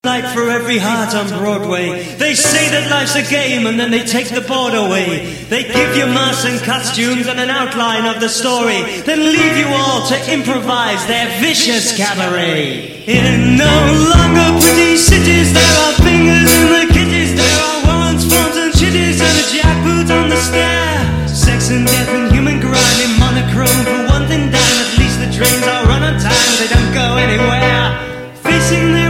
Night for every heart on Broadway. They say that life's a game and then they take the board away. They give you masks and costumes and an outline of the story, then leave you all to improvise their vicious cabaret. In no longer pretty cities, there are fingers in the kitties, there are warrants, phones, and chitties, and a jackboot on the stair. Sex and death and human grime in monochrome for one thing down. At least the trains are run on time, they don't go anywhere. Facing their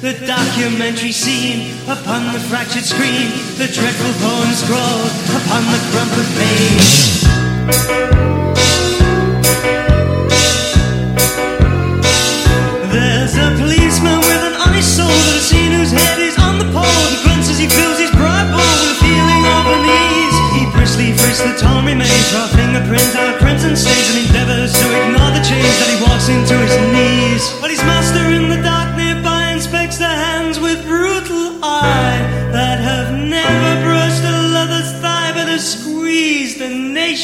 the documentary scene upon the fractured screen, the dreadful poem scrawled upon the crumpled page. There's a policeman with an honest soul that has seen whose head is on the pole. He grunts as he fills his bride bowl with a feeling of unease. He briskly frisks the torn remains, raw fingerprints, our prints and stains, and endeavors to ignore the change that he walks into his knees. But his master in the dark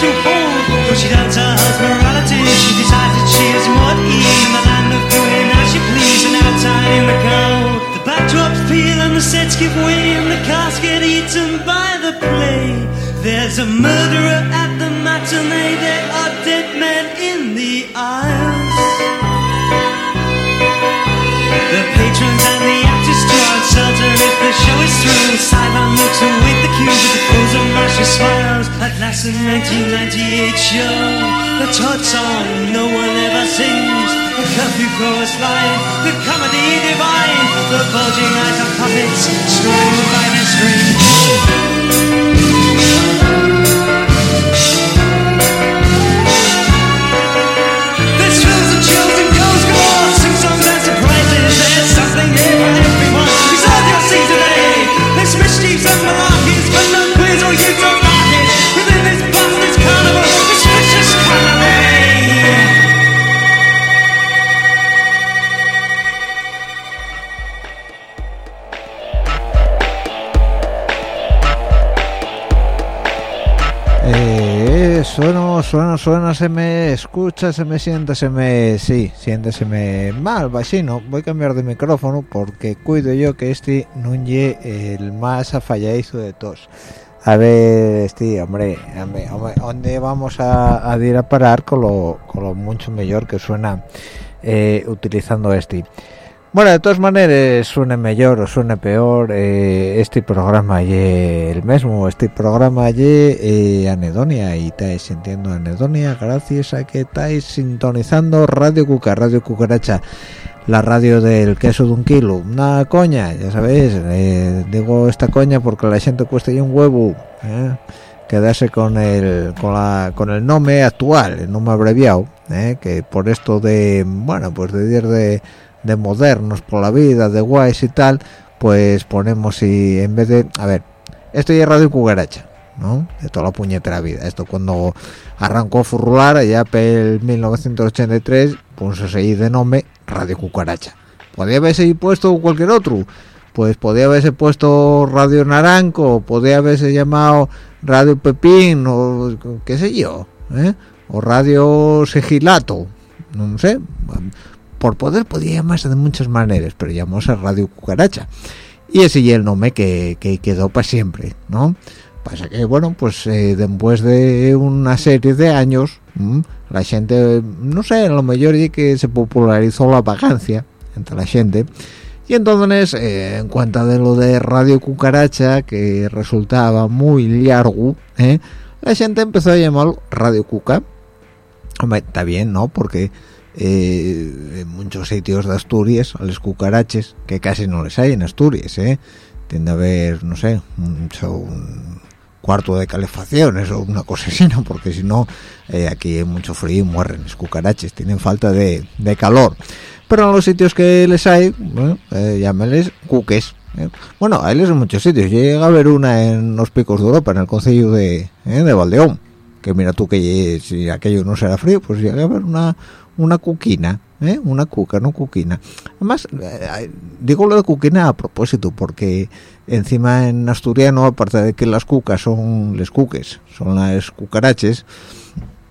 What she needs to hold. But she doubts her husband's morality. She decides that she is what ease in the land of doing as she please and outside in the cold. The backdrops peel and the sets give way and the cast get eaten by the play. There's a murderer at the matinee. There are dead men in the aisles. The patrons and the uncertain if the show is through. Sideline looks await the cue with the frozen rushes smiles. At last, the 1998 show, the Todd song no one ever sings. The curfew chorus line, the comedy divine, the bulging eyes of puppets strung by the strings. Suena, suena, se me escucha, se me siente, se me... Sí, siénteseme mal, vecino. Voy a cambiar de micrófono porque cuido yo que este no el más afalladizo de todos. A ver, este, hombre, hombre, hombre, ¿dónde vamos a, a ir a parar con lo, con lo mucho mejor que suena eh, utilizando este? Bueno, de todas maneras, suene mejor o suene peor, eh, este programa y el mismo, este programa y eh, anedonia y estáis sintiendo anedonia gracias a que estáis sintonizando Radio Cuca, Radio Cucaracha, la radio del queso de un kilo, una coña, ya sabéis, eh, digo esta coña porque la gente cuesta ya un huevo, ¿eh? quedarse con el con la con el nombre actual, el nombre abreviado, ¿eh? que por esto de, bueno, pues de de de modernos por la vida, de guays y tal, pues ponemos y en vez de, a ver, esto ya es Radio Cucaracha, ¿no? De toda la puñetera vida. Esto cuando arrancó a furrular allá el 1983, puso ahí de nombre Radio Cucaracha. Podría haberse puesto cualquier otro, pues podía haberse puesto Radio Naranco, podía haberse llamado Radio Pepín, o qué sé yo, ¿eh? o Radio Sigilato, no sé, por poder podía llamarse de muchas maneras, pero llamóse Radio Cucaracha. Y ese y el nombre que, que quedó para siempre, ¿no? pasa que bueno pues eh, después de una serie de años la gente no sé a lo mejor y que se popularizó la vacancia entre la gente y entonces eh, en cuenta de lo de radio cucaracha que resultaba muy largo ¿eh? la gente empezó a llamarlo radio cuca está bien no porque en muchos sitios de Asturias a los cucaraches que casi no les hay en Asturias ¿eh? tiende a haber no sé un, un cuarto de calefacciones o una cosa así, ¿no? Porque si no, eh, aquí hay mucho frío y mueren los cucaraches, tienen falta de, calor. Pero en los sitios que les hay, bueno, eh, llámenles cuques. ¿eh? Bueno, hay en muchos sitios. Llega a haber una en los picos de Europa, en el concello de, de Valdeón. Que mira tú que si aquello no será frío, pues llega a haber una, una cuquina. una cuca, no cuquina. Además, digo lo de cuquina a propósito, porque encima en asturiano aparte de que las cucas son les cuques son las cucaraches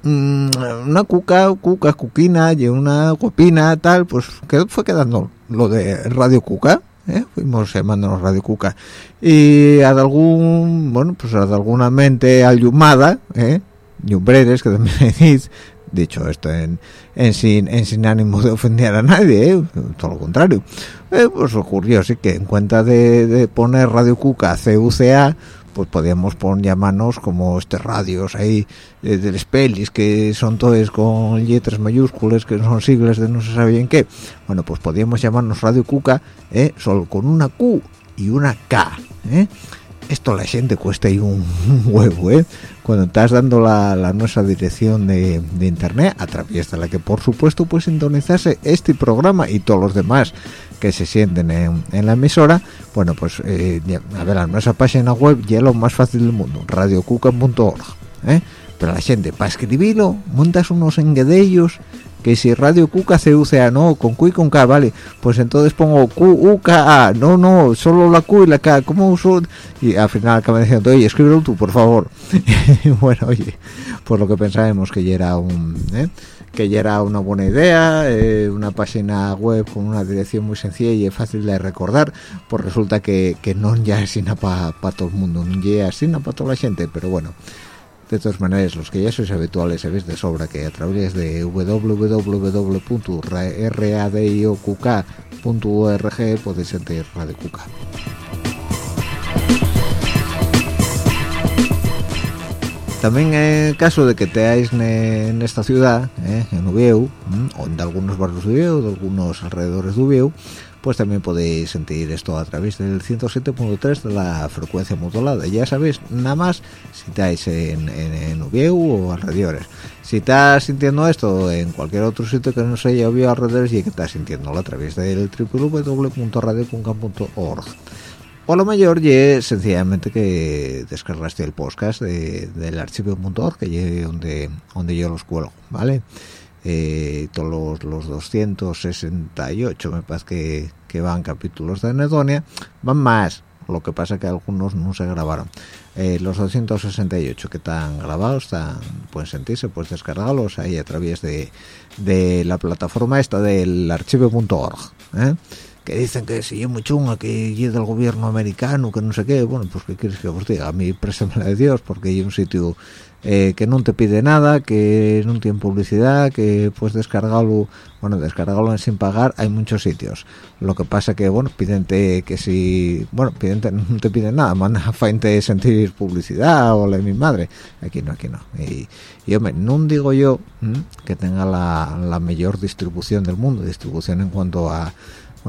mm, una cuca cuca cuquina y una guapina tal pues fue quedando lo de radio cuca ¿eh? fuimos llamándonos radio cuca y a algún bueno pues a alguna mente alumada ¿eh? yumbreres que también decís dicho esto en, en, sin, en sin ánimo de ofender a nadie, ¿eh? todo lo contrario. Eh, pues ocurrió sí que en cuenta de, poner Radio Cuca CUCA, pues podíamos poner llamarnos como este radios ahí eh, de que son todos con letras mayúsculas que son siglas de no se sabe bien qué. Bueno, pues podíamos llamarnos Radio Cuca ¿eh? solo con una Q y una K. ¿eh? Esto la gente cuesta ahí un, huevo, ¿eh? Cuando estás dando la, nuestra dirección de, internet, a través de la que por supuesto puedes sintonizarse este programa y todos los demás que se sienten en, la emisora, bueno, pues eh, a ver, a nuestra página web ya es lo más fácil del mundo, radiocuca.org, ¿eh? Pero la gente, para escribirlo, montas unos enguedellos que si Radio Cuca CUCA no, con Q y con K, vale, pues entonces pongo Q, no, no, solo la Q y la K, ¿cómo uso? Y al final acaba diciendo, oye, escríbelo tú, por favor. bueno, oye, pues lo que pensábamos que ya era un... ¿eh? que ya era una buena idea, eh, una página web con una dirección muy sencilla y fácil de recordar, pues resulta que, que no ya es para pa todo el mundo, no ya es para toda la gente, pero bueno, De todas maneras, los que ya sois habituales sabéis de sobra que a través de www.radioqk.org podéis sentir Radio Cuca. También en caso de que teáis en esta ciudad, eh, en Ubieu, mm, o en de algunos barrios de Ubieu, de algunos alrededores de Ubieu, pues también podéis sentir esto a través del 107.3 de la frecuencia modulada. Ya sabéis, nada más si estáis en, en, o alrededores. Si estás sintiendo esto en cualquier otro sitio que no se haya Ubieu alrededores y que estás sintiéndolo a través del www.radiocunca.org. O lo mayor y sencillamente que descargaste el podcast del archivo.org, que es donde, donde yo los cuelgo, ¿vale? Eh, todos los, 268 me parece que, van capítulos de Anedonia van más lo que pasa que algunos no se grabaron. Eh, los 268 que están grabados están pueden sentirse pues descargarlos ahí a través de, de la plataforma esta del archivo.org ¿eh? que dicen que si es muy chunga que es del gobierno americano que no sé qué. Bueno pues qué quieres que os diga a mí préstamela de Dios porque hay un sitio eh, que no te pide nada, que no tiene publicidad, que puedes descargarlo, bueno, descargarlo sin pagar, hay muchos sitios. Lo que pasa que, bueno, piden que si, bueno, piden no te piden nada, manda a gente sentir publicidad o la de mi madre. Aquí no, aquí no. Y, yo me no digo yo que tenga la, la mejor distribución del mundo, distribución en cuanto a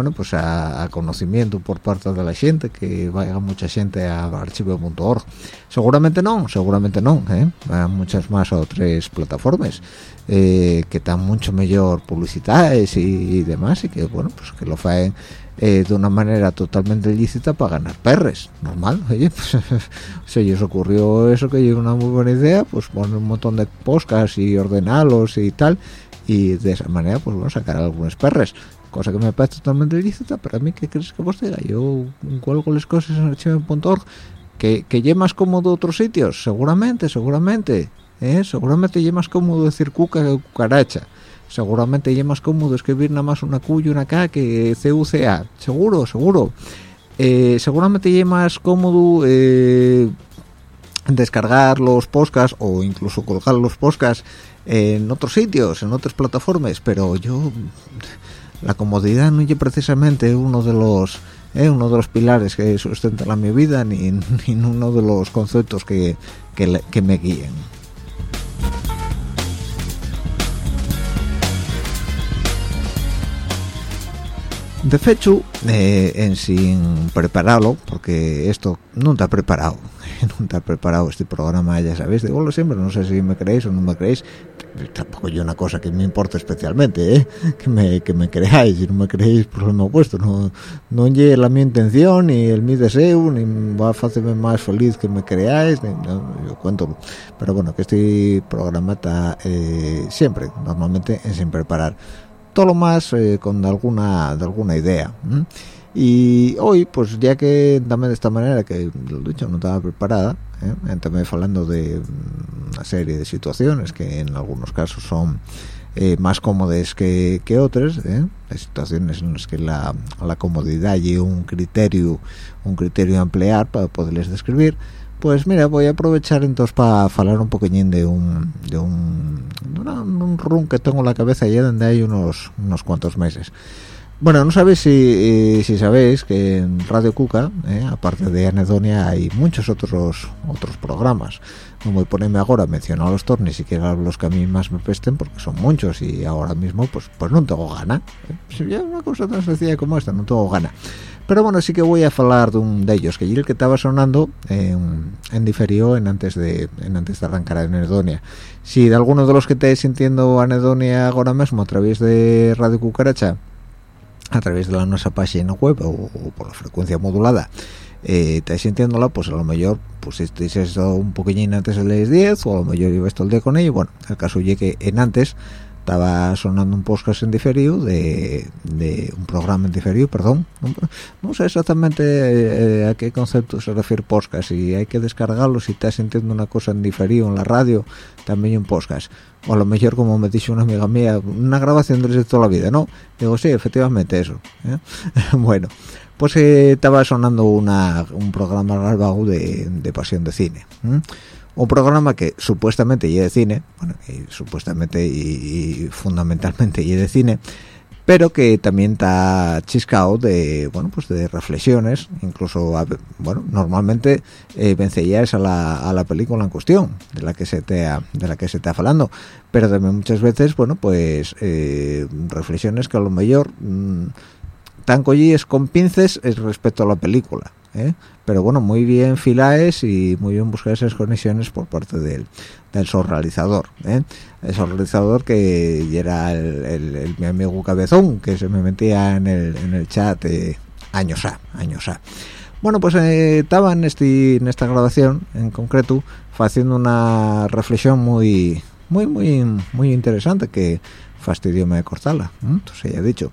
bueno pues a, conocimiento por parte de la gente que vaya mucha gente a archivo.org seguramente no seguramente no ¿eh? muchas más otras plataformas eh, que están mucho mejor publicidades y, demás y que bueno pues que lo faen eh, de una manera totalmente ilícita para ganar perres normal oye pues si ellos ocurrió eso que es una muy buena idea pues poner un montón de podcasts y ordenarlos y tal y de esa manera pues bueno sacar algunos perres cosa que me parece totalmente ilícita, pero a mí, ¿qué crees que vos diga? Yo cuelgo las cosas en archivo.org, que, que lle más cómodo otros sitios, seguramente, seguramente, ¿eh? seguramente lle más cómodo decir cuca que cucaracha, seguramente lle más cómodo escribir nada más una Q y una K que CUCA, seguro, seguro. Eh, seguramente lle más cómodo... Eh, descargar los podcasts o incluso colgar los podcasts en otros sitios, en otras plataformas, pero yo la comodidad no es precisamente uno de los eh, uno de los pilares que sustenta la mi vida ni, ni uno de los conceptos que, que, me guíen. De hecho, eh, en sin prepararlo, porque esto no está preparado, no está preparado este programa, ya sabéis, digo lo siempre, no sé si me creéis o no me creéis, tampoco yo una cosa que me importa especialmente, ¿eh? que, me, que me creáis, si no me creéis, problema opuesto, no, no es la mi intención, ni el mi deseo, ni va a hacerme más feliz que me creáis, ni, no, yo cuento, pero bueno, que este programa está eh, siempre, normalmente, en sin preparar todo lo más eh, con alguna de alguna idea y hoy pues ya que también de esta manera que lo dicho no estaba preparada ¿eh? también hablando de una serie de situaciones que en algunos casos son eh, más cómodas que, que otras ¿eh? situaciones en las que la, la comodidad y un criterio un criterio a emplear para poderles describir pues mira, voy a aprovechar entonces para hablar un poquillín de un de un, un run que tengo en la cabeza ya donde hay unos unos cuantos meses. Bueno, no sabéis si, eh, si sabéis que en Radio Cuca, eh, aparte de Anedonia, hay muchos otros otros programas. No voy a ponerme ahora a mencionar los tornes, siquiera los que a mí más me pesten, porque son muchos y ahora mismo pues pues no tengo gana. Si ya una cosa tan sencilla como esta, no tengo gana pero bueno sí que voy a hablar de un de ellos que el que estaba sonando en, diferió en antes de en antes de arrancar a Anedonia si de alguno de los que estáis sintiendo Anedonia ahora mismo a través de Radio Cucaracha a través de la nuestra página web o, por la frecuencia modulada. Eh, estáis sintiéndola pues a lo mejor pues estáis un poquillín antes de las 10 o a lo mejor iba esto el día con ello. Bueno el caso es que en antes estaba sonando un podcast en diferido de, de, un programa en diferido perdón. No, sé exactamente eh, a qué concepto se refiere podcast si hay que descargarlo si estás sintiendo una cosa en diferido en la radio también un podcast. O a lo mejor como me dice una amiga mía una grabación de toda la vida no digo sí efectivamente eso ¿eh? bueno pues eh, estaba sonando una, un programa de, de pasión de cine un programa que supuestamente y de cine, bueno, supuestamente y, fundamentalmente y de cine, pero que también está chiscado de bueno pues de reflexiones incluso bueno normalmente eh, a la, a la película en cuestión de la que se te de la que se está hablando pero también muchas veces bueno pues eh, reflexiones que a lo mejor mmm, tan collíes con pinces respecto a la película ¿eh? pero bueno muy bien filaes y muy bien buscar esas conexiones por parte del del realizador ¿eh? el realizador que era el, mi amigo cabezón que se me metía en el, en el chat eh, años a años a bueno pues eh, estaba en este en esta grabación en concreto haciendo una reflexión muy muy muy muy interesante que fastidió me cortarla entonces ya he dicho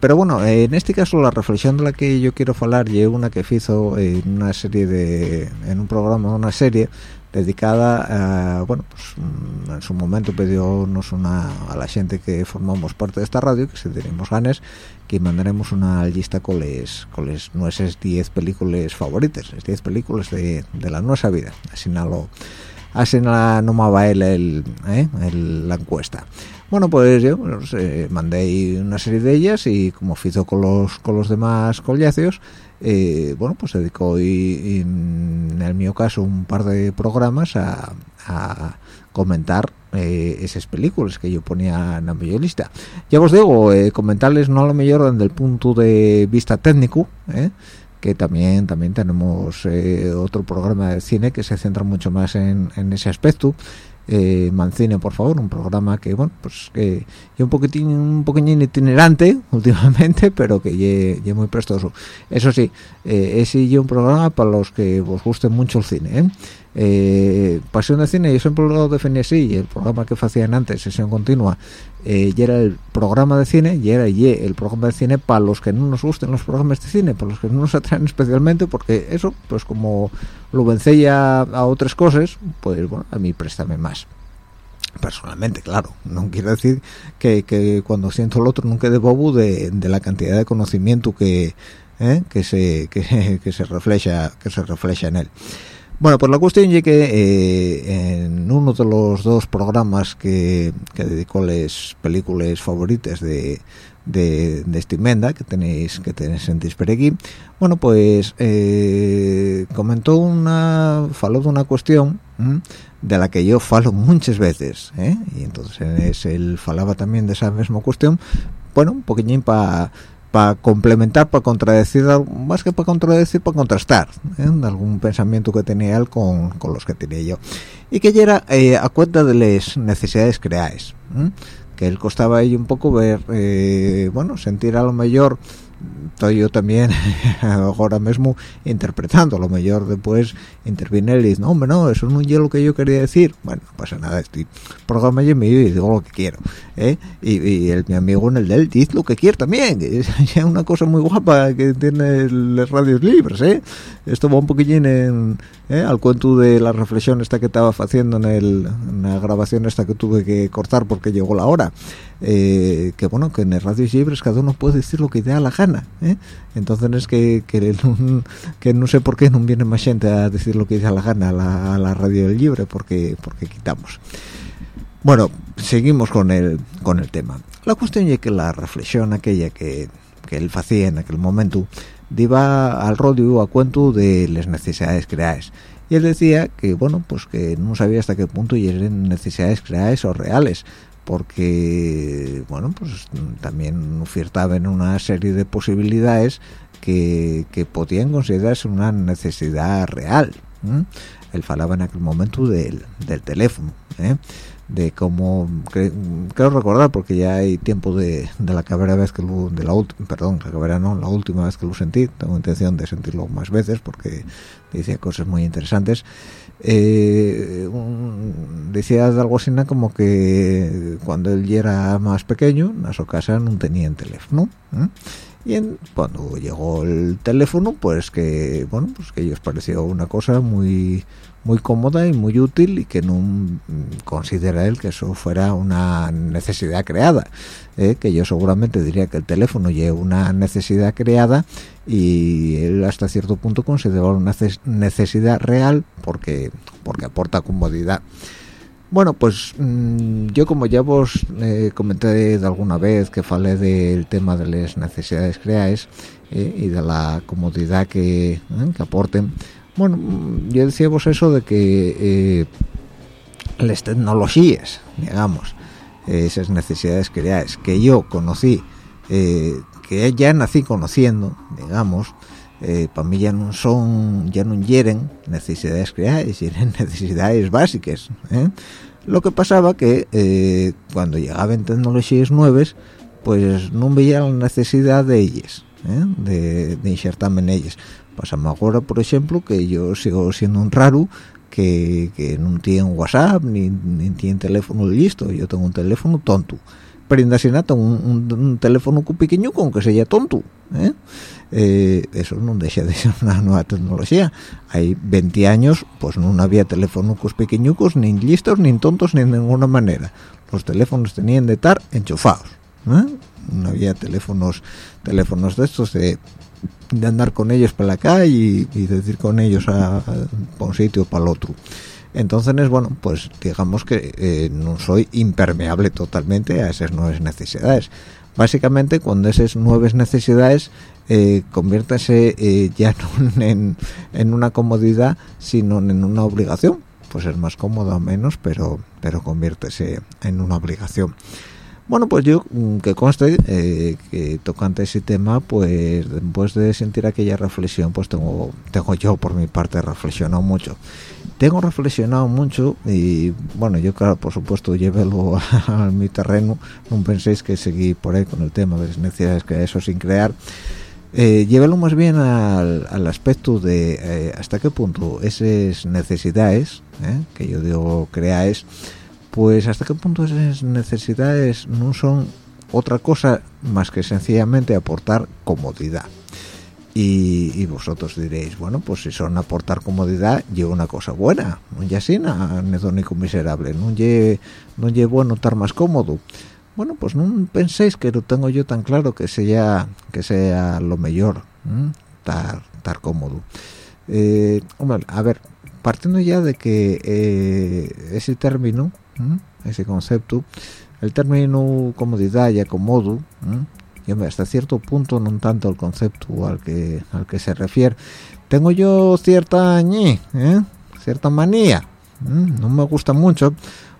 pero bueno, en este caso la reflexión de la que yo quiero hablar es una que hizo en una serie de, en un programa, una serie dedicada a, bueno, pues mm, en su momento pidiónos una, a la gente que formamos parte de esta radio, que si tenemos ganas, que mandaremos una lista con les, con les nuestras 10 películas favoritas, las 10 películas de, de la nuestra vida, así no lo así no, no me el, el, ¿eh? el, la encuesta bueno pues yo pues, eh, mandé una serie de ellas y como hizo con los con los demás colláceos eh, bueno pues dedicó y, en el mío caso un par de programas a, comentar eh, esas películas que yo ponía en la mi lista ya os digo eh, comentarles no a lo mejor desde el punto de vista técnico ¿eh? que también también tenemos otro programa de cine que se centra mucho más en ese aspecto eh, Mancine por favor un programa que bueno pues que es un poquitín un poquillín itinerante últimamente pero que es muy prestoso. Eso sí eh, es un programa para los que os guste mucho el cine ¿eh? eh, pasión de cine yo siempre lo definí así el programa que hacían antes sesión continua eh, y era el programa de cine y era y el programa de cine para los que no nos gusten los programas de cine para los que no nos atraen especialmente porque eso pues como lo vencé ya a otras cosas pues bueno a mí préstame más personalmente claro no quiero decir que, que cuando siento el otro nunca de bobo de, de la cantidad de conocimiento que ¿eh? que se que, que, se refleja que se refleja en él Bueno, pues la cuestión es que eh, en uno de los dos programas que, que dedicó las películas favoritas de, de, de esta enmienda que tenéis que tenéis en aquí bueno pues eh, comentó una faló de una cuestión de la que yo falo muchas veces ¿eh? y entonces él falaba también de esa misma cuestión bueno un poquillín para para complementar, para contradecir, más que para contradecir, para contrastar ¿eh? algún pensamiento que tenía él con, con, los que tenía yo. Y que era a cuenta de las necesidades creadas que él costaba ahí un poco ver, eh, bueno, sentir a lo mejor estoy yo también ahora mismo interpretando lo mejor después interviene él y dice no hombre no eso no es lo que yo quería decir bueno no pasa nada estoy programa y digo lo que quiero ¿eh? y, el, mi amigo en el de él dice lo que quiere también es una cosa muy guapa que tiene las radios libres ¿eh? esto va un poquillín en, ¿eh? al cuento de la reflexión esta que estaba haciendo en, el, en la grabación esta que tuve que cortar porque llegó la hora eh, que bueno que en el radios libres cada uno puede decir lo que dé a la gana ¿eh? entonces es que, que, que, no sé por qué no viene más gente a decir lo que dé a la gana a la, radio libre porque porque quitamos bueno seguimos con el con el tema la cuestión es que la reflexión aquella que, que él hacía en aquel momento iba al radio a cuento de las necesidades creadas y él decía que bueno pues que no sabía hasta qué punto eran necesidades creadas o reales porque bueno pues también ofertaban una serie de posibilidades que, podían considerarse una necesidad real él falaba en aquel momento del, teléfono ¿eh? De cómo creo recordar porque ya hay tiempo de, la primera vez que lo de la última perdón la no la última vez que lo sentí. Tengo intención de sentirlo más veces porque decía cosas muy interesantes. Eh, decía algo así como que cuando él era más pequeño en su casa no tenían teléfono y cuando llegó el teléfono pues que bueno pues que ellos pareció una cosa muy muy cómoda y muy útil y que no considera él que eso fuera una necesidad creada ¿eh? que yo seguramente diría que el teléfono lleva una necesidad creada y él hasta cierto punto considera una necesidad real porque porque aporta comodidad bueno, pues mm, yo como ya vos eh, comenté de alguna vez que falé del tema de las necesidades creadas eh, y de la comodidad que, que aporten, bueno, yo decía vos eso de que eh, las tecnologías, digamos, esas necesidades creadas que yo conocí, eh, que ya nací conociendo, digamos, eh, para mí ya no son, ya no hieren necesidades creadas, eran necesidades básicas. Lo que pasaba que cuando llegaban tecnologías nuevas, pues no veía la necesidad de ellas, de insertarme en ellas Pasamos ahora, por ejemplo, que yo sigo siendo un raro que, que no tiene WhatsApp ni, ni tiene teléfono listo. Yo tengo un teléfono tonto. Pero en tengo un, un, teléfono pequeño con que sea tonto. ¿eh? Eh, eso no deja de ser una nueva tecnología. Hay 20 años, pues no había teléfonos pequeñucos, ni listos, ni tontos, ni de ninguna manera. Los teléfonos tenían de estar enchufados. ¿eh? No había teléfonos, teléfonos de estos de de andar con ellos por la calle y, decir con ellos a, un sitio para el otro. Entonces bueno pues digamos que eh, no soy impermeable totalmente a esas nuevas necesidades. Básicamente cuando esas nuevas necesidades eh, eh ya no en, en, una comodidad sino en una obligación. Pues es más cómodo o menos pero pero conviértese en una obligación bueno, pues yo, mm, que conste, eh, que tocante ese tema, pues después de sentir aquella reflexión, pues tengo, tengo yo por mi parte reflexionado mucho. Tengo reflexionado mucho y, bueno, yo claro, por supuesto, llévelo a, mi terreno, no penséis que seguí por ahí con el tema de las necesidades que eso sin crear. Eh, más bien al, al aspecto de eh, hasta qué punto esas necesidades, eh, que yo digo creáis, pues hasta qué punto esas necesidades no son otra cosa más que sencillamente aportar comodidad y, vosotros diréis bueno pues si son aportar comodidad lleva una cosa buena no ya así anedónico miserable no lle no lle bueno estar más cómodo bueno pues no penséis que lo tengo yo tan claro que sea que sea lo mejor estar, estar cómodo. Eh, a ver partiendo ya de que eh, ese término, ese concepto, el término comodidad y acomodo, y hasta cierto punto no tanto el concepto al que al que se refiere, tengo yo cierta ¿eh? cierta manía, no me gusta mucho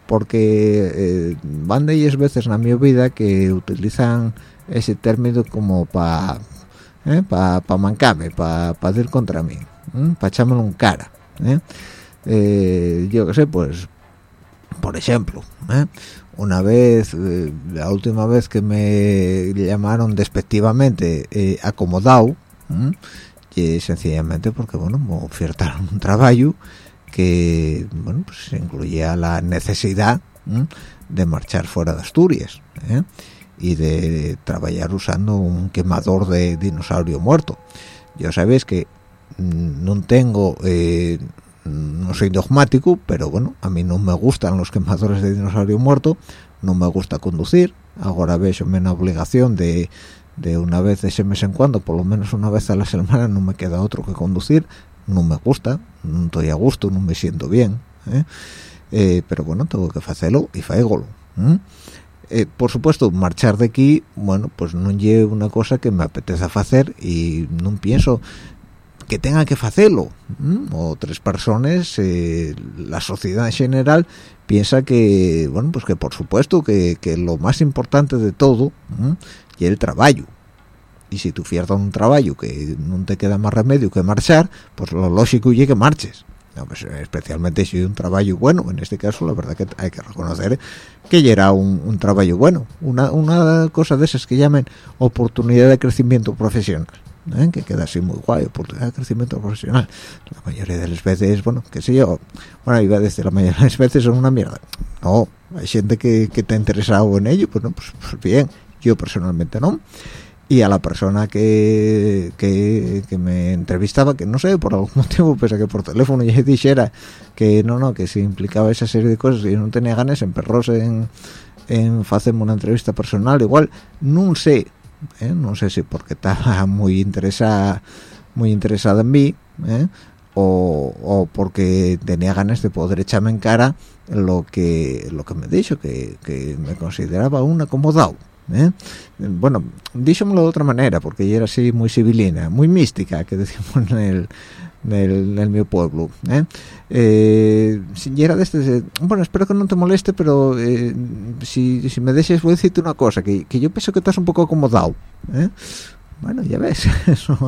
porque eh, van de ellas veces en mi vida que utilizan ese término como para ¿eh? para pa mancarme, para pa ir contra mí, para echármelo en cara. ¿eh? ¿eh? yo qué sé, pues, por ejemplo, ¿eh? una vez, eh, la última vez que me llamaron despectivamente acomodado, y sencillamente porque, bueno, me ofertaron un trabajo que, bueno, pues incluía la necesidad de marchar fuera de Asturias, y de trabajar usando un quemador de dinosaurio muerto. Ya sabéis que mm, no tengo, eh, no soy dogmático, pero bueno, a mí no me gustan los quemadores de dinosaurio muerto, no me gusta conducir, ahora veo una obligación de, de una vez de ese mes en cuando, por lo menos una vez a la semana, no me queda otro que conducir, no me gusta, no estoy a gusto, no me siento bien, ¿eh? Eh, pero bueno, tengo que hacerlo y faégolo. Eh, por supuesto, marchar de aquí, bueno, pues no lleve una cosa que me apetece hacer y no pienso que tenga que hacerlo. O tres personas, eh, la sociedad en general piensa que, bueno, pues que por supuesto que, lo más importante de todo es el trabajo. Y si tú fiertas un trabajo que no te queda más remedio que marchar, pues lo lógico es que marches. Pues, especialmente si es un trabajo bueno en este caso la verdad que hay que reconocer que ya era un, trabajo bueno una, una cosa de esas que llaman oportunidad de crecimiento profesional ¿eh? que queda así muy guay oportunidad de crecimiento profesional. La mayoría de las veces bueno qué sé yo bueno iba a decir la mayoría de las veces son una mierda. No hay gente que, que te ha interesado en ello pues no pues, pues bien yo personalmente no. Y a la persona que, que, me entrevistaba, que no sé, por algún motivo, pese a que por teléfono ya dijera que no, no, que si implicaba esa serie de cosas y no tenía ganas, en perros en, en hacerme una entrevista personal, igual, no sé, ¿eh? no sé si porque estaba muy interesada, muy interesada en mí, ¿eh? o, o, porque tenía ganas de poder echarme en cara lo que lo que me dicho, que, que me consideraba un acomodado ¿eh? bueno díxomelo de otra manera porque ella era así muy civilina muy mística que decimos en el en el, mi pueblo ¿eh? Eh, si era de este bueno espero que no te moleste pero si, si me dejes voy a decirte una cosa que, que yo pienso que estás un poco acomodado bueno ya ves eso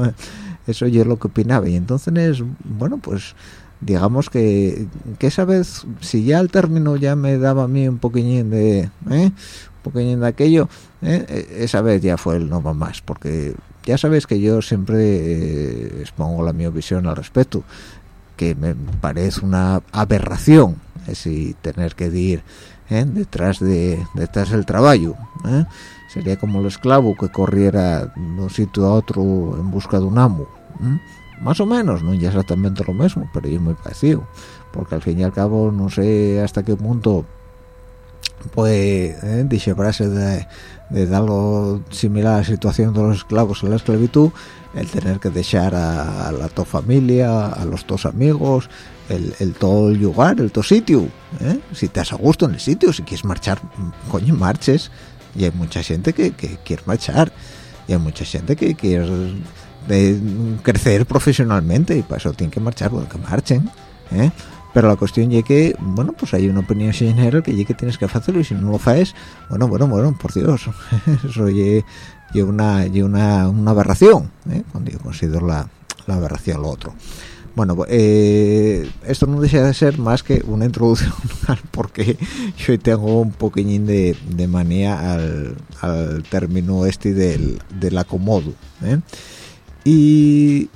eso yo es lo que opinaba y entonces bueno pues digamos que, que esa vez si ya al término ya me daba a mí un poquillín de ¿eh? un de aquello ¿eh? E, esa vez ya fue el no más porque ya sabes que yo siempre eh, expongo la mi visión al respecto que me parece una aberración si tener que ir ¿eh? detrás de detrás del trabajo sería como el esclavo que corriera de un sitio a otro en busca de un amo más o menos no ya exactamente lo mismo pero es muy parecido porque al fin y al cabo no sé hasta qué punto puede eh, de, de algo similar a la situación de los esclavos en la esclavitud el tener que dejar a, la tu familia a los dos amigos el, el todo lugar el todo sitio ¿eh? si te has a gusto en el sitio si quieres marchar coño marches y hay mucha gente que, que quiere marchar y hay mucha gente que quiere de crecer profesionalmente y para eso tienen que marchar, bueno, que marchen, ¿eh? Pero la cuestión es que, bueno, pues hay una opinión general que ya que tienes que hacerlo y si no lo haces, bueno, bueno, bueno, por Dios, eso es una, una, una aberración, ¿eh? cuando yo considero la, la aberración lo otro. Bueno, eh, esto no deja de ser más que una introducción porque yo tengo un poquillín de, de manía al, al, término este del, del acomodo. ¿eh? y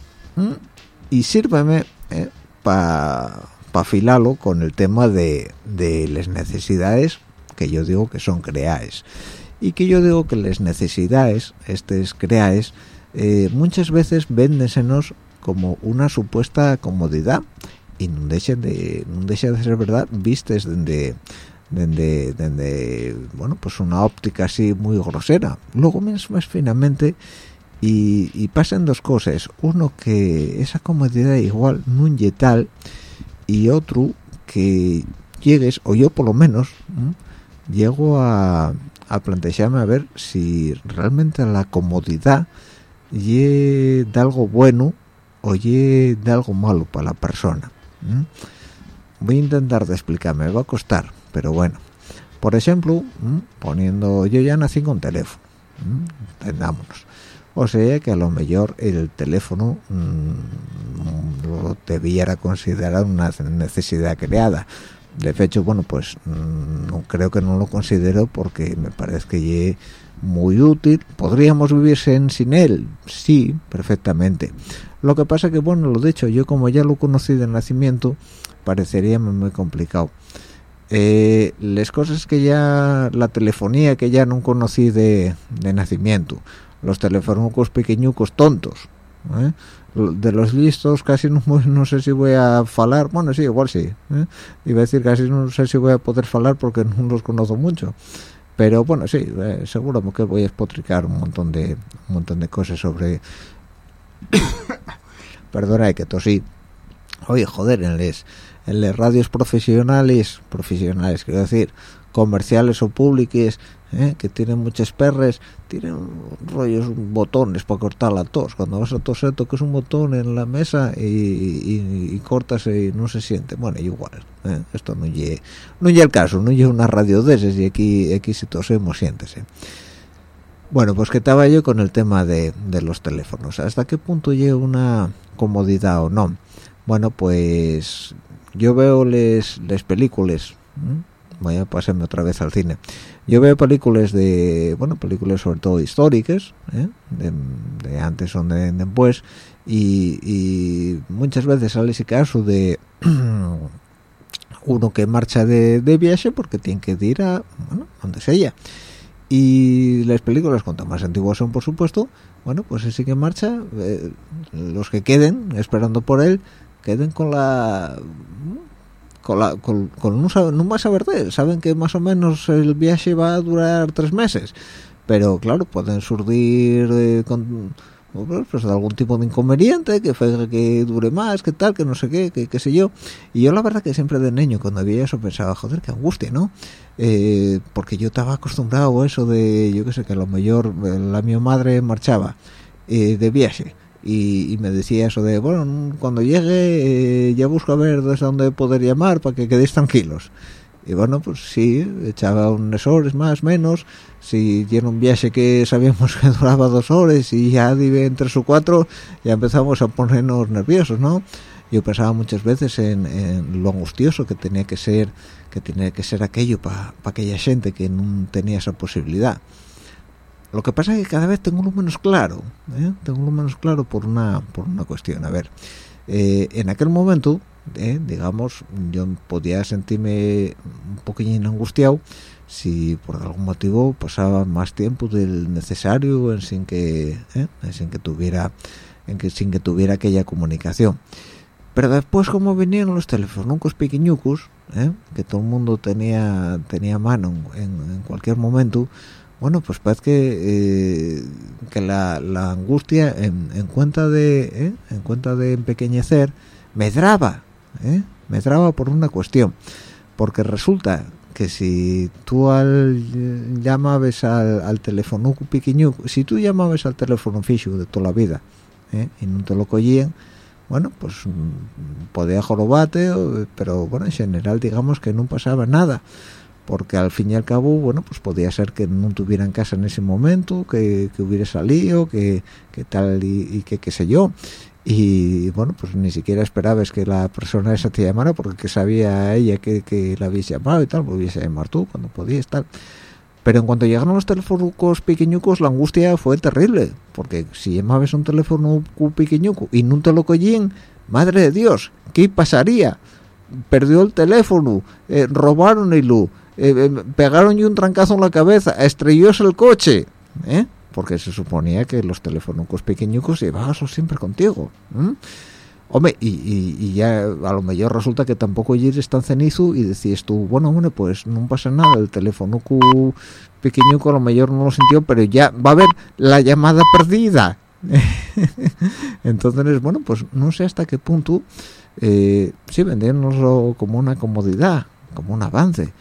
y sírveme eh, para afilarlo con el tema de, de las necesidades que yo digo que son creaes. Y que yo digo que las necesidades estas creaes eh, muchas veces véndesenos como una supuesta comodidad y no dejen de no ser verdad vistes desde bueno pues una óptica así muy grosera. Luego más, más finamente y, pasan dos cosas uno que esa comodidad igual no tal y otro que llegues o yo por lo menos llego a, a plantearme a ver si realmente la comodidad y de algo bueno o de algo malo para la persona voy a intentar de explicarme va a costar pero bueno. Por ejemplo poniendo yo ya nací con teléfono entendámonos o sea que a lo mejor el teléfono mm, lo debiera considerar una necesidad creada. De hecho bueno pues mm, no creo que no lo considero porque me parece que es muy útil. Podríamos vivir sin, él sí perfectamente. Lo que pasa que bueno lo dicho yo como ya lo conocí de nacimiento parecería muy complicado. Eh, las cosas que ya la telefonía que ya no conocí de, de nacimiento los teléfonos pequeñucos tontos ¿eh? de los listos casi no, no, sé si voy a falar bueno sí igual sí ¿eh? iba a decir casi no sé si voy a poder falar porque no los conozco mucho pero bueno sí eh, seguro que voy a expotricar un montón de un montón de cosas sobre perdona que tosí oye joder en les en las radios profesionales profesionales quiero decir comerciales o públicas ¿eh? que tienen muchas perres tienen rollos botones para cortar la tos cuando vas a toser tocas un botón en la mesa y, cortas y no se siente bueno igual ¿eh? esto no es no el caso no es una radio de esas y aquí aquí si tosemos siéntese bueno pues que estaba yo con el tema de, los teléfonos hasta qué punto llega una comodidad o no bueno pues yo veo les, les películas voy a pasarme otra vez al cine yo veo películas de bueno películas sobre todo históricas ¿eh? de, antes o de, después y, muchas veces sale ese caso de uno que marcha de, viaje porque tiene que ir a bueno donde sea y las películas cuanto más antiguas son por supuesto bueno pues ese que marcha eh, los que queden esperando por él queden con la con, la, con, con no, saber de saben que más o menos el viaje va a durar tres meses. Pero claro pueden surgir eh, pues, algún tipo de inconveniente que que dure más que tal que no sé qué que qué sé yo. Y yo la verdad que siempre de niño cuando veía eso pensaba joder qué angustia no eh, porque yo estaba acostumbrado a eso de yo qué sé que a lo mejor eh, la mi madre marchaba de viaje y, me decía eso de, bueno, cuando llegue eh, ya busco a ver desde dónde poder llamar para que quedéis tranquilos. Y bueno, pues sí, echaba unas horas más, menos. Si tiene un viaje que sabíamos que duraba dos horas y ya vive en tres o cuatro, ya empezamos a ponernos nerviosos, ¿no? Yo pensaba muchas veces en, lo angustioso que tenía que ser, que tenía que ser aquello para aquella gente que no tenía esa posibilidad. Lo que pasa es que cada vez tengo lo menos claro, ¿eh? tengo lo menos claro por una por una cuestión. A ver, eh, en aquel momento, ¿eh? digamos, yo podía sentirme un poquillo angustiado si por algún motivo pasaba más tiempo del necesario en sin que sin que tuviera en que sin que tuviera aquella comunicación pero después como venían los teléfonos pequeñucos que todo el mundo tenía tenía mano en cualquier momento bueno pues parece que, eh, que la, angustia en, cuenta de ¿eh? en cuenta de empequeñecer me draba ¿eh? me draba por una cuestión porque resulta que si tú al llamabas al, al teléfono pequeño si tú llamabas al teléfono fijo de toda la vida y no te lo cogían bueno pues mm, podía jorobarte pero bueno en general digamos que no pasaba nada porque al fin y al cabo, bueno, pues podía ser que no tuviera en casa en ese momento, que, hubiera salido, que, tal y, que qué sé yo. Y bueno, pues ni siquiera esperabas que la persona esa te llamara porque sabía ella que, que la habías llamado y tal, podías llamar tú cuando podías tal. Pero en cuanto llegaron los teléfonos pequeñucos, la angustia fue terrible, porque si llamabas un teléfono pequeñuco y no te lo cogían, madre de Dios, ¿qué pasaría? Perdió el teléfono, eh, robaron el luz eh, eh, pegaron un trancazo en la cabeza, estrellóse el coche, ¿eh? porque se suponía que los teléfonos pequeñucos llevabas siempre contigo. Hombre, y, ya a lo mejor resulta que tampoco eres tan cenizo y decís tú, bueno, bueno, pues no pasa nada, el teléfono pequeñuco a lo mejor no lo sintió, pero ya va a haber la llamada perdida. Entonces, bueno, pues no sé hasta qué punto eh, sí vendernoslo como una comodidad como un avance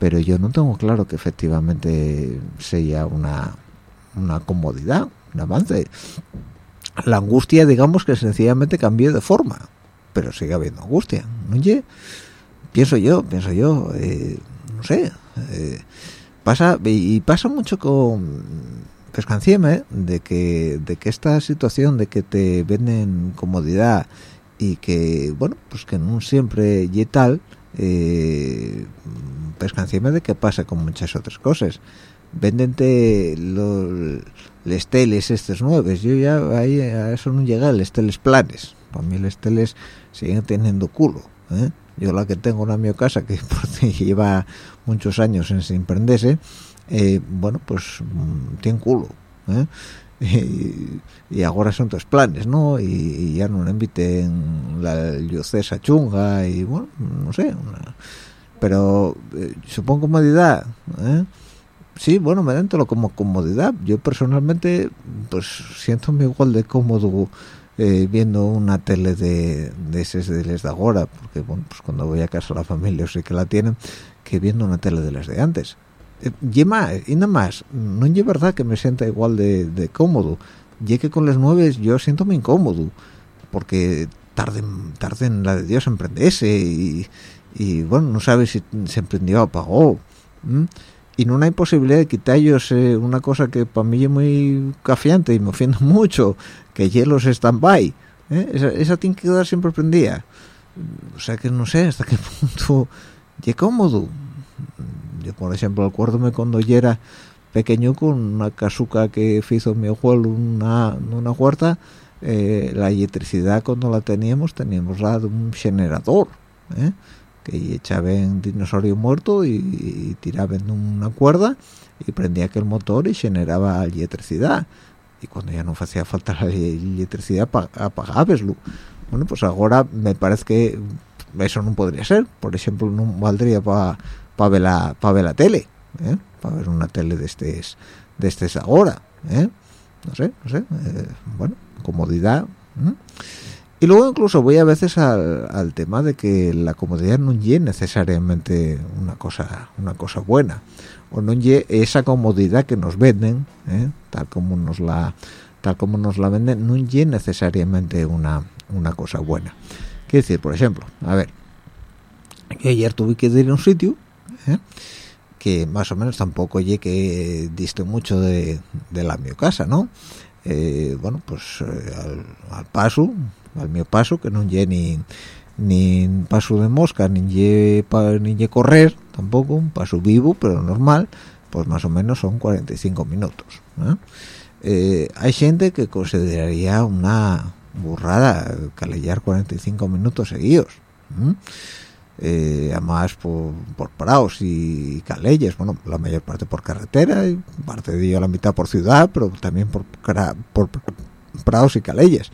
pero yo no tengo claro que efectivamente sea una una comodidad un avance la angustia digamos que sencillamente cambió de forma pero sigue habiendo angustia ¿no? pienso yo pienso yo eh, no sé eh, pasa y pasa mucho con pescancieme de que de que esta situación de que te venden comodidad y que bueno pues que no siempre y tal eh, pescancieme de que pasa con muchas otras cosas vendente los les estos nuevos yo ya ahí a eso no llega les teles planes para mí les teles siguen teniendo culo ¿eh? yo la que tengo en mi casa que lleva muchos años en sin prenderse eh, bueno pues mm, tiene culo ¿eh? y, ahora son tres planes no y, ya no le inviten la diocesa chunga y bueno no sé pero eh, supongo comodidad ¿eh? sí bueno me dentro como comodidad. Yo personalmente pues siento igual de cómodo eh, viendo una tele de, de esas de les de ahora porque bueno pues cuando voy a casa la familia sé que la tienen que viendo una tele de las de antes. Eh, y más y nada más no es verdad que me sienta igual de, cómodo. Ya que con las nueve yo siento muy incómodo porque tarden tarden la de Dios en prenderse y, y bueno no sabes si se emprendió o apagó y no hay posibilidad de quitar ellos eh, una cosa que para mí es muy cafiante y me ofende mucho que hielos stand-by ¿eh? esa, esa tiene que quedar siempre prendida o sea que no sé hasta qué punto y cómodo yo por ejemplo acuérdome cuando yo era pequeño con una casuca que hizo mi abuelo una una huerta eh, la electricidad cuando la teníamos teníamos la de un generador ¿eh? Que echaban dinosaurio muerto y, y tiraban una cuerda y prendía aquel motor y generaba electricidad y cuando ya no hacía falta la electricidad apagabeslo bueno pues ahora me parece que eso no podría ser por ejemplo no valdría para para ver la para ver la tele ¿eh? para ver una tele de este de este ahora ¿eh? no sé no sé eh, bueno comodidad y luego incluso voy a veces al, tema de que la comodidad no es necesariamente una cosa una cosa buena. O no es esa comodidad que nos venden tal como nos la tal como nos la venden no es necesariamente una una cosa buena. Quiero decir por ejemplo a ver ayer tuve que ir a un sitio ¿eh? que más o menos tampoco oye que diste mucho de, la mi casa no eh, bueno pues eh, al, paso al mío paso que no llegue ni ni paso de mosca ni llegue ni correr tampoco un paso vivo pero normal pues más o menos son 45 minutos hay gente que consideraría una burrada calellar 45 minutos seguidos eh, además por, por praos y caleyes, bueno, la mayor parte por carretera y parte de ello la mitad por ciudad, pero también por, por praos y caleyes.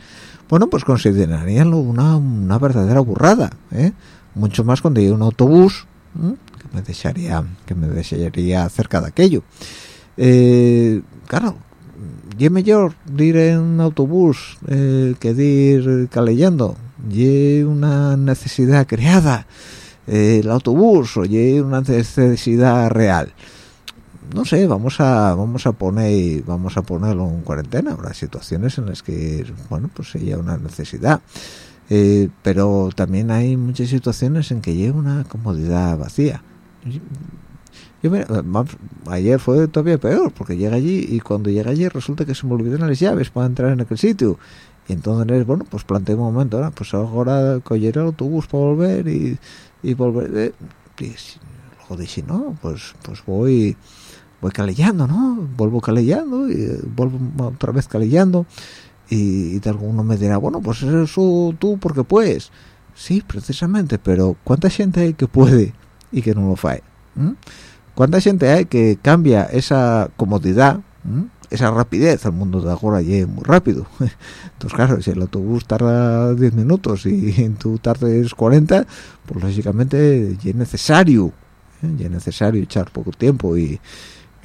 Bueno, pues consideraríanlo una, una verdadera burrada, ¿eh? mucho más cuando hay un autobús que me desearía que me desearía cerca de aquello. Eh, claro, y mejor ir en un autobús eh, que ir caleyendo, y una necesidad creada el autobús oye una necesidad real no sé vamos a vamos a poner vamos a ponerlo en cuarentena. Habrá situaciones en las que bueno pues sería una necesidad. Eh, pero también hay muchas situaciones en que llega una comodidad vacía. Yo ayer fue todavía peor porque llega allí y cuando llega allí resulta que se me olvidan las llaves para entrar en aquel sitio. Y entonces bueno pues planteé un momento ¿no? pues ahora coger el autobús para volver y volver eh, y, luego dije no pues pues voy voy calellando no vuelvo calellando y eh, vuelvo otra vez calellando y, y alguno me dirá bueno pues eso tú porque puedes sí precisamente pero cuánta gente hay que puede y que no lo fae cuánta gente hay que cambia esa comodidad esa rapidez el mundo de ahora ya muy rápido. Entonces claro si el autobús tarda 10 minutos y tú tardes 40 pues lógicamente ya es necesario ¿eh? ya es necesario echar poco tiempo y,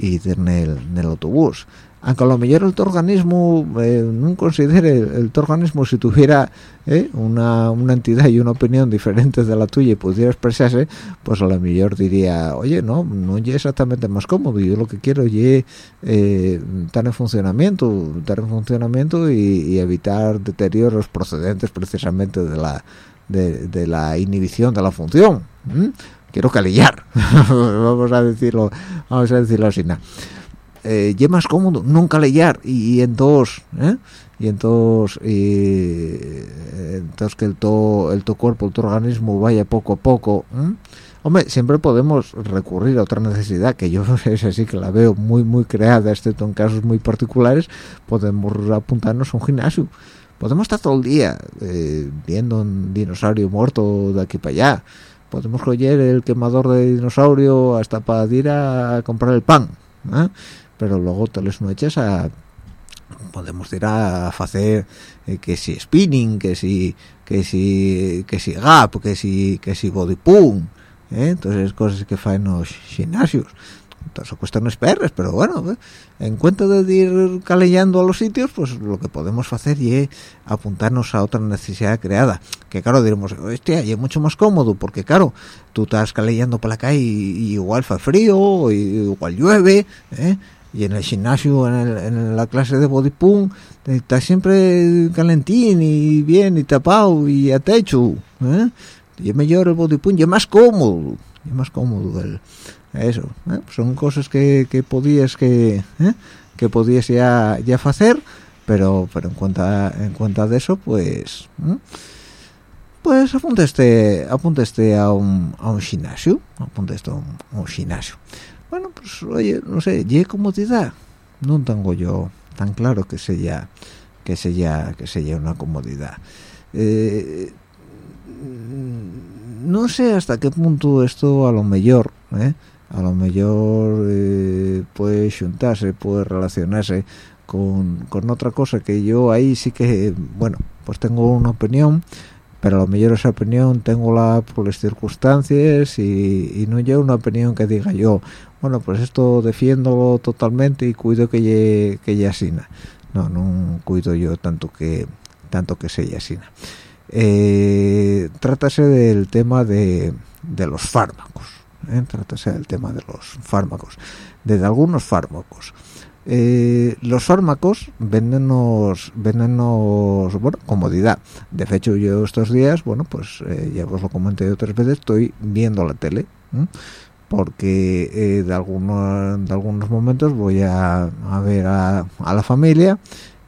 y ir en el, autobús. Aunque a lo mejor el tu organismo eh, no considere el, tu organismo si tuviera eh, una, una, entidad y una opinión diferente de la tuya y pudiera expresarse pues a lo mejor diría oye no no es exactamente más cómodo. Yo lo que quiero es eh, estar en funcionamiento estar en funcionamiento y, evitar deterioros procedentes precisamente de la de, la inhibición de la función quiero calillar. Vamos a decirlo vamos a decirlo así nada eh, y más cómodo nunca leer y, en entonces ¿eh? y entonces entonces que el to, el tu cuerpo el tu organismo vaya poco a poco hombre siempre podemos recurrir a otra necesidad que yo es así que la veo muy muy creada excepto en casos muy particulares podemos apuntarnos a un gimnasio. Podemos estar todo el día eh, viendo un dinosaurio muerto de aquí para allá podemos coger el quemador de dinosaurio hasta para ir a comprar el pan ¿eh? pero luego te les noches a podemos ir a hacer eh, que si spinning que si que si que si gap que si que si body pump ¿eh? entonces cosas que faen los gimnasios entonces cuestiones perres pero bueno ¿eh? en cuenta de ir calellando a los sitios pues lo que podemos hacer es apuntarnos a otra necesidad creada que claro diremos hostia y es mucho más cómodo porque claro tú estás calellando por la calle y, igual fa frío igual llueve ¿eh? y en el gimnasio, en, la clase de body pump, está siempre calentín y bien y tapado y a techo. ¿eh? Y es mejor el body pump y es más cómodo. Y es más cómodo el, eso. ¿eh? son cosas que, que podías que, ¿eh? que podías ya, ya hacer, pero pero en cuenta en cuenta de eso, pues ¿eh? pues apunte este, este a un, a un gimnasio, apunte esto a a un gimnasio bueno pues oye no sé y comodidad no tengo yo tan claro que sea que sea que sea una comodidad eh, no sé hasta qué punto esto a lo mejor ¿eh? A lo mejor eh, puede juntarse puede relacionarse con, con otra cosa que yo ahí sí que bueno pues tengo una opinión pero a lo mejor esa opinión tengo la por las circunstancias y, no llevo una opinión que diga yo bueno pues esto defiendo totalmente y cuido que ye, que asina no no cuido yo tanto que tanto que sea asina. Eh, trátase del tema de, de los fármacos ¿eh? trátase del tema de los fármacos de algunos fármacos. Eh, los fármacos vendenos vendenos bueno comodidad. De hecho yo estos días bueno pues eh, ya os lo comenté otras veces estoy viendo la tele porque eh, de algunos de algunos momentos voy a, ver a, la familia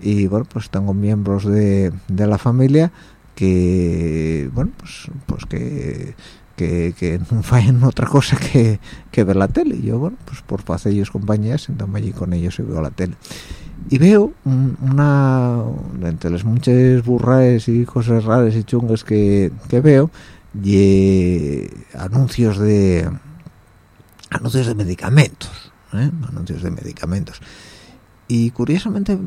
y bueno pues tengo miembros de, de la familia que bueno pues pues que que, que no fallen otra cosa que, que, ver la tele. Yo, bueno, pues por paz ellos compañías, sentamos allí con ellos y veo la tele. Y veo una, entre las muchas burraes y cosas raras y chungas que, que veo, y anuncios de anuncios de medicamentos, ¿eh? anuncios de medicamentos. Y curiosamente,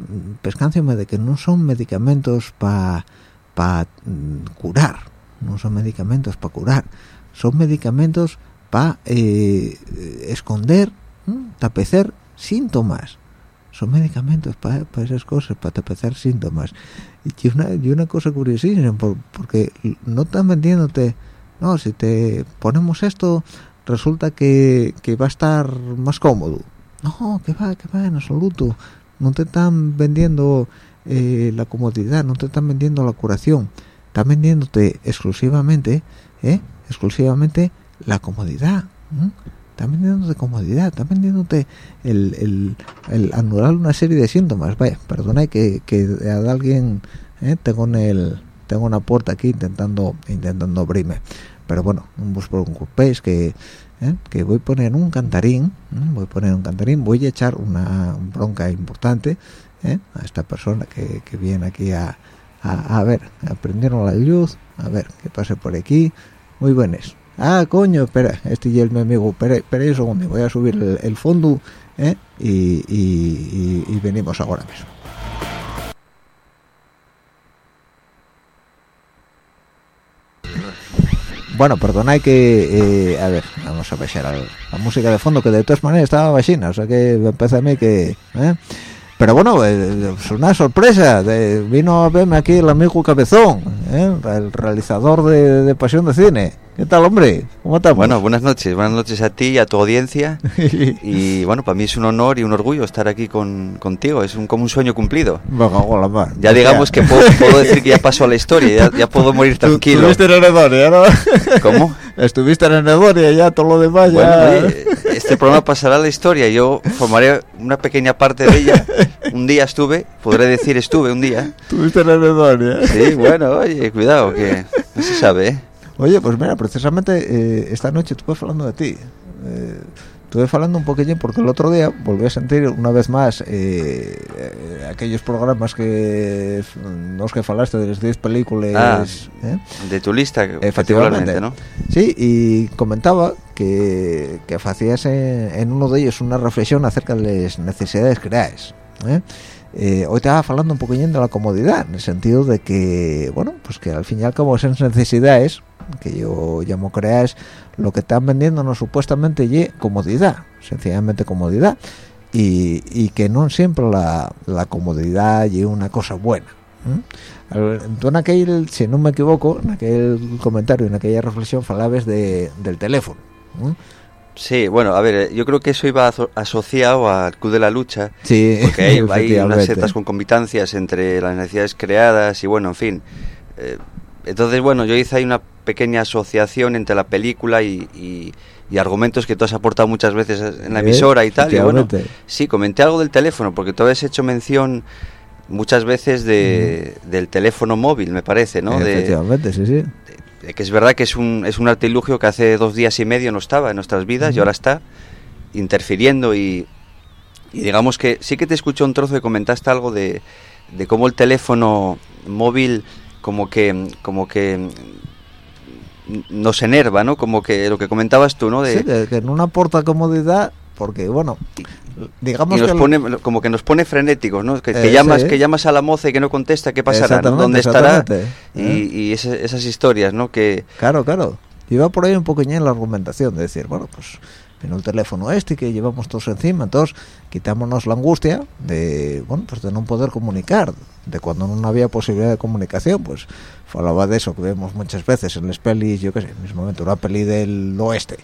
pescánceme de que no son medicamentos para pa mm, curar, no son medicamentos para curar, son medicamentos para eh, esconder, tapecer síntomas. Son medicamentos para esas cosas, para tapecer síntomas. Y una, y una cosa curiosísima, porque no están vendiéndote, no, si te ponemos esto, resulta que, va a estar más cómodo. No, que va, que va, en absoluto. No te están vendiendo eh, la comodidad, no te están vendiendo la curación. Están vendiéndote exclusivamente ¿eh? Exclusivamente la comodidad está vendiéndote comodidad está vendiéndote el, anular una serie de síntomas vaya perdona que, que a alguien ¿eh? tengo en el tengo una puerta aquí intentando intentando abrirme pero bueno no os preocupéis que ¿eh? que voy a poner un cantarín voy a poner un cantarín voy a echar una bronca importante ¿eh? a esta persona que, que viene aquí a, a, a ver aprendieron la luz a ver que pase por aquí muy buenas ah coño espera este y el mi amigo espera, espera un segundo voy a subir el, fondo ¿eh? y, y, venimos ahora mismo bueno perdonad que eh, a ver vamos a bajar la, música de fondo que de todas maneras estaba bajina o sea que empezame que ¿eh? Pero bueno, eh, es una sorpresa. de- vino a verme aquí el amigo Cabezón, ¿eh? el realizador de Pasión de Cine. ¿Qué tal, hombre? ¿Cómo estamos? Bueno, buenas noches, buenas noches a ti y a tu audiencia. Y bueno, para mí es un honor y un orgullo estar aquí con, contigo, es un, como un sueño cumplido. Ya digamos que puedo, puedo decir que ya pasó a la historia, ya, ya puedo morir tranquilo. Estuviste en Enedoria, ¿no? ¿Cómo? Estuviste en Enedoria, ya todo lo demás Bueno, ya... oye, este programa pasará a la historia, yo formaré una pequeña parte de ella. Un día estuve, podré decir estuve un día. Estuviste en Enedoria. Sí, bueno, oye, cuidado, que no se sabe, ¿eh? Oye, pues mira, precisamente eh, esta noche estuve hablando de ti. Eh, estuve hablando un poquillo porque el otro día volví a sentir una vez más eh, eh, aquellos programas que los que falaste de las 10 películas. Ah. ¿eh? De tu lista, Efectivamente. ¿no? Sí, y comentaba que, que hacías en, en uno de ellos una reflexión acerca de las necesidades creadas. ¿eh? Eh, hoy estaba hablando un poquillo de la comodidad, en el sentido de que, bueno, pues que al fin y al cabo esas necesidades, que yo llamo creadas, lo que están vendiéndonos supuestamente y comodidad, sencillamente comodidad, y, y que no siempre la, la comodidad y una cosa buena. ¿eh? Tú en aquel, si no me equivoco, en aquel comentario, en aquella reflexión, falabas de, del teléfono. ¿eh? Sí, bueno, a ver, eh, yo creo que eso iba aso- asociado al Club de la Lucha, Sí, porque hay, hay unas ciertas concomitancias entre las necesidades creadas y bueno, en fin. Eh, entonces, bueno, yo hice ahí una pequeña asociación entre la película y, y- y argumentos que tú has aportado muchas veces en la Eh, emisora y tal. Y bueno, efectivamente. sí, comenté algo del teléfono, porque tú habías hecho mención muchas veces de, del teléfono móvil, me parece, ¿no? De, Efectivamente, sí, sí. de que es verdad que es un, es un artilugio que hace dos días y medio no estaba en nuestras vidas y ahora está interfiriendo y, y digamos que sí que te escuché un trozo y comentaste algo de, de cómo el teléfono móvil como que como que nos enerva, ¿no? Como que lo que comentabas tú, ¿no? De, Sí, que, que no aporta comodidad, porque, bueno, digamos y nos que... pone como que nos pone frenéticos, ¿no? Que, que Eh, llamas sí. que llamas a la moza y que no contesta, ¿qué pasará? no? ¿Dónde estará? Y, ¿Eh? y esas historias, ¿no? Que Claro, claro. Iba por ahí un poquillo en la argumentación, de decir, bueno, pues en el teléfono este que llevamos todos encima, entonces quitámonos la angustia de, bueno, pues de no poder comunicar, de cuando no había posibilidad de comunicación, pues falaba de eso que vemos muchas veces en las pelis yo qué sé en ese momento una peli del oeste.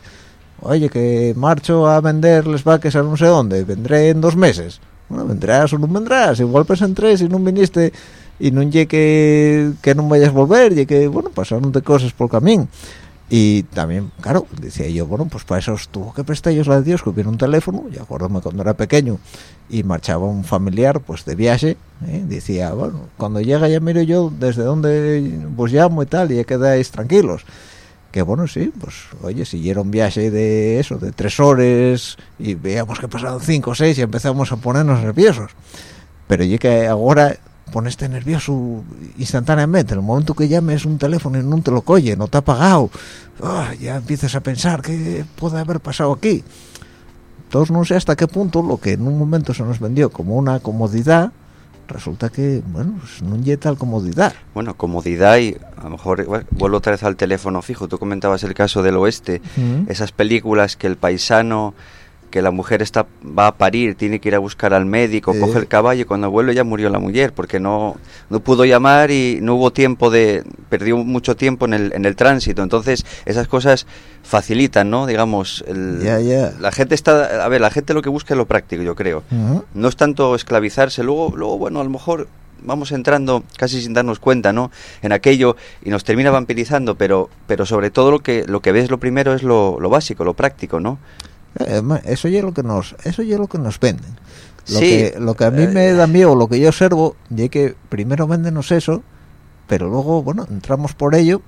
Oye que marcho a vender les vaques a no sé dónde vendré en dos meses. Bueno vendrás o no vendrás igual pues en tres y no viniste y no lle que, que no vayas a volver y que bueno pasaron de cosas por camino Y también, claro, decía yo, bueno, pues para eso tuvo que prestar ellos la de Dios que hubiera un teléfono, y acuérdame cuando era pequeño y marchaba un familiar pues de viaje, ¿eh? decía, bueno, cuando llega ya miro yo desde dónde vos llamo y tal, y ya quedáis tranquilos. Que bueno, sí, pues oye, si era un viaje de eso, de tres horas, y veíamos que pasaron cinco o seis y empezamos a ponernos nerviosos. Pero ya que ahora poneste nervioso instantáneamente, en el momento que llames un teléfono y no te lo coye, no te ha pagado, ah, ya empiezas a pensar qué puede haber pasado aquí. Entonces no sé hasta qué punto lo que en un momento se nos vendió como una comodidad, resulta que, bueno, pues no es tal comodidad. Bueno, comodidad y a lo mejor bueno, vuelvo otra vez al teléfono fijo. Tú comentabas el caso del oeste, Ujú. esas películas que el paisano, que la mujer está va a parir, tiene que ir a buscar al médico, Eh. coge el caballo y cuando vuelve ya murió la mujer porque no no pudo llamar y no hubo tiempo de perdió mucho tiempo en el en el tránsito. Entonces esas cosas facilitan, ¿no? Digamos, el- la gente está a ver, la gente lo que busca es lo práctico, yo creo no es tanto esclavizarse, luego, luego bueno, a lo mejor vamos entrando casi sin darnos cuenta, ¿no? En aquello y nos termina vampirizando, pero, pero sobre todo lo que, lo que ves lo primero es lo, lo básico, lo práctico, ¿no? Eh, eso ya es lo que nos eso ya es lo que nos venden. Lo Sí, que lo que a mí eh, me da miedo lo que yo observo es que primero véndenos eso pero luego bueno entramos por ello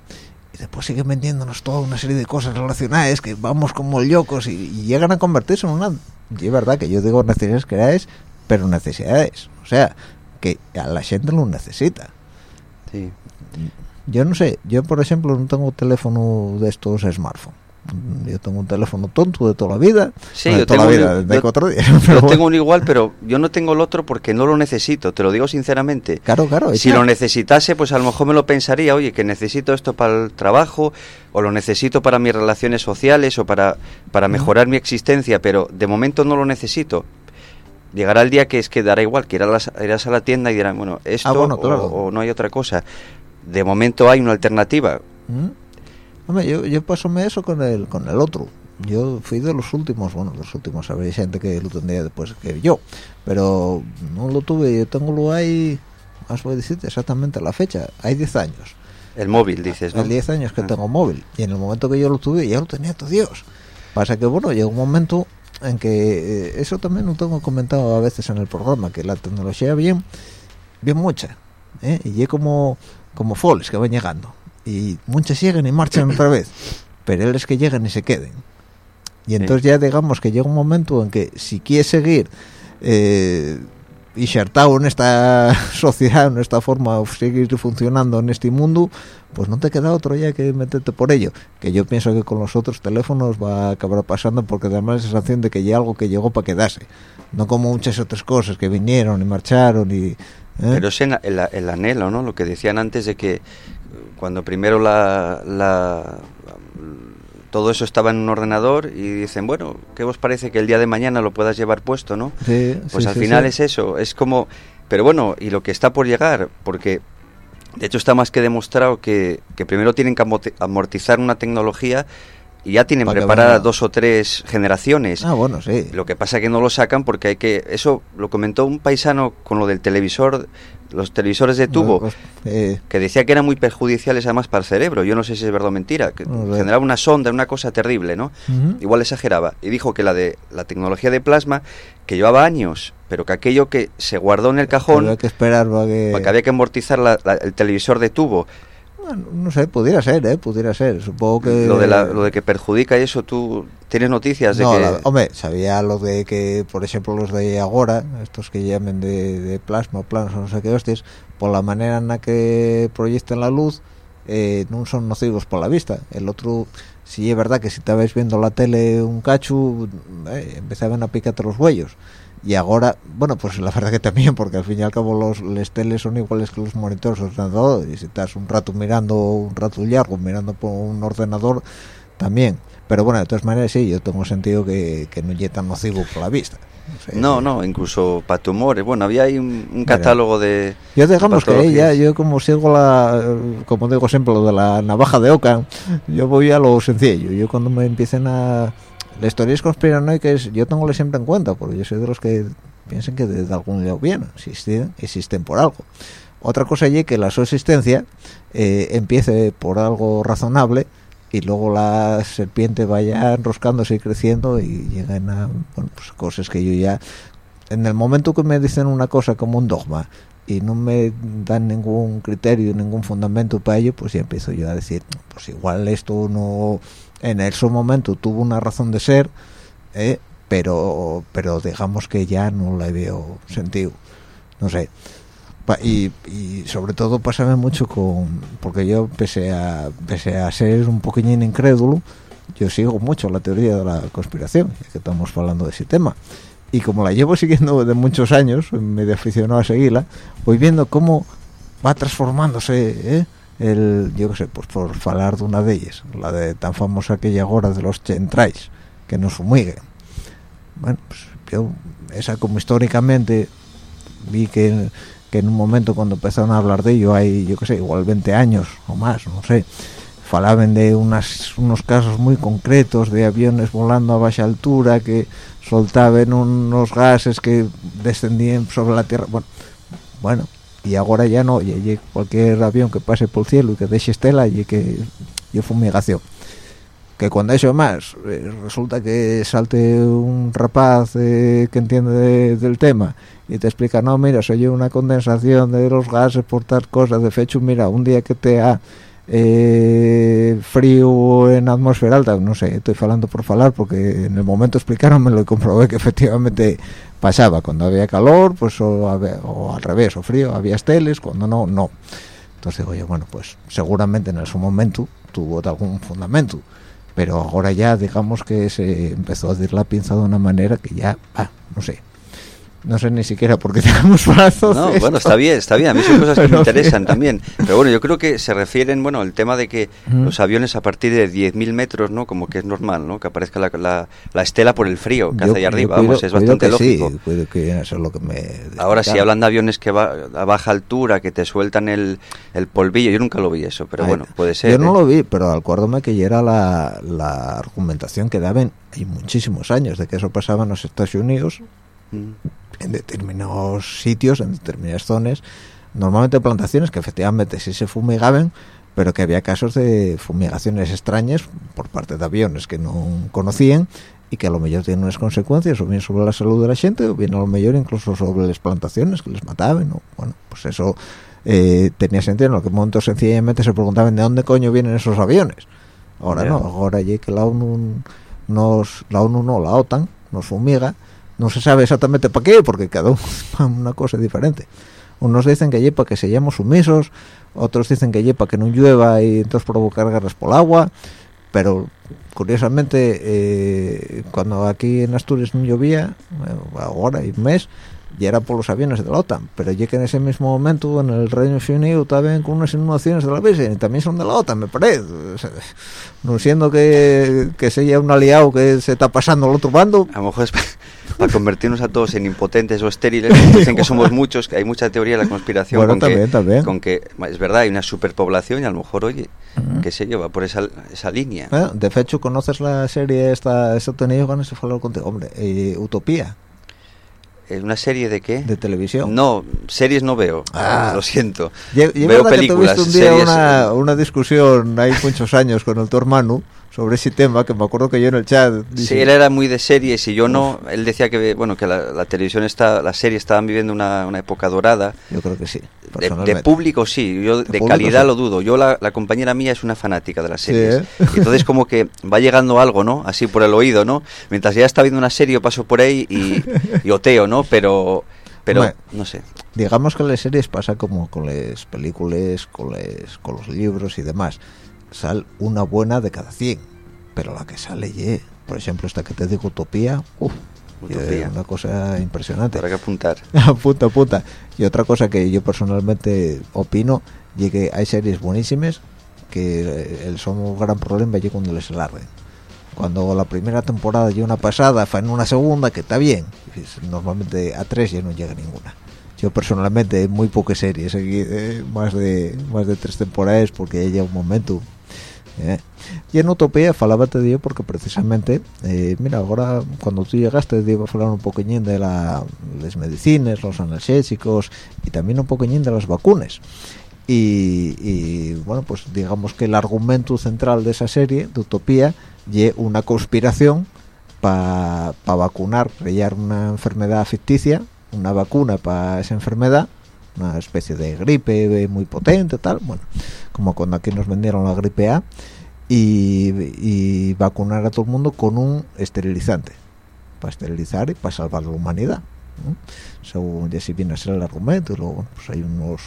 y después siguen vendiéndonos toda una serie de cosas relacionadas que vamos como locos y, y llegan a convertirse en una y es verdad que yo digo necesidades creadas pero necesidades. O sea que a la gente lo necesita. Sí. yo no sé, yo por ejemplo no tengo teléfono de estos smartphone. Mm, Yo tengo un teléfono tonto de toda la vida. Sí, de yo toda tengo la un- vida, de yo- cuatro días. Yo pero tengo un igual, pero yo no tengo el otro porque no lo necesito, te lo digo sinceramente. Claro, claro. Si lo necesitase, pues a lo mejor me lo pensaría, oye, que necesito esto para el trabajo, o lo necesito para mis relaciones sociales, o para, para mejorar mi existencia, pero de momento no lo necesito. llegará el día que es que dará igual, que irás, irás a la tienda y dirán, bueno, esto Ah, bueno, o- claro. o, no hay otra cosa. De momento hay una alternativa. ¿Mm? Hombre, yo, yo pasóme eso con el con el otro. Yo fui de los últimos, bueno, los últimos, habría gente que lo tendría después que yo, pero no lo tuve, yo tengo lo ahí, más voy a decirte exactamente la fecha, hay 10 años. El móvil, dices, ¿no? Hay 10 años que Ah. tengo móvil, y en el momento que yo lo tuve, ya lo tenía todo Dios. Pasa que, bueno, llegó un momento en que, eh, eso también lo tengo comentado a veces en el programa, que la tecnología bien, bien mucha, ¿eh? y es como, como foles que van llegando, y muchas llegan y marchan otra vez, pero él es que llegan y se queden. Y entonces ya digamos que llega un momento en que si quieres seguir eh, insertado en esta sociedad, en esta forma, o seguir funcionando en este mundo, pues no te queda otro ya que meterte por ello. Que yo pienso que con los otros teléfonos va a acabar pasando porque además la sensación de que hay algo que llegó para quedarse. No como muchas otras cosas que vinieron y marcharon y... ¿eh? Pero es en- el, el anhelo, ¿no? Lo que decían antes de que cuando primero la, la- todo eso estaba en un ordenador y dicen, bueno, ¿qué os parece que el día de mañana lo puedas llevar puesto, no? Sí, Pues sí, al sí, final es eso, es como... Pero bueno, y lo que está por llegar, porque de hecho está más que demostrado que, que primero tienen que amorti- amortizar una tecnología y ya tienen Pa' que preparadas dos o tres generaciones. Ah, bueno, sí. Lo que pasa es que no lo sacan porque hay que... Eso lo comentó un paisano con lo del televisor, los televisores de tubo, Pues, eh, que decía que eran muy perjudiciales además para el cerebro. Yo no sé si es verdad o mentira, que No generaba una sonda, una cosa terrible, ¿no? Igual exageraba. Y dijo que la de la tecnología de plasma, que llevaba años, pero que aquello que se guardó en el cajón, Había que esperar para que... porque había que amortizar la- la- el televisor de tubo, Bueno, no sé, pudiera ser, ¿eh? Pudiera ser. Supongo que... lo, de la- lo de que perjudica y eso, tú tienes noticias de no, que... la- hombre, sabía lo de que, por ejemplo, los de Agora, estos que llamen de, de plasma, planos o no sé qué hostias, por la manera en la que proyectan la luz, eh, no son nocivos por la vista. El otro, sí es verdad que si estabais viendo la tele un cacho, eh, empezaban a picarte los huellos. Y ahora, bueno, pues la verdad que también, porque al fin y al cabo los les teles son iguales que los monitores ordenadores. Y si estás un rato mirando, un rato largo, mirando por un ordenador, también. Pero bueno, de todas maneras, sí, yo tengo sentido que, que no es tan nocivo por la vista. No, no, incluso para tumores. Bueno, había ahí un, un Mira. catálogo de... Yo digamos que ella, yo como sigo la, como digo siempre, lo de la navaja de Oca, yo voy a lo sencillo. Yo cuando me empiecen a... Las teorías conspiranoicas yo tengo siempre en cuenta, porque yo soy de los que piensan que de, de algún lado vienen, existen, existen por algo. Otra cosa es que la su existencia eh, empiece por algo razonable y luego la serpiente vaya enroscándose y creciendo y lleguen a pues cosas que yo ya en el momento que me dicen una cosa como un dogma y no me dan ningún criterio, ningún fundamento para ello, pues ya empiezo yo a decir, pues igual esto no, en ese momento tuvo una razón de ser, ¿eh? pero pero digamos que ya no le veo sentido, no sé. Y, sobre todo pásame mucho con, porque yo pese a, pese a ser un poquillín incrédulo, yo sigo mucho la teoría de la conspiración, ya que estamos hablando de ese tema y como la llevo siguiendo de muchos años, medio aficionado a seguirla, voy viendo cómo va transformándose, ¿eh? El, yo qué sé, pues por hablar de una de ellas, la de tan famosa aquella agora de los chentrais, que nos fumiguen. Bueno, pues yo, esa como históricamente vi que, que en un momento cuando empezaron a hablar de ello, hay, yo qué sé, igual 20 años o más, no sé, falaban de unas, unos casos muy concretos de aviones volando a baja altura que soltaban unos gases que descendían sobre la tierra bueno bueno y ahora ya no y, cualquier avión que pase por el cielo y que deje estela y que y fumigación. Que cuando eso más eh, resulta que salte un rapaz eh, que entiende de- del tema y te explica no mira soy una condensación de los gases por tal cosa de hecho mira un día que te ha eh, frío en atmósfera alta, no sé, estoy falando por falar porque en el momento explicaronmelo y comprobé que efectivamente pasaba, cuando había calor, pues o, o al revés, o frío, había esteles, cuando no, no. Entonces digo yo, bueno, pues seguramente en ese momento tuvo algún fundamento, pero ahora ya digamos que se empezó a decir la pinza de una manera que ya, ah, no sé. No sé ni siquiera por qué tenemos brazos. No, de bueno, esto. está bien, está bien. A mí son cosas que me interesan también. Pero bueno, yo creo que se refieren, bueno, el tema de que los aviones a partir de 10.000 metros, ¿no? Como que es normal, ¿no? Que aparezca la, la, la estela por el frío que Yo- hace allá arriba. cuido- Vamos, es bastante que lógico. Sí, que eso es lo que me... Ahora, si hablan de aviones que va a baja altura, que te sueltan el, el polvillo, yo nunca lo vi eso, pero Ay, bueno, puede ser. Yo no ¿eh? lo vi, pero acuérdome que ya era la, la argumentación que daban hay muchísimos años de que eso pasaba en los Estados Unidos Mm. En determinados sitios, en determinadas zonas, normalmente plantaciones que efectivamente sí se fumigaban, pero que había casos de fumigaciones extrañas por parte de aviones que no conocían y que a lo mejor tienen unas consecuencias o bien sobre la salud de la gente o bien a lo mejor incluso sobre las plantaciones que les mataban o bueno pues eso eh, tenía sentido. En lo que momento sencillamente se preguntaban de dónde coño vienen esos aviones ahora no ahora ya que la ONU nos la ONU no la OTAN nos fumiga no se sabe exactamente para qué porque cada uno una cosa diferente. Unos dicen que lleva que seamos sumisos otros dicen que lleva que no llueva y entonces provocar guerras por el agua pero curiosamente eh, cuando aquí en Asturias no llovía eh, ahora y mes ya era por los aviones de la OTAN pero ya que en ese mismo momento en el Reino Unido estaban con unas inundaciones de la Virgen y también son de la OTAN me parece. No siendo que, que sea un aliado que se está pasando al otro bando. A lo mejor es para convertirnos a todos en impotentes o estériles. Dicen que somos muchos, que hay mucha teoría de la conspiración Bueno, con, también, que, también. con que, es verdad, hay una superpoblación y a lo mejor, oye, qué sé yo, va por esa, esa línea. Bueno, de hecho, ¿conoces la serie esta? Esta tenía ganas de hablar contigo, hombre. eh, Utopía, ¿Es una serie de qué? de televisión. No, series no veo, Ah. lo siento. Veo que películas, tuviste un día series. una, una discusión hay muchos años con el tu hermano sobre ese tema, que me acuerdo que yo en el chat... Sí, dije, él era muy de series y yo no. Él decía que bueno que la, la televisión está, la serie estaban viviendo una, una época dorada. Yo creo que sí, De, público sí, yo de, público, calidad sí. lo dudo. Yo la, la compañera mía es una fanática de las Sí, series. ¿eh? Entonces como que va llegando algo, ¿no? Así por el oído, ¿no? Mientras ya está viendo una serie yo paso por ahí y, y oteo, ¿no? Pero pero no sé. Digamos que las series pasa como con las películas, con, les- con los libros y demás. Sale una buena de cada 100, pero la que sale, ye, por ejemplo, esta que te digo, Utopía, uf, Utopía. una cosa impresionante. Habrá que apuntar. apunta, apunta. Y otra cosa que yo personalmente opino, y que hay series buenísimas que eh, el son un gran problema y cuando les alarguen. Cuando la primera temporada y una pasada, en una segunda, que está bien. Normalmente a tres ya no llega ninguna. Yo personalmente muy pocas series, eh, más de más de tres temporadas porque ya llega un momento. Eh. Y en Utopía falábate de ello porque precisamente, eh, mira, ahora cuando tú llegaste te iba a hablar un poquillín de la, las medicinas, los analgésicos y también un poquillín de las vacunas. Y, y, bueno, pues digamos que el argumento central de esa serie, de Utopía, y una conspiración para vacunar, crear una enfermedad ficticia, una vacuna para esa enfermedad, una especie de gripe eh, muy potente, tal, bueno, como cuando aquí nos vendieron la gripe A, y, vacunar a todo el mundo con un esterilizante, para esterilizar y para salvar la humanidad. ¿no? Según ya si viene a ser el argumento, y luego pues hay unos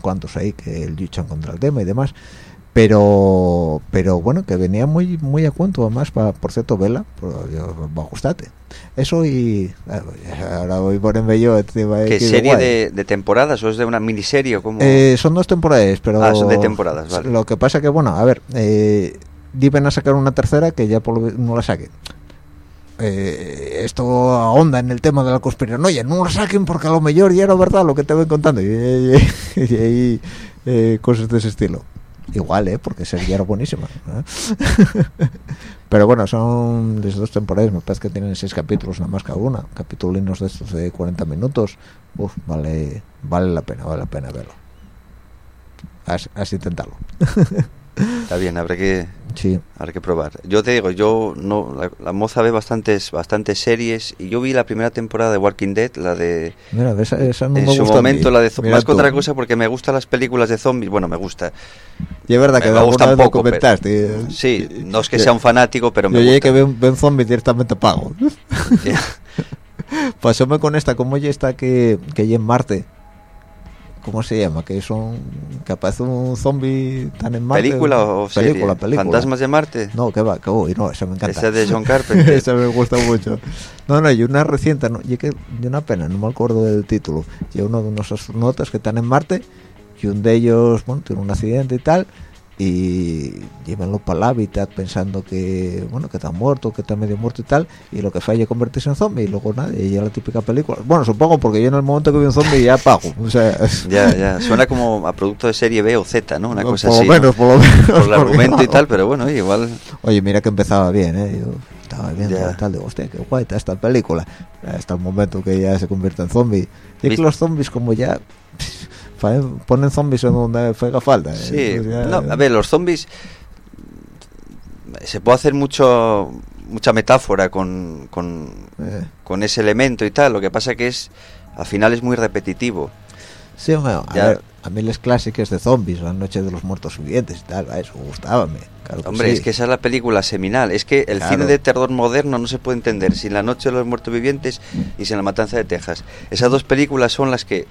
cuantos ahí que luchan contra el tema y demás pero pero bueno que venía muy muy a cuento además por cierto vela va a gustarte. Eso y ah, ahora voy por en bello a ¿Qué serie de, de temporadas o es de una miniserie o cómo? Eh, son dos temporadas pero Ah, son de temporadas, vale. lo que pasa que bueno a ver eh, iban a sacar una tercera que ya por lo no la saquen. Eh, esto ahonda en el tema de la conspiranoia no la saquen porque a lo mejor ya era verdad lo que te voy contando. Y, y- y- y ahí, eh, cosas de ese estilo igual eh porque sería era buenísima ¿eh? pero bueno son las dos temporadas me parece que tienen seis capítulos nada más cada una capítulos de estos de 40 minutos Uf, vale vale la pena vale la pena verlo. Así, así intentarlo Está bien, habrá que sí. habrá que probar. Yo te digo, yo no la, la moza ve bastantes bastantes series y yo vi la primera temporada de Walking Dead, la de mira esa, esa no en me su gusta momento la de Mira más que otra cosa porque me gustan las películas de zombies, bueno, me gusta. y es verdad que me de alguna gusta un me poco, comentaste eh, Sí, no es que yo- sea un fanático, pero me yo gusta. que ven, ven zombies directamente pago pasóme con esta como ya está que que en Marte ¿cómo se llama? Que son que aparece un zombie tan en Marte. ¿Película o serie? película, película. ¿Fantasmas de Marte? No, que va, que voy, no, esa me encanta. Esa de John Carpenter. esa me gusta mucho. No, no, y una reciente, no, y que y una pena, no me acuerdo del título. Y uno de unos astronautas que están en Marte y un de ellos, bueno, tiene un accidente y tal y llévenlo para el hábitat pensando que bueno que está muerto que está medio muerto y tal y lo que falla es convertirse en zombie y luego nada y ya la típica película. Bueno supongo porque yo en el momento que vi un zombie ya pago o sea ya ya suena como a producto de serie B o Z no una cosa por así lo menos ¿no? por lo menos por el argumento y tal pero bueno igual. Oye mira que empezaba bien eh yo estaba viendo Ya. tal digo hostia qué guay está esta película hasta el momento que ya se convierte en zombie. Y que los zombies como ya ponen zombies en donde haga falta eh, Sí, ya- no, a ver, los zombies se puede hacer mucho mucha metáfora con, con, eh. con ese elemento y tal. Lo que pasa que es al final es muy repetitivo. Sí, hombre, a ver, a mí las clásicas de zombies, La Noche de los Muertos Vivientes y tal, eso gustábame. Claro Hombre, sí. es que esa es la película seminal. Es que el Claro. cine de terror moderno no se puede entender sin La Noche de los Muertos Vivientes y sin La Matanza de Texas. Esas dos películas son las que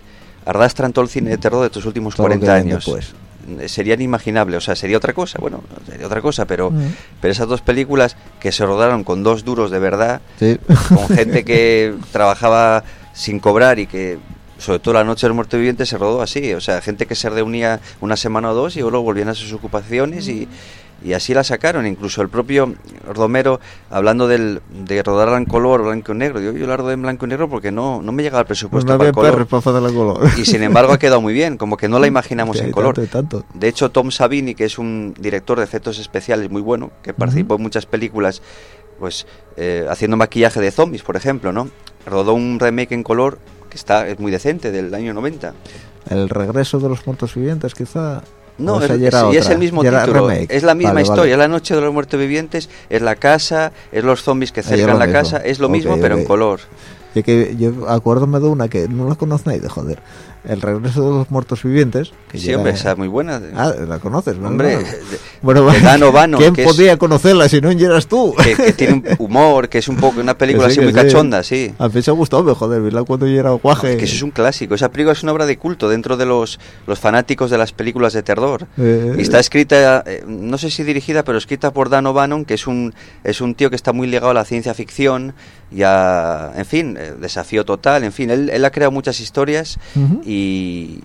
arrastran todo el cine de terror de estos últimos Todo lo que 40 viene años. después. Eh, Sería inimaginable, o sea, sería otra cosa, bueno, sería otra cosa, pero, Mm. pero esas dos películas que se rodaron con dos duros de verdad, Sí. con gente que trabajaba sin cobrar y que sobre todo la noche del muerto viviente se rodó así, o sea, gente que se reunía una semana o dos y luego volvían a sus ocupaciones y, y así la sacaron, incluso el propio Romero hablando del, de rodarla en color, blanco y negro, yo, yo la rodé en blanco y negro porque no, no me llegaba el Pues presupuesto no para el color para y sin embargo ha quedado muy bien, como que no la imaginamos en color. tanto y tanto. De hecho, Tom Savini, que es un director de efectos especiales muy bueno, que participó en muchas películas, pues eh, haciendo maquillaje de zombies, por ejemplo, ¿no? Rodó un remake en color que está es muy decente, del año 90. El regreso de los muertos vivientes, quizá. No, es, es otra, el mismo título, es la misma Vale, historia, vale. es la noche de los muertos vivientes, es la casa, es los zombies que Ah, cercan la mismo. casa, es lo Ok, mismo, pero en color. Y que yo acuérdome de una que no la conocéis, de joder. El regreso de los muertos vivientes. Que Sí, hombre, esa es muy buena. Ah, la conoces, ¿no? hombre, No. de- Bueno, de Dan O'Bannon, ¿Quién que es- podía conocerla si no eras tú? que, que tiene un humor, que es un poco una película sí, así muy sí. cachonda, sí. A mí se gustó, me joder, verla cuando yo era guaje. Es que eso es un clásico. Esa película es una obra de culto dentro de los, los fanáticos de las películas de terror. Eh, Y está escrita, eh, no sé si dirigida, pero escrita por Dan O'Bannon, que es un, es un tío que está muy ligado a la ciencia ficción y a, en fin, eh, desafío total. En fin, él, él ha creado muchas historias Ujú. y,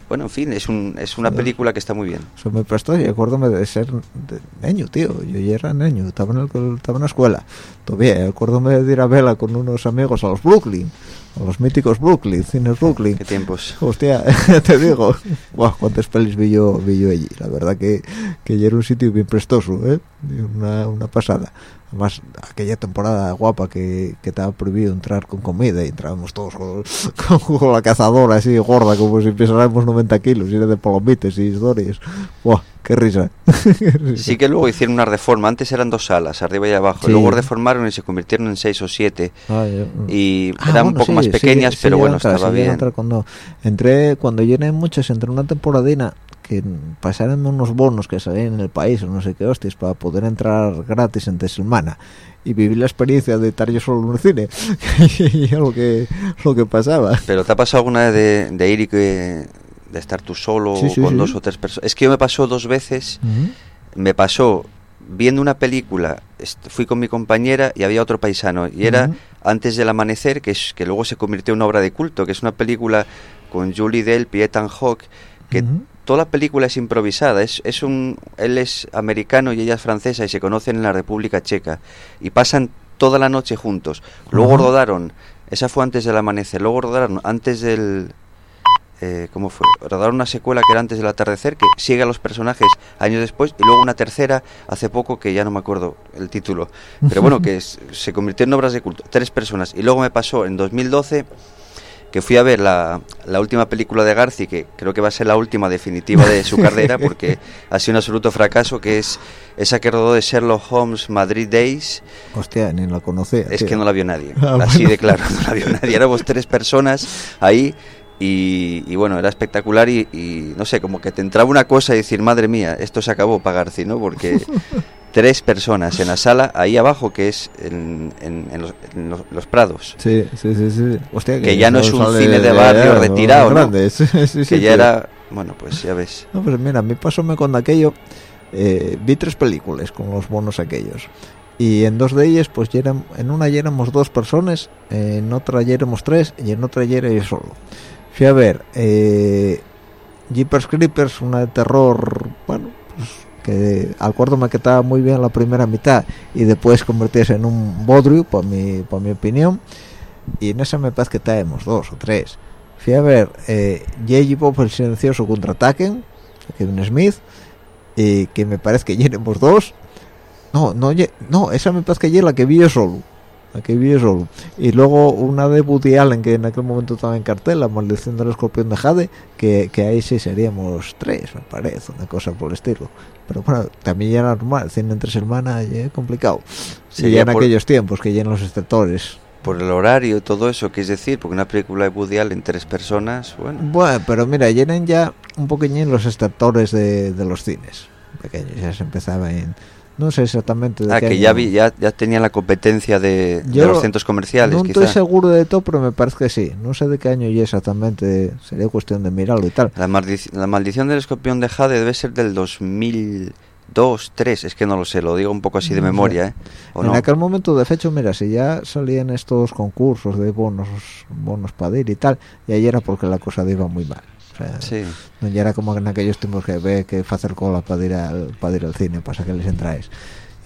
bueno, en fin, es, un, es una película que está muy bien. Eso me prestó y acuérdame de ser de niño, tío. Yo ya era niño, estaba en, el, estaba en la escuela. Todavía, acuérdame de ir a verla con unos amigos a los Brooklyn, los míticos Brooklyn, cines Brooklyn. ¿Qué tiempos? Hostia, te digo, Buah, cuántas pelis vi yo, vi yo allí. La verdad que, que ya era un sitio bien prestoso, ¿eh? Una, una pasada. Además, aquella temporada guapa que, que estaba prohibido entrar con comida y entrábamos todos con, con- con la cazadora así gorda, como si pesáramos 90 kilos, y era de palomitas y historias. Buah, qué risa. Qué risa. Sí que luego hicieron una reforma. Antes eran dos salas, arriba y abajo. Sí. Luego reformaron y se convirtieron en seis o siete. Ah. Y Ah, eran un poco sí, más pequeñas, sí pero bueno, entrar, estaba bien. entrar cuando entré cuando llené muchas entré una temporadina que pasaron unos bonos que salían en el país o no sé qué hostias para poder entrar gratis en semana y viví la experiencia de estar yo solo en un cine y era lo que lo que pasaba Pero ¿te ha pasado alguna vez de, de ir y que de estar tú solo Sí, sí, con sí. dos o tres personas? Es que yo me pasó dos veces. Me pasó viendo una película, fui con mi compañera y había otro paisano. Y era. Antes del amanecer, que, es, que luego se convirtió en una obra de culto, que es una película con Julie Delp y Ethan Hawke, que toda la película es improvisada. Es, es un, él es americano y ella es francesa y se conocen en la República Checa. Y pasan toda la noche juntos. Luego rodaron, esa fue antes del amanecer, luego rodaron antes del... eh, ¿Cómo fue? Rodaron una secuela que era antes del atardecer, que sigue a los personajes años después, y luego una tercera hace poco, que ya no me acuerdo el título. Pero bueno, que es- se convirtió en obras de culto. Tres personas. Y luego me pasó en 2012 que fui a ver la, la última película de Garci, que creo que va a ser la última definitiva de su carrera, porque ha sido un absoluto fracaso, que es esa que rodó de Sherlock Holmes Madrid Days, hostia ni la conocía es tío. que no la vio nadie, Ah, así bueno. de claro, no la vio nadie, éramos tres personas ahí y, y bueno, era espectacular y, y no sé, como que te entraba una cosa y decir, madre mía, esto se acabó para Garci, ¿no? Porque tres personas en la sala, ahí abajo, que es en, en- en los, en los- los Prados. sí sí sí sí hostia Que ya no es un cine de barrio retirado, ¿no? Sí, sí, que ya era Bueno, pues ya ves. No, pues mira, a mí pasóme con aquello. eh, vi tres películas con los bonos aquellos. Y en dos de ellas, pues ya eran- en una ya éramos dos personas, en otra ya éramos tres y en otra ya era yo solo. Fui a ver eh, Jeepers Creepers, una de terror, bueno, pues que acuérdome que estaba muy bien la primera mitad y después convertirse en un bodrio, por mi, por mi opinión. Y en esa me parece que estábamos dos o tres. Fui a ver eh, J.G. Bob el silencioso contraataquen, Kevin Smith, y que me parece que llenemos dos. No, no, no, esa me parece que ya la que vi yo solo. La que vi yo solo. Y luego una de Woody Allen, que en aquel momento estaba en cartel, La maldición del escorpión de Jade, que, que ahí sí seríamos tres, me parece, una cosa por el estilo. Pero bueno, también ya era normal, cine entre semanas ya es complicado. Sí, ya en por- aquellos tiempos que ya en los extractores. Por el horario todo eso, que es decir, porque una película de Woody Allen, tres personas, bueno. Bueno, pero mira, llenan ya un poquillín los extractores de, de los cines pequeños. Ya se empezaba en. No sé exactamente. de Ah, qué que año. ya, vi, ya, ya tenían la competencia de, de los centros comerciales, No quizá. estoy seguro de todo, pero me parece que sí. No sé de qué año ya exactamente. Sería cuestión de mirarlo y tal. La, maldic- la maldición del escorpión de Jade debe ser del 2002, 3, es que no lo sé, lo digo un poco así de memoria, ¿eh? ¿O en no? aquel momento, de hecho, mira, si ya salían estos concursos de bonos bonos para ir y tal, y ahí era porque la cosa iba muy mal. Sea, Sí, no ya era como en aquellos tiempos que ve que hacer cola para ir al para ir al cine para que les entráis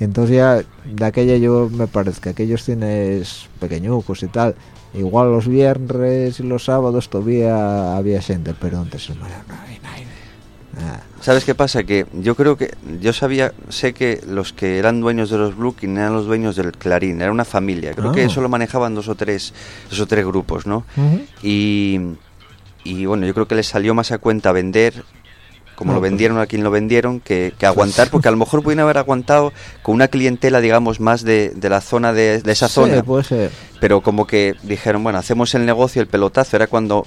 y entonces ya de aquella yo me parece que aquellos cines pequeñucos y tal igual los viernes y los sábados todavía había gente pero antes no había nadie Nada. ¿Sabes qué pasa? Que yo creo que yo sabía, sé que los que eran dueños de los Brooklyn eran los dueños del Clarín, era una familia. Creo que Ah. eso lo manejaban dos o tres, dos o tres grupos, ¿no? Y, y bueno, yo creo que les salió más a cuenta vender como lo vendieron a quien lo vendieron que, que aguantar, porque a lo mejor pudieron haber aguantado con una clientela, digamos, más de, de la zona de, de esa Sí, zona. puede ser. Pero como que dijeron, bueno, hacemos el negocio, el pelotazo, era cuando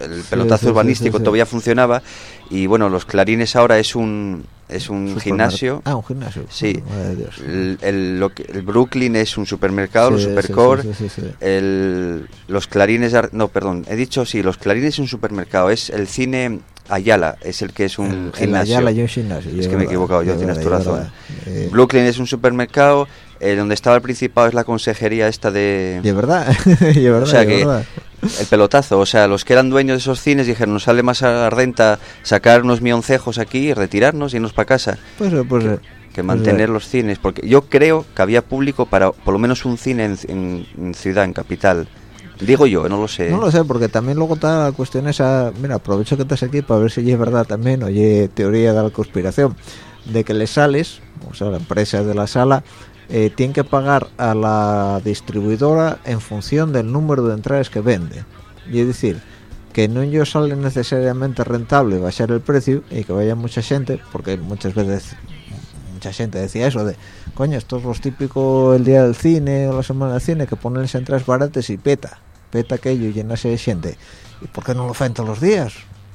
el pelotazo sí, urbanístico todavía funcionaba y bueno, los clarines ahora es un es un gimnasio. ah un gimnasio Sí. Madre de Dios. El, el- lo que- el Brooklyn es un supermercado, los Sí, Supercore. sí, sí. El, los clarines, no, perdón, he dicho sí, los clarines es un supermercado, es el cine Ayala, es el que es un gimnasio. Ayala y un gimnasio, Es yo que me he equivocado, yo yo tienes yo razón. Eh, Brooklyn es un supermercado, eh, donde estaba el Principado es la consejería esta de... es verdad es verdad, O sea que verdad. el pelotazo, o sea, los que eran dueños de esos cines dijeron, nos sale más a renta sacar unos mioncejos aquí, retirarnos y irnos para casa, pues pues eh, que mantener los cines, porque yo creo que había público para por lo menos un cine en, en- en ciudad, en capital. Digo yo, no lo sé. No lo sé, porque también luego está la cuestión esa... Mira, aprovecho que estás aquí para ver si es verdad también, oye, teoría de la conspiración, de que le sales, o sea, la empresa de la sala, eh, tiene que pagar a la distribuidora en función del número de entradas que vende. Y es decir, que no yo sale necesariamente rentable bajar el precio y que vaya mucha gente, porque muchas veces mucha gente decía eso de coño esto es los típicos el día del cine o la semana del cine que ponen las entradas baratas y peta peta aquello y llenase de gente y por qué no lo hacen todos los días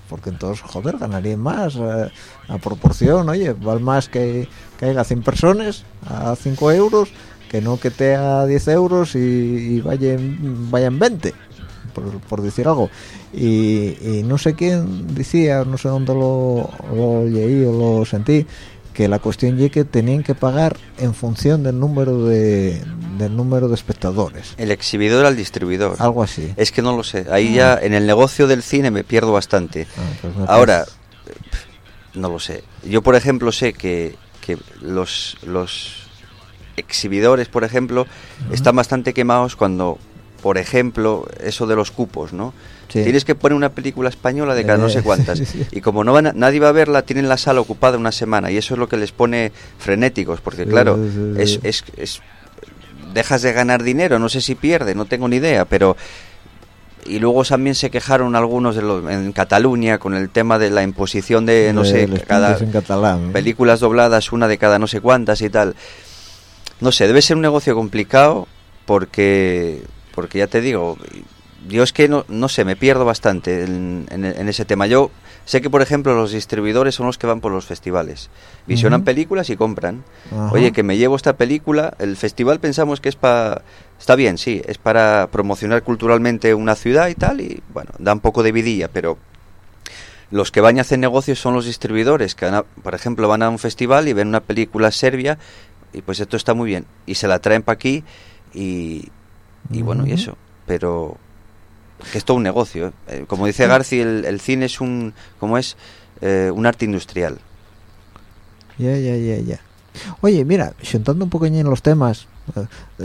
porque entonces joder ganarían más eh, a proporción oye vale más que, haya 100 personas a 5 euros que no que te a 10 euros y, y vayan vayan 20 por, por decir algo. Y, y no sé quién decía no sé dónde lo, lo leí o lo sentí que la cuestión es que tenían que pagar en función del número de del número de espectadores El exhibidor al distribuidor. algo así Es que no lo sé. Ahí ya en el negocio del cine me pierdo bastante. Ah, pues me Ahora, pf, no lo sé. Yo, por ejemplo, sé que, que los, los exhibidores, por ejemplo, están bastante quemados cuando, por ejemplo, eso de los cupos, ¿no? Sí. Tienes que poner una película española de cada no Eh, sé cuántas. sí, sí. Y como no van a- nadie va a verla, tienen la sala ocupada una semana. Y eso es lo que les pone frenéticos. Porque, claro, es, es, es- dejas de ganar dinero. No sé si pierde, no tengo ni idea. Pero y luego también se quejaron algunos de los, en Cataluña con el tema de la imposición de no De sé cada puntos en catalán ¿eh? películas dobladas una de cada no sé cuántas y tal no sé debe ser un negocio complicado porque porque ya te digo yo es que no, no sé me pierdo bastante en, en- en ese tema. Yo sé que por ejemplo los distribuidores son los que van por los festivales. Visionan películas y compran. Oye que me llevo esta película el festival pensamos que es para está bien sí es para promocionar culturalmente una ciudad y tal y bueno da un poco de vidilla pero los que van a hacer negocios son los distribuidores, que por ejemplo van a un festival y ven una película serbia y pues esto está muy bien. Y se la traen para aquí y, bueno, y eso. Pero que es todo un negocio. ¿eh? Eh, como dice Garci, el, cine es un, como es, eh, un arte industrial. Ya, ya, ya, ya. Oye, mira, sentando un poco en los temas,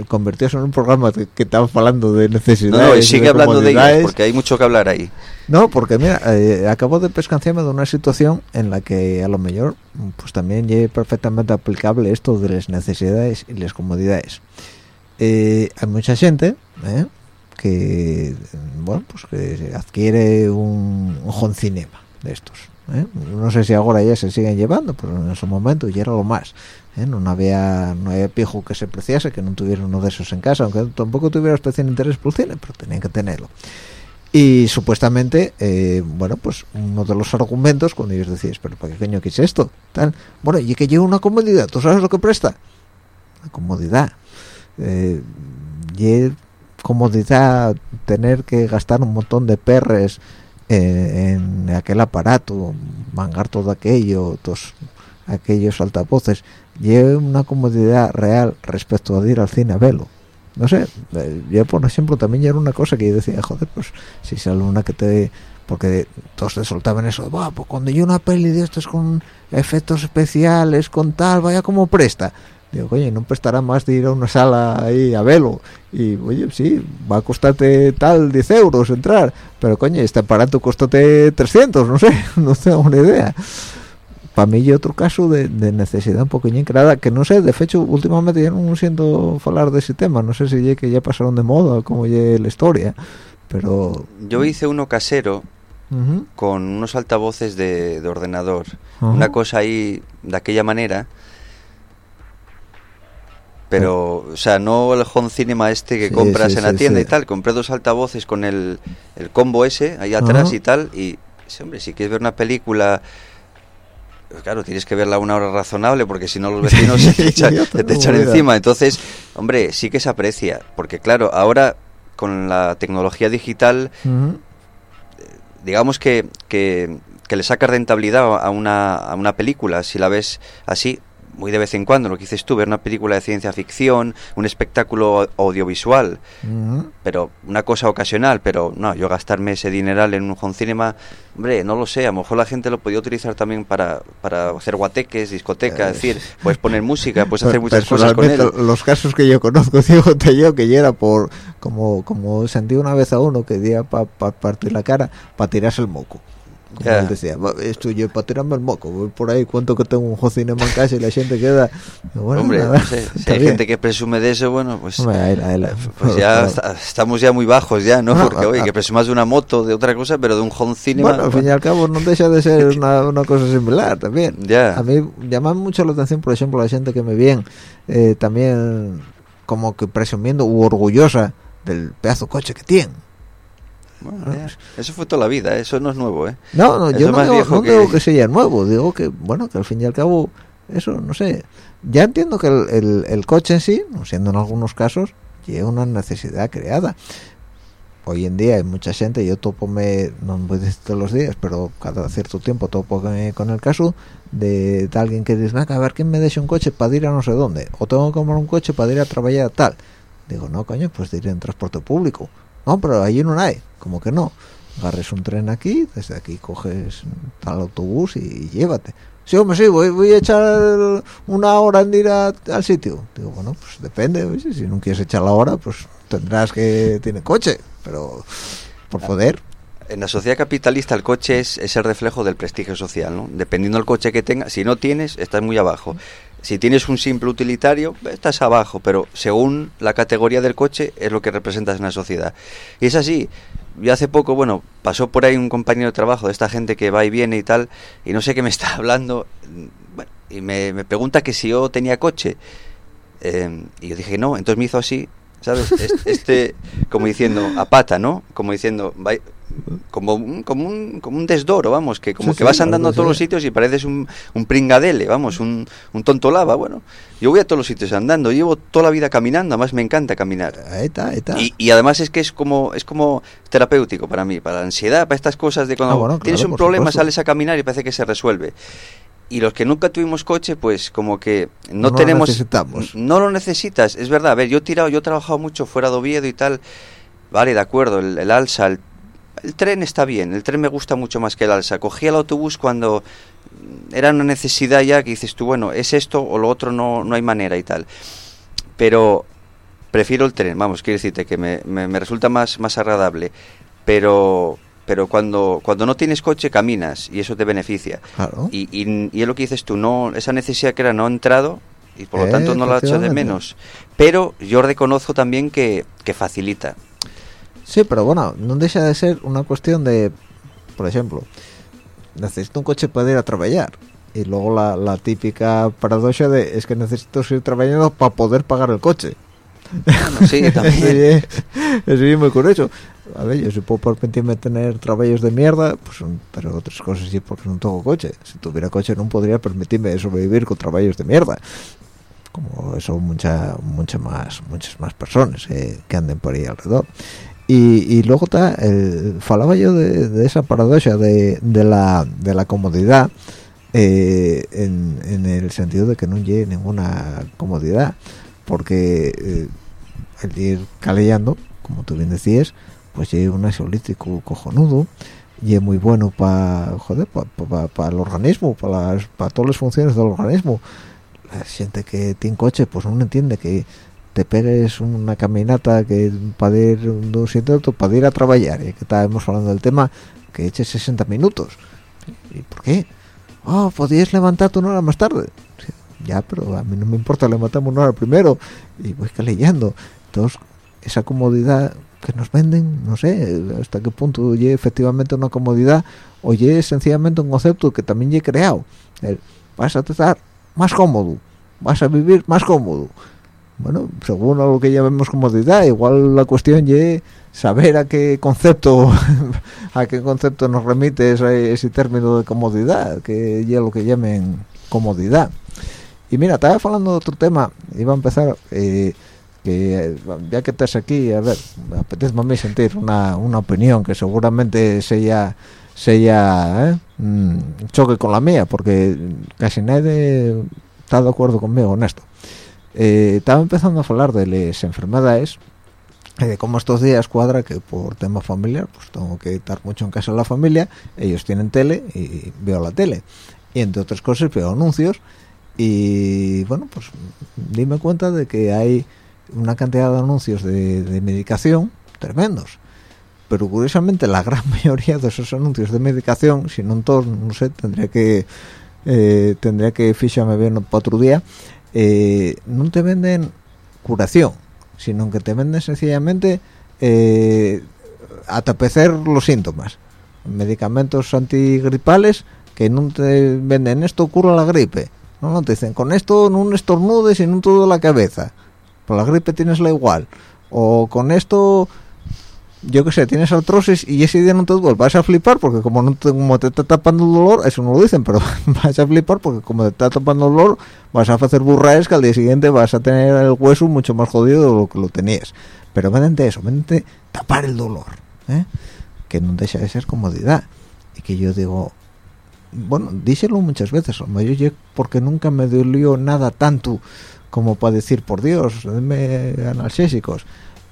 convirtióse en un programa que, estamos hablando de necesidades. No, y sigue hablando de ellas, porque hay mucho que hablar ahí. No, porque mira, acabo de pescanciarme de una situación en la que a lo mejor pues también es perfectamente aplicable esto de las necesidades y las comodidades. hay mucha gente ¿eh? Que bueno pues que adquiere un, home cinema de estos ¿eh? no sé si ahora ya se siguen llevando pero en ese momento ya era lo más ¿eh? no había no había pijo que se preciase que no tuviera uno de esos en casa aunque tampoco tuviera especial interés por cine pero tenían que tenerlo. Y supuestamente eh, bueno pues uno de los argumentos cuando ellos decían pero para qué coño es esto tal. Bueno y que lleva una comodidad tú sabes lo que presta la comodidad. Y comodidad tener que gastar un montón de perres eh, en aquel aparato, mangar todo aquello, todos aquellos altavoces, lleve una comodidad real respecto a ir al cine a verlo. No sé, eh, yo por ejemplo también era una cosa que yo decía, joder, pues si sale una que te... Porque todos te soltaban eso, pues cuando yo una peli de estos con efectos especiales, con tal, vaya como presta digo, oye, no prestará más de ir a una sala ahí a velo y oye, sí, va a costarte tal 10 euros entrar pero coño, este aparato costate 300, no sé, no tengo una idea para mí hay otro caso de, necesidad un poquillo creada que no sé, de hecho últimamente ya no siento hablar de ese tema no sé si ya que ya pasaron de moda como ya la historia pero yo hice uno casero con unos altavoces de, ordenador. Una cosa ahí de aquella manera pero, o sea, no el home cinema este que compras en la tienda y tal. Compré dos altavoces con el, el combo ese ahí atrás y tal. Y, hombre, si quieres ver una película pues claro, tienes que verla a una hora razonable porque si no los vecinos se te, echan, encima. Entonces, hombre, sí que se aprecia. Porque claro, ahora con la tecnología digital, digamos que, que, que, le saca rentabilidad a una, a una película si la ves así muy de vez en cuando, lo que dices tú, ver una película de ciencia ficción, un espectáculo audiovisual, pero una cosa ocasional, pero no, yo gastarme ese dineral en un home cinema, hombre, no lo sé, a lo mejor la gente lo podía utilizar también para, para hacer guateques, discotecas, es decir, puedes poner música, puedes hacer muchas cosas con él. Los casos que yo conozco, digo yo, que ya era por, como, como sentí una vez a uno que día para partir la cara, para tirarse el moco como él decía, esto yo para tirarme el moco, voy por ahí, cuento que tengo un cinema en casa y la gente queda... Bueno, Hombre, si hay gente que presume de eso, bueno, pues, pues ya estamos ya muy bajos ya, ¿no? Porque, oye, que presumas de una moto, de otra cosa, pero de un home cinema... Bueno, al fin y al cabo no deja de ser una, una cosa similar también. Ya. A mí llama mucho la atención, por ejemplo, la gente que me viene eh, también como que presumiendo u orgullosa del pedazo coche que tiene eso fue toda la vida, ¿eh? eso no es nuevo, ¿eh? No, no yo no, digo, que... sea nuevo, digo que, bueno, que al fin y al cabo, eso, no sé, ya entiendo que el, el, coche en sí, siendo en algunos casos, lleva una necesidad creada. Hoy en día hay mucha gente, yo topo me, no voy a decir todos los días, pero cada cierto tiempo topo con el caso de, alguien que dice, a ver quién me deje un coche para ir a no sé dónde, o tengo que comprar un coche para ir a trabajar tal. Digo, no, coño, pues de ir en transporte público no, pero allí no hay. Como que no. Agarres un tren aquí, desde aquí coges tal autobús y, llévate. Sí, hombre, sí, voy, a echar una hora en ir al sitio. Digo, bueno, pues depende. Si no quieres echar la hora, pues tendrás que tener coche. Pero por poder. En la sociedad capitalista el coche es, es el reflejo del prestigio social, ¿no? Dependiendo del coche que tengas, si no tienes, estás muy abajo. Si tienes un simple utilitario, estás abajo, pero según la categoría del coche es lo que representas en la sociedad. Y es así. Yo hace poco, bueno, pasó por ahí un compañero de trabajo de esta gente que va y viene y tal, y no sé qué me está hablando, y me, pregunta que si yo tenía coche. Em, y yo dije no, entonces me hizo así, ¿sabes? Este, como diciendo, a pata, ¿no? Como diciendo, como un, como un, como un desdoro, vamos, que como Sí, que sí, vas andando algo a todos los así. sitios y pareces un, un pringadele, vamos, un, un tonto lava, bueno. Yo voy a todos los sitios andando, llevo toda la vida caminando, además me encanta caminar. Ahí está. Y, y además es que es como es como terapéutico para mí, para la ansiedad, para estas cosas de cuando Ah, bueno, tienes claro, un problema, supuesto. sales a caminar y parece que se resuelve. Y los que nunca tuvimos coche, pues como que no, No lo tenemos... necesitamos. No lo necesitas, es verdad. A ver, yo he tirado, yo he trabajado mucho fuera de Oviedo y tal. Vale, de acuerdo, el, el alza, el, el tren está bien, el tren me gusta mucho más que el alza. Cogí el autobús cuando era una necesidad ya que dices tú, bueno, es esto o lo otro no, no hay manera y tal. Pero prefiero el tren, vamos, quiero decirte que me, me- me resulta más, más agradable. Pero, pero cuando, cuando no tienes coche caminas y eso te beneficia. Claro. Y, y, y es lo que dices tú, no esa necesidad que era no ha entrado y por lo Eh, tanto no la echo de efectivamente. menos. Pero yo reconozco también que, que facilita. Sí, pero bueno, no deja de ser una cuestión de, por ejemplo, necesito un coche para ir a trabajar. Y luego la, la típica paradoja de es que necesito seguir trabajando para poder pagar el coche. Bueno, sí, también. Es- muy curioso. A ver, yo si puedo permitirme tener trabajos de mierda, pues, pero otras cosas sí porque no tengo coche. Si tuviera coche no podría permitirme sobrevivir con trabajos de mierda. Como eso mucha, mucha más, muchas más personas eh, que anden por ahí alrededor. Y, y luego está, el, falaba yo de, de esa paradoja de, de, la, de la comodidad eh, en, en el sentido de que no llegue ninguna comodidad porque eh, el ir calellando como tú bien decías pues lleva un ansiolítico cojonudo y es muy bueno para joder para el organismo para todas las funciones del organismo. La gente que tiene coche pues no entiende que te pegues una caminata que para ir de un sitio para ir a trabajar y que estábamos hablando del tema que eches 60 minutos. ¿y por qué? oh podías levantarte una hora más tarde. Ya pero a mí no me importa levantarme una hora primero. Y voy leyendo entonces esa comodidad que nos venden no sé hasta qué punto oye efectivamente una comodidad oye sencillamente un concepto que también he creado. Vas a estar más cómodo vas a vivir más cómodo bueno, según lo que llamemos comodidad, igual la cuestión es saber a qué concepto a qué concepto nos remite ese, ese término de comodidad, que es lo que llamen comodidad. Y mira, estaba hablando de otro tema, iba a empezar, eh, que ya que estás aquí, a ver, me apetece a mí sentir una, una opinión que seguramente sea sea ¿eh? Mm, choque con la mía, porque casi nadie está de acuerdo conmigo en esto eh, estaba empezando a hablar de las enfermedades y de cómo estos días cuadra que por tema familiar pues tengo que estar mucho en casa de la familia ellos tienen tele y veo la tele y entre otras cosas veo anuncios y bueno pues dime cuenta de que hay una cantidad de anuncios de, de medicación tremendos pero curiosamente la gran mayoría de esos anuncios de medicación si no todos no sé tendría que eh, tendría que fijarme bien para otro día eh, no te venden curación, sino que te venden sencillamente eh, atapecer los síntomas. Medicamentos antigripales que no te venden esto cura la gripe. No, no te dicen con esto no estornudes y no todo la cabeza. Por la gripe tienes la igual. O con esto yo que sé, tienes artrosis y ese día no te duele, vas a flipar porque como no te, como te está tapando el dolor, eso no lo dicen, pero vas a flipar porque como te está tapando el dolor, vas a hacer burraes que al día siguiente vas a tener el hueso mucho más jodido de lo que lo tenías. Pero vende eso, vende tapar el dolor, ¿eh? que no deja de ser comodidad. Y que yo digo, bueno, díselo muchas veces, yo porque nunca me dolió nada tanto como para decir, por Dios, denme analgésicos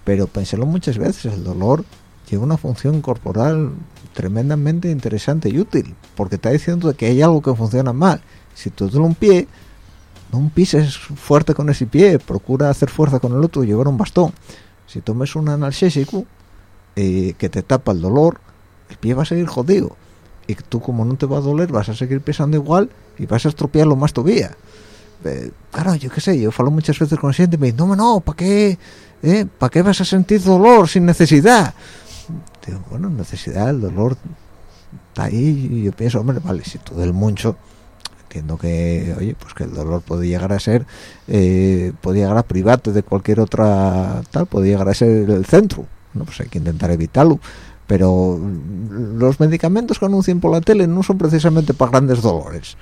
pero pénselo muchas veces, el dolor lleva una función corporal tremendamente interesante y útil, porque está diciendo que hay algo que funciona mal. Si tú duele un pie, no pises fuerte con ese pie, procura hacer fuerza con el otro y llevar un bastón. Si tomes un analgésico eh, que te tapa el dolor, el pie va a seguir jodido. Y tú como no te va a doler, vas a seguir pisando igual y vas a estropearlo más todavía. Eh, claro, yo qué sé, yo falo muchas veces con gente y me dicen, no, no, ¿para qué? ¿Eh? ¿Para qué vas a sentir dolor sin necesidad? Digo, bueno, necesidad, el dolor está ahí y yo pienso, hombre, vale, si todo el mucho, entiendo que, oye, pues que el dolor puede llegar a ser, eh, puede llegar a privarte de cualquier otra tal, puede llegar a ser el centro, no, pues hay que intentar evitarlo, pero los medicamentos que anuncian por la tele no son precisamente para grandes dolores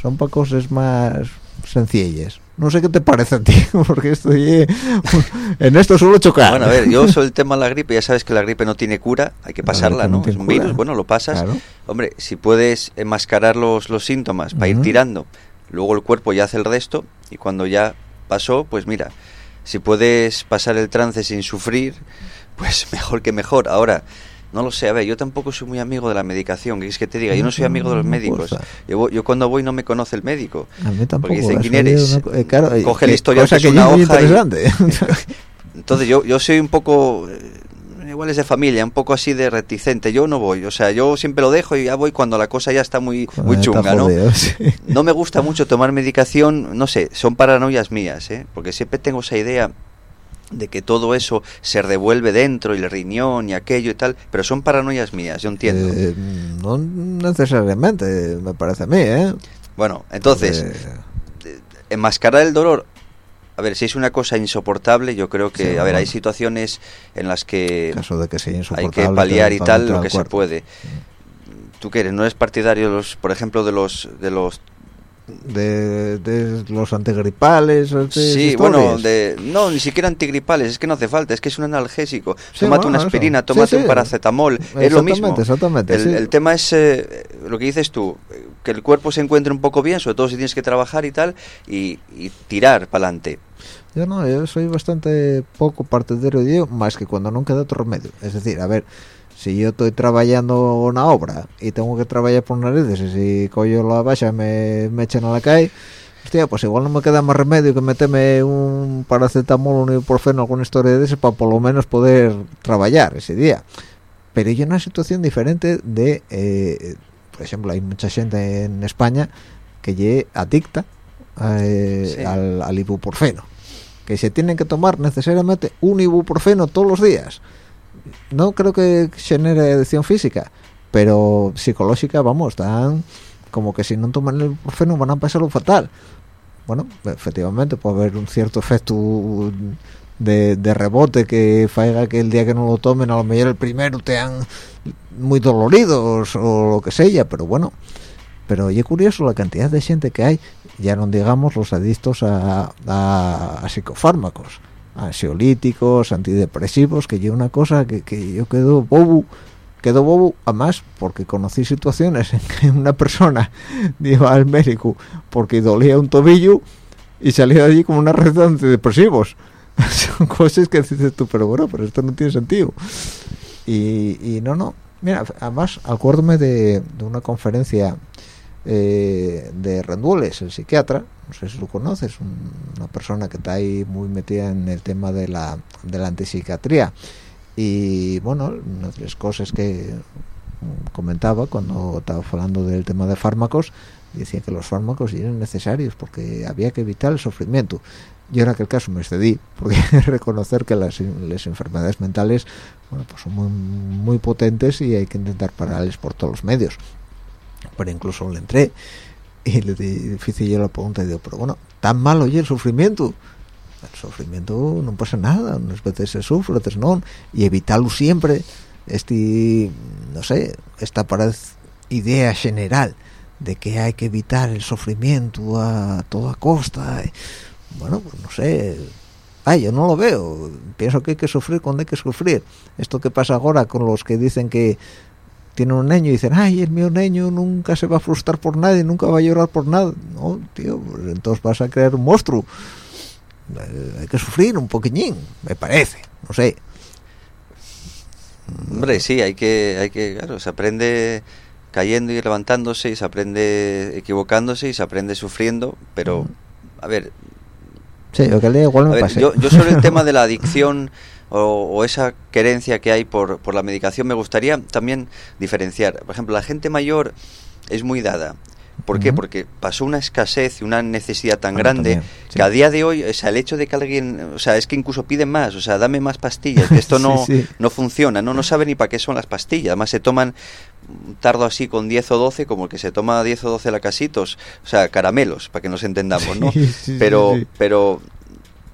son para cosas más sencillas no sé qué te parece a ti porque estoy en esto solo chocar. Bueno a ver yo soy el tema de la gripe ya sabes que la gripe no tiene cura hay que pasarla no, es un virus bueno lo pasas. Hombre si puedes enmascarar los, los síntomas para ir tirando luego el cuerpo ya hace el resto y cuando ya pasó pues mira si puedes pasar el trance sin sufrir pues mejor que mejor. Ahora no lo sé, a ver, yo tampoco soy muy amigo de la medicación, que es que te diga, yo no soy amigo de los médicos. Yo, yo cuando voy no me conoce el médico. A mí tampoco. Porque dicen, ¿quién eres? Eh, claro, Coge la historia que es una hoja y- interesante. Entonces yo, yo soy un poco, eh, igual es de familia, un poco así de reticente. Yo no voy, o sea, yo siempre lo dejo y ya voy cuando la cosa ya está muy, chunga, ¿no? jodido, sí. No me gusta mucho tomar medicación, no sé, son paranoias mías, ¿eh? Porque siempre tengo esa idea de que todo eso se revuelve dentro y el riñón y aquello y tal, pero son paranoias mías, yo entiendo. Eh, no necesariamente, me parece a mí, ¿eh? Bueno, entonces, Eh, enmascarar el dolor, a ver, si es una cosa insoportable, yo creo que, Sí, a ver, hay situaciones en las que en caso de que sea hay que paliar y tal lo que se puede. ¿Tú qué eres? ¿No eres partidario, de los, por ejemplo, de los... De los De, de los antigripales. sí, bueno, de, no, ni siquiera antigripales, es que no hace falta, es que es un analgésico. Sí, tómate bueno, una eso. aspirina, Sí, tómate sí. un paracetamol, es lo mismo. Exactamente, exactamente, El, el tema es eh, lo que dices tú, que el cuerpo se encuentre un poco bien, sobre todo si tienes que trabajar y tal, y, y tirar para adelante. Yo no, yo soy bastante poco partidario de ello, más que cuando no queda otro remedio. Es decir, a ver, si yo estoy trabajando una obra y tengo que trabajar por narices y si cojo la baja me, me echan a la calle, hostia, pues igual no me queda más remedio que meterme un paracetamol, un ibuprofeno, alguna historia de ese para por lo menos poder trabajar ese día. Pero yo en una situación diferente de, eh, por ejemplo, hay mucha gente en España que ye adicta eh, Sí. al, al ibuprofeno que se tienen que tomar necesariamente un ibuprofeno todos los días. No creo que genere adicción física, pero psicológica, vamos, están como que si no toman el ibuprofeno van a pasarlo fatal. Bueno, efectivamente puede haber un cierto efecto de, rebote que faiga que el día que no lo tomen a lo mejor el primero te han muy doloridos o lo que sea, pero bueno, pero es curioso la cantidad de gente que hay ya no digamos los adictos a, a- a psicofármacos ansiolíticos antidepresivos que yo una cosa que, que yo quedo bobo quedo bobo además porque conocí situaciones en que una persona iba al médico porque dolía un tobillo y salía de allí con una red de antidepresivos. Son cosas que dices tú pero bueno pero esto no tiene sentido. Y, y no no. Mira además acuérdome de una conferencia eh, de Rendueles, el psiquiatra, no sé si lo conoces, un- una persona que está ahí muy metida en el tema de la, de la antipsiquiatría. Y bueno, una de las cosas que mm, comentaba cuando estaba hablando del tema de fármacos, decía que los fármacos eran necesarios porque había que evitar el sufrimiento. Yo en aquel caso me excedí, porque reconocer que las, enfermedades mentales bueno, pues son muy potentes y hay que intentar pararles por todos los medios pero incluso le entré y le hice yo la pregunta y digo, pero bueno, tan malo oye el sufrimiento. El sufrimiento no pasa nada, unas veces se sufre, otras no, y evitarlo siempre, este, no sé, esta parece idea general de que hay que evitar el sufrimiento a toda costa, eh, bueno, pues no sé, ay, yo no lo veo, pienso que hay que sufrir cuando hay que sufrir. Esto que pasa ahora con los que dicen que tienen un niño y dicen, ay, el mío niño nunca se va a frustrar por nadie, nunca va a llorar por nada. No, tío, pues entonces vas a crear un monstruo. Eh, hay que sufrir un poquillín, me parece, no sé. Hombre, sí, hay que, hay que, claro, se aprende cayendo y levantándose y se aprende equivocándose y se aprende sufriendo, pero, a ver, Sí, yo que le igual me ver, yo, yo sobre el tema de la adicción o, o esa querencia que hay por, por la medicación me gustaría también diferenciar. Por ejemplo, la gente mayor es muy dada. ¿Por qué? Porque pasó una escasez y una necesidad tan grande también, sí. que a día de hoy, o sea, el hecho de que alguien, o sea, es que incluso piden más, o sea, dame más pastillas, que esto no, sí. no funciona, no, no sabe ni para qué son las pastillas, además se toman tardo así con 10 o 12, como el que se toma 10 o 12 lacasitos, o sea, caramelos, para que nos entendamos, ¿no? Pero, sí. pero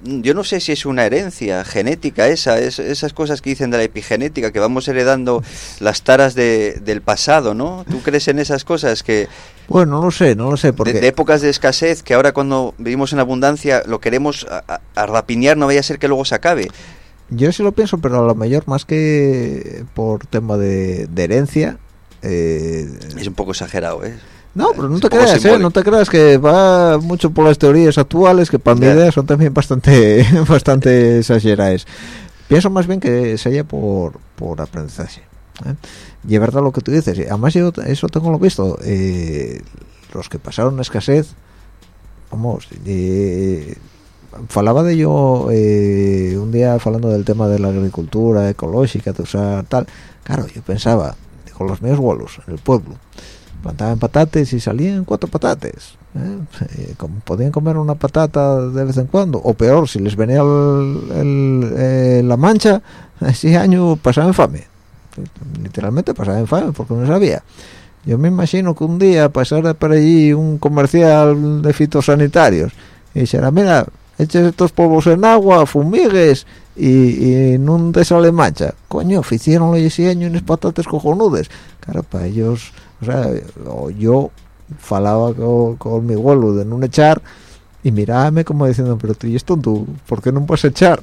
yo no sé si es una herencia genética esa, es, esas cosas que dicen de la epigenética, que vamos heredando las taras de, del pasado, ¿no? ¿Tú crees en esas cosas que... Bueno, no lo sé, no lo sé, porque... De, de épocas de escasez, que ahora cuando vivimos en abundancia lo queremos a, a, a rapiñar, no vaya a ser que luego se acabe. Yo sí lo pienso, pero a lo mejor más que por tema de, de herencia... Eh, es un poco exagerado, ¿eh? No, pero no te creas, ¿eh? no te creas que va mucho por las teorías actuales, que para mi idea son también bastante bastante exageradas. Pienso más bien que sería por, por aprendizaje. ¿eh? Y es verdad lo que tú dices, además yo eso tengo lo visto, eh, los que pasaron escasez, vamos, falaba de yo eh, un día hablando del tema de la agricultura ecológica, o sea, tal, claro, yo pensaba, con los míos vuelos en el pueblo, plantaban patates y salían cuatro patates. ¿eh? Como podían comer una patata de vez en cuando, o peor, si les venía el, el, eh, la mancha, ese año pasaban fame. Literalmente pasaban fame porque no sabía. Yo me imagino que un día pasara por allí un comercial de fitosanitarios y dijera, mira, eches estos polvos en agua, fumigues y, y no te sale mancha. Coño, hicieron ese año unas patatas cojonudes. Claro, para ellos o sea, yo falaba con, con mi abuelo de no echar y mirábame como diciendo, pero tú y esto tú, ¿por qué no puedes echar?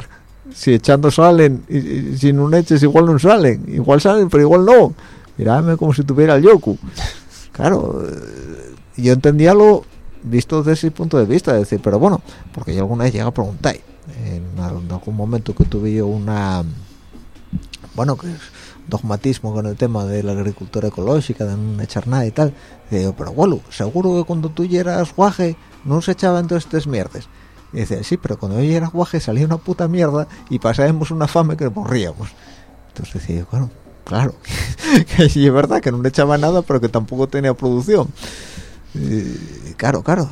Si echando salen y, y si no eches igual no salen, igual salen pero igual no. Mirábame como si tuviera el yoku. Claro, yo entendía lo visto desde ese punto de vista, decir, pero bueno, porque yo alguna vez llega a preguntar en algún momento que tuve una bueno que dogmatismo con el tema de la agricultura ecológica, de no echar nada y tal. Digo, pero bueno, seguro que cuando tú eras guaje no se echaban todas estas mierdas. Y dice, sí, pero cuando yo era guaje salía una puta mierda y pasábamos una fame que morríamos. Entonces decía, bueno, claro, que sí es verdad que no le echaba nada, pero que tampoco tenía producción. Claro, claro,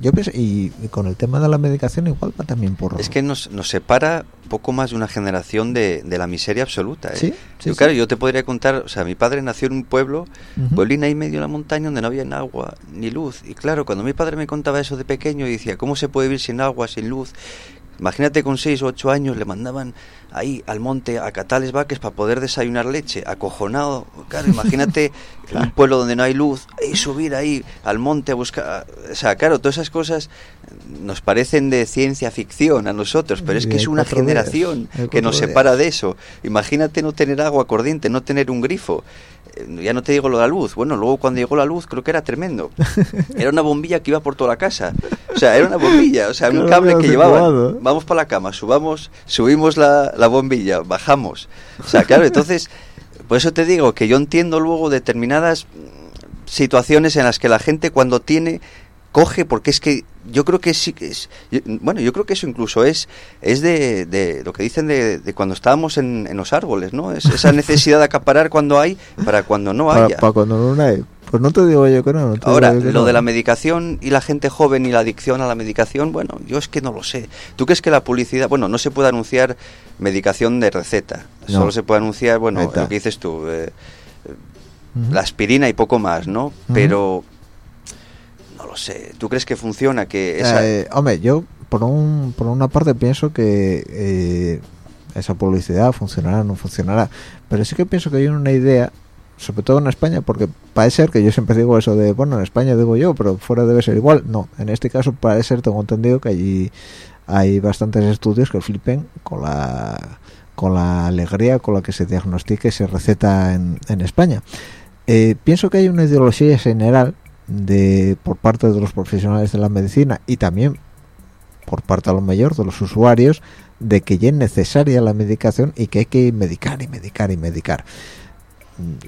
yo pienso y, y, con el tema de la medicación igual va también por es que nos, nos separa poco más de una generación de, de la miseria absoluta ¿eh? ¿Sí? Sí, yo, claro yo te podría contar o sea mi padre nació en un pueblo uh -huh. ahí medio de la montaña donde no había ni agua ni luz y claro cuando mi padre me contaba eso de pequeño y decía cómo se puede vivir sin agua sin luz Imagínate con 6 o 8 años le mandaban ahí al monte a catales vaques para poder desayunar leche, acojonado. Claro, imagínate claro. un pueblo donde no hay luz, y subir ahí al monte a buscar. O sea, claro, todas esas cosas nos parecen de ciencia ficción a nosotros, pero es que es una generación que nos separa de eso. Imagínate no tener agua corriente, no tener un grifo ya no te digo lo de la luz, bueno, luego cuando llegó la luz creo que era tremendo. Era una bombilla que iba por toda la casa. O sea, era una bombilla, o sea, un cable que llevaban. Vamos para la cama, subamos, subimos la, la bombilla, bajamos. O sea, claro, entonces, por eso te digo que yo entiendo luego determinadas situaciones en las que la gente cuando tiene coge porque es que yo creo que sí que es bueno yo creo que eso incluso es es de, de lo que dicen de, de cuando estábamos en, en, los árboles no es esa necesidad de acaparar cuando hay para cuando no haya para, para cuando no hay pues no te digo yo que no, no ahora que lo no. de la medicación y la gente joven y la adicción a la medicación bueno yo es que no lo sé tú crees que la publicidad bueno no se puede anunciar medicación de receta no. solo se puede anunciar bueno lo que dices tú eh, uh -huh. la aspirina y poco más no uh -huh. pero no lo sé. ¿Tú crees que funciona? Que esa... eh, hombre, yo por, un, por una parte pienso que eh, esa publicidad funcionará o no funcionará, pero sí que pienso que hay una idea, sobre todo en España, porque parece ser que yo siempre digo eso de, bueno, en España digo yo, pero fuera debe ser igual. No, en este caso parece ser, tengo entendido que allí hay bastantes estudios que flipen con la con la alegría con la que se diagnostica y se receta en, en España. Eh, pienso que hay una ideología general de por parte de los profesionales de la medicina y también por parte a lo mayor de los usuarios de que ya es necesaria la medicación y que hay que medicar y medicar y medicar.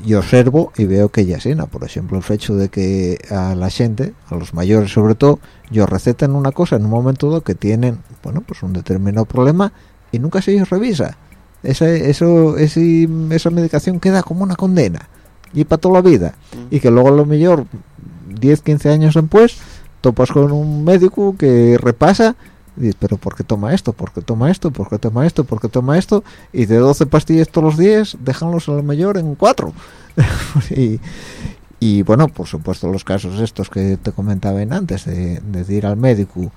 Yo observo y veo que ya sena por ejemplo el hecho de que a la gente a los mayores sobre todo yo recetan una cosa en un momento dado que tienen bueno pues un determinado problema y nunca se ellos revisa. Esa, eso ese, esa medicación queda como una condena y para toda la vida. Mm. y que luego a lo mejor 10, 15 años después, topas con un médico que repasa y dices, pero ¿por qué toma esto? ¿Por qué toma esto? ¿Por qué toma esto? ¿Por qué toma esto? Y de 12 pastillas todos los días, déjanlos a lo mayor en 4. y, bueno, por supuesto, los casos estos que te comentaba antes, de, de ir al médico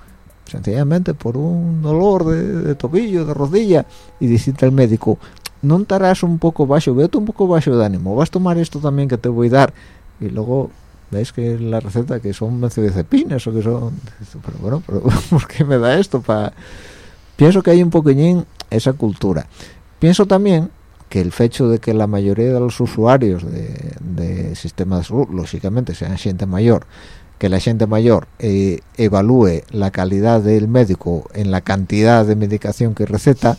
sencillamente por un dolor de, tobillo, de rodilla, y dice el médico, no estarás un poco bajo, vete un poco bajo de ánimo, vas a tomar esto también que te voy a dar, y luego ves que la receta que son benzodiazepinas o que son pero bueno pero ¿por qué me da esto para pienso que hay un poquillín esa cultura. Pienso también que el hecho de que la mayoría de los usuarios de, de sistemas lógicamente sean gente mayor que la gente mayor eh, evalúe la calidad del médico en la cantidad de medicación que receta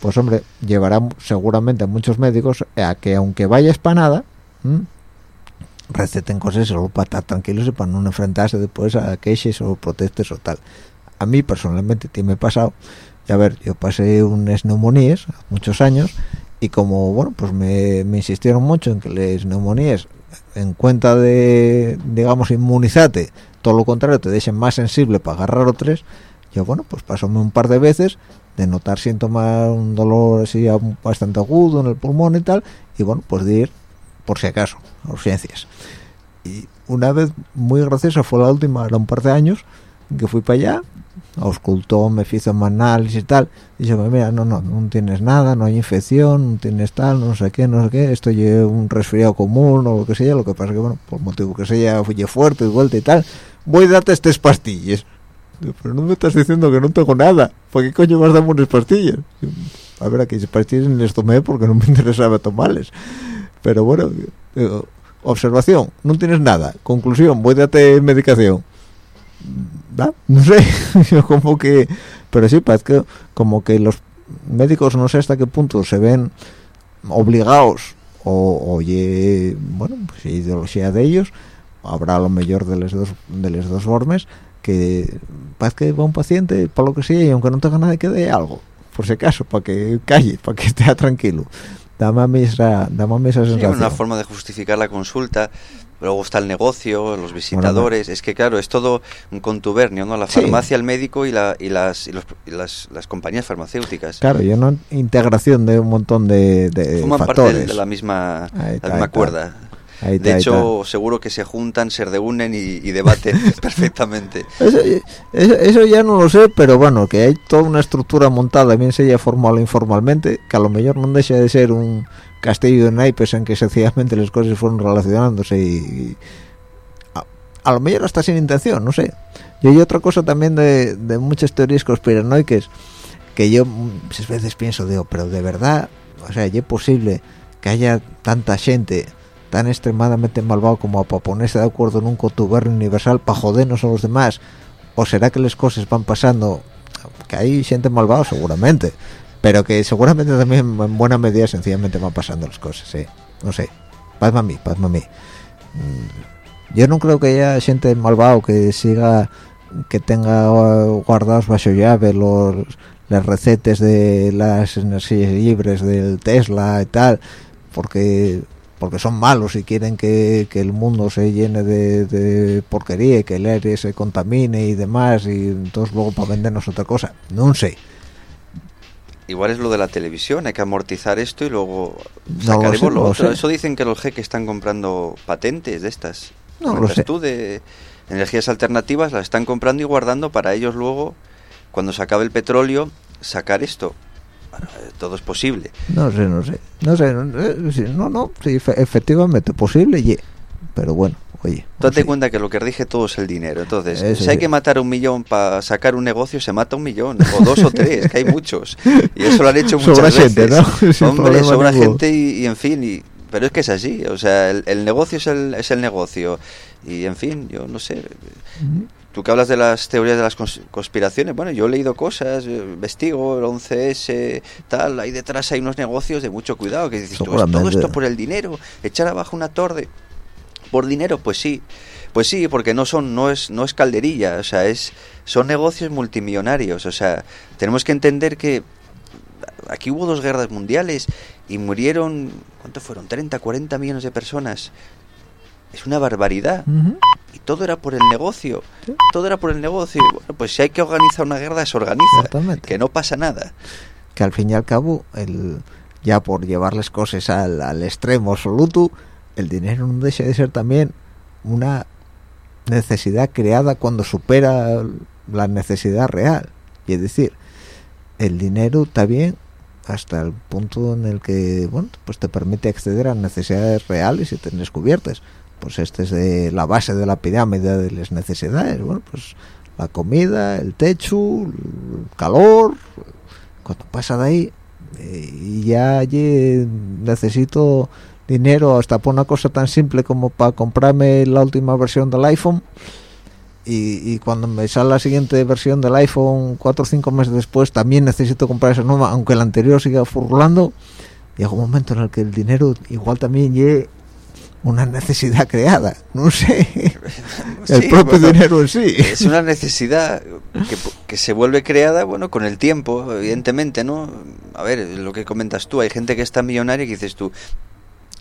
pues hombre llevará seguramente a muchos médicos a que aunque vaya espanada receten cosas solo para estar tranquilos y para no enfrentarse después a quejes o protestas o tal. A mí personalmente me he pasado, ya ver, yo pasé unas neumonías muchos años y como, bueno, pues me, insistieron mucho en que las neumonías en cuenta de, digamos, inmunizate, todo lo contrario, te dejen más sensible para agarrar otros, yo, bueno, pues pasóme un par de veces de notar síntomas, un dolor así bastante agudo en el pulmón y tal, y bueno, pues de ir por si acaso, urgencias. Y una vez muy graciosa fue la última, era un par de años, que fui para allá, auscultó, me hizo un análisis y tal, y dice, mira, no, no, no tienes nada, no hay infección, no tienes tal, no sé qué, no sé qué, esto es un resfriado común o lo que sea, lo que pasa que, bueno, por motivo que sea, fui fuerte y vuelta y tal, voy a darte estas pastillas. Pero no me estás diciendo que no tengo nada, ¿por qué coño vas a darme unas pastillas? A ver, aquí pastillas les tomé porque no me interesaba tomarles pero bueno observación no tienes nada conclusión voy a darte medicación. No sé como que pero sí parece que como que los médicos no sé hasta qué punto se ven obligados o oye bueno pues ideología de ellos habrá lo mejor de los dos de los dos formas que parece que va un paciente por lo que sea y aunque no tenga nada que dé algo por si acaso para que calle para que esté tranquilo dame a mí esa, dame esa sensación. una forma de justificar la consulta. Luego está el negocio, los visitadores. es que, claro, es todo un contubernio, ¿no? La farmacia, el médico y, la, y, las, y, las, las, compañías farmacéuticas. Claro, y una integración de un montón de, de Forman parte de la misma, la misma cuerda de hecho, seguro que se juntan, se reúnen y, debaten perfectamente. Eso, ya no lo sé, pero bueno, que hay toda una estructura montada, bien sea formal o informalmente, que a lo mejor no deja de ser un castillo de naipes en que sencillamente las cosas fueron relacionándose y, a, lo mejor hasta sin intención, no sé. Y hay otra cosa también de, de muchas teorías conspiranoicas que yo muchas veces pienso, digo, pero de verdad, o sea, ¿es posible que haya tanta gente tan extremadamente malvado como para ponerse de acuerdo en un contubernio universal para jodernos a los demás o será que las cosas van pasando que hay gente malvado seguramente. Pero que seguramente también en buena medida sencillamente van pasando las cosas ¿sí? no sé. Paz a mí paz a mí. Mm, yo no creo que haya gente malvado que siga que tenga guardados bajo llave los las recetas de las energías libres del Tesla y tal porque porque son malos y quieren que, el mundo se llene de, porquería y que el aire se contamine y demás y entonces luego para vendernos otra cosa. No sé. Igual es lo de la televisión hay que amortizar esto y luego sacaremos lo, otro. eso dicen que los jeques están comprando patentes de estas. No lo sé. tú de energías alternativas las están comprando y guardando para ellos luego cuando se acabe el petróleo sacar esto todo es posible. No sé, no sé. No sé, no, no, sí, efectivamente, posible, y pero bueno, oye. Date cuenta que lo que rige todo es el dinero. Entonces, si hay que matar un millón para sacar un negocio, se mata un millón, o dos o tres, que hay muchos. Y eso lo han hecho muchas sobra veces. Gente, ¿no? Hombre, sobra gente y, en fin, y, pero es que es así. O sea, el, negocio es el, es el negocio. Y en fin, yo no sé. Tú que hablas de las teorías de las conspiraciones, bueno, yo he leído cosas, investigo, el 11S, tal, ahí detrás hay unos negocios de mucho cuidado, que dices, todo esto por el dinero, echar abajo una torre por dinero, pues sí, pues sí, porque no son, no es, no es calderilla, o sea, es, son negocios multimillonarios, o sea, tenemos que entender que aquí hubo dos guerras mundiales y murieron, ¿cuánto fueron? 30, 40 millones de personas. Es una barbaridad y todo era por el negocio. Todo era por el negocio. bueno, pues si hay que organizar una guerra, se organiza. Que no pasa nada. Que al fin y al cabo, el, ya por llevarles cosas al, al extremo absoluto, el dinero no deja de ser también una necesidad creada cuando supera la necesidad real. Y es decir, el dinero está bien hasta el punto en el que, bueno, pues te permite acceder a necesidades reales y tener cubiertas. Pues este es de la base de la pirámide de las necesidades. Bueno, pues la comida, el techo, el calor. Cuando pasa de ahí, y ya allí necesito dinero hasta por una cosa tan simple como para comprarme la última versión del iPhone y, cuando me sale la siguiente versión del iPhone cuatro o cinco meses después también necesito comprar esa nueva aunque la anterior siga furlando llega un momento en el que el dinero igual también llegue una necesidad creada no sé el propio dinero en sí es una necesidad que, que, se vuelve creada bueno con el tiempo evidentemente no a ver lo que comentas tú hay gente que está millonaria y dices tú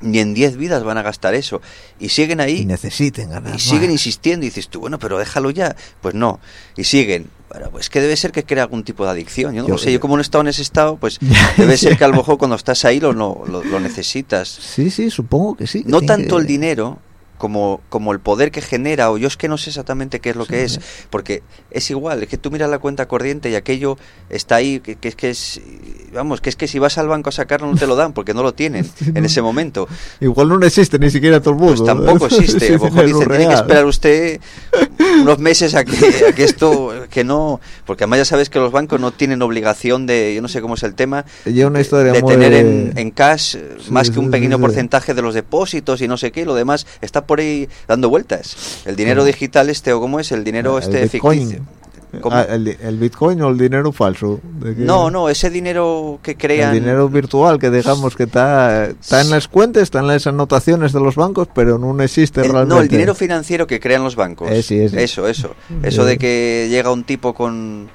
ni en 10 vidas van a gastar eso. Y siguen ahí. Y necesiten ganar. Y siguen insistiendo. Y dices tú, bueno, pero déjalo ya. Pues no. Y siguen. Bueno, pues que debe ser que crea algún tipo de adicción. Yo no sé, yo como no he estado en ese estado, pues debe ser que a lo mejor cuando estás ahí lo, lo, lo necesitas. Sí, sí, supongo que sí. no tanto el dinero, como, como el poder que genera, o yo es que no sé exactamente qué es lo que es, porque es igual, es que tú miras la cuenta corriente y aquello está ahí, que, es que es, vamos, que es que si vas al banco a sacarlo no te lo dan, porque no lo tienen en ese momento. Igual no existe ni siquiera todo el mundo. Pues tampoco existe, a lo mejor dicen, tiene que esperar usted unos meses a que, a que esto, que no, porque además ya sabes que los bancos no tienen obligación de, yo no sé cómo es el tema, una historia de tener en, en cash más que un pequeño porcentaje de los depósitos y no sé qué, lo demás está por ahí dando vueltas. El dinero digital este, o cómo es, el dinero este ficticio. Ah, el, bitcoin o el dinero falso no no ese dinero que crean el dinero virtual que digamos que está está en las cuentas está en las anotaciones de los bancos pero no existe realmente no el dinero financiero que crean los bancos. Eh, eso eso. Eso de que llega un tipo con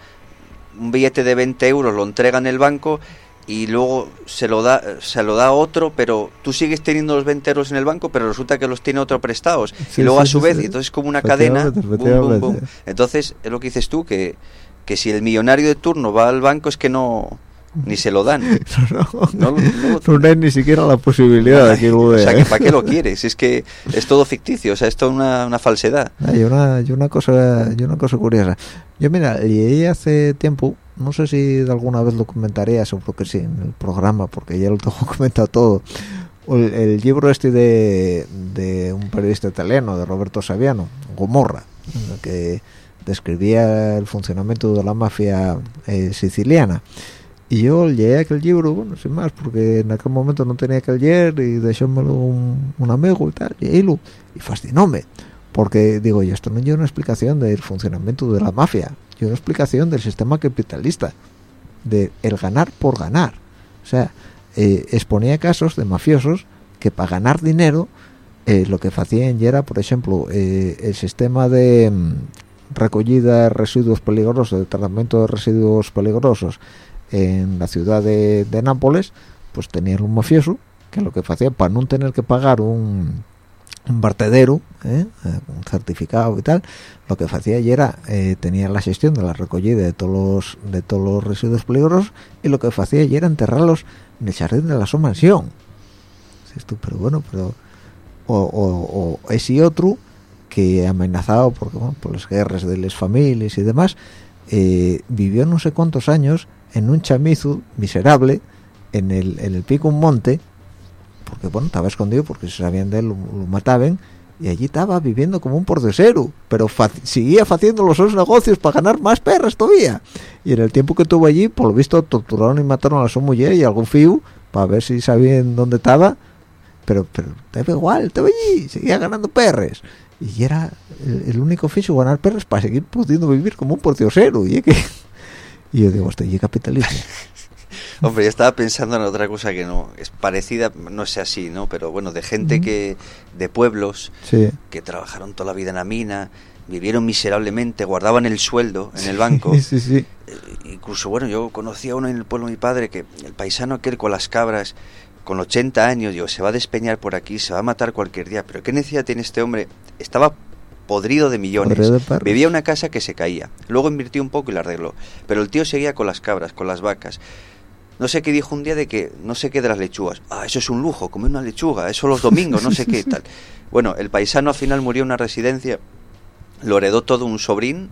un billete de 20 euros lo entrega en el banco y luego se lo da se lo da otro, pero tú sigues teniendo los 20 euros en el banco, pero resulta que los tiene otro prestados. y luego a su vez, entonces es como una cadena. Entonces, es lo que dices tú, que, que si el millonario de turno va al banco es que no ni se lo dan. No, no, hay ni siquiera la posibilidad de que lo O sea, ¿para qué lo quieres? Es que es todo ficticio, o sea, es toda una, una falsedad. Hay una, una, cosa, hay una cosa curiosa. Yo, mira, leí hace tiempo no sé si alguna vez lo comentaré, seguro que sí, en el programa, porque ya lo tengo comentado todo. El, libro este de, de, un periodista italiano, de Roberto Saviano, Gomorra, que describía el funcionamiento de la mafia eh, siciliana. Y yo leí aquel libro, bueno, sin más, porque en aquel momento no tenía que leer y dejómelo un, un amigo y tal, y, y fascinóme porque digo yo esto no es una explicación del funcionamiento de la mafia es una explicación del sistema capitalista de el ganar por ganar o sea eh, exponía casos de mafiosos que para ganar dinero eh, lo que hacían era por ejemplo eh, el sistema de mm, recogida de residuos peligrosos de tratamiento de residuos peligrosos en la ciudad de, Nápoles pues tenían un mafioso que lo que hacía para no tener que pagar un un vertedero, ¿eh? Eh, un certificado y tal, lo que hacía era, eh, tenía la gestión de la recogida de todos los, de todos los residuos peligrosos y lo que hacía era enterrarlos en el jardín de la su mansión. pero bueno, pero... O, o, o ese otro que amenazado por, por las guerras de las familias y demás, vivió no sé cuántos años en un chamizo miserable en el, en el pico un monte porque bueno, estaba escondido porque se sabían de él, lo, mataban y allí estaba viviendo como un pordiosero, pero seguía haciendo los otros negocios para ganar más perras todavía. Y en el tiempo que estuvo allí, por lo visto, torturaron y mataron a su mujer y a algún fío para ver si sabían dónde estaba. Pero, pero estaba igual, estaba allí, seguía ganando perres. Y era el, único oficio ganar perres para seguir pudiendo vivir como un pordiosero. Y, que, y yo digo, estoy capitalismo. Hombre, yo estaba pensando en otra cosa que no es parecida, no sé así, ¿no? Pero bueno, de gente que de pueblos que trabajaron toda la vida en la mina, vivieron miserablemente, guardaban el sueldo en el banco. Sí, sí, eh, incluso, bueno, yo conocí a uno en el pueblo de mi padre que el paisano aquel con las cabras, con 80 años, yo se va a despeñar por aquí, se va a matar cualquier día. Pero ¿qué necesidad tiene este hombre? Estaba podrido de millones. Vivía una casa que se caía. Luego invirtió un poco y la arregló. Pero el tío seguía con las cabras, con las vacas no sé qué dijo un día de que no sé qué de las lechugas. Ah, eso es un lujo, comer una lechuga, eso los domingos, no sé qué tal. Bueno, el paisano al final murió en una residencia, lo heredó todo un sobrín,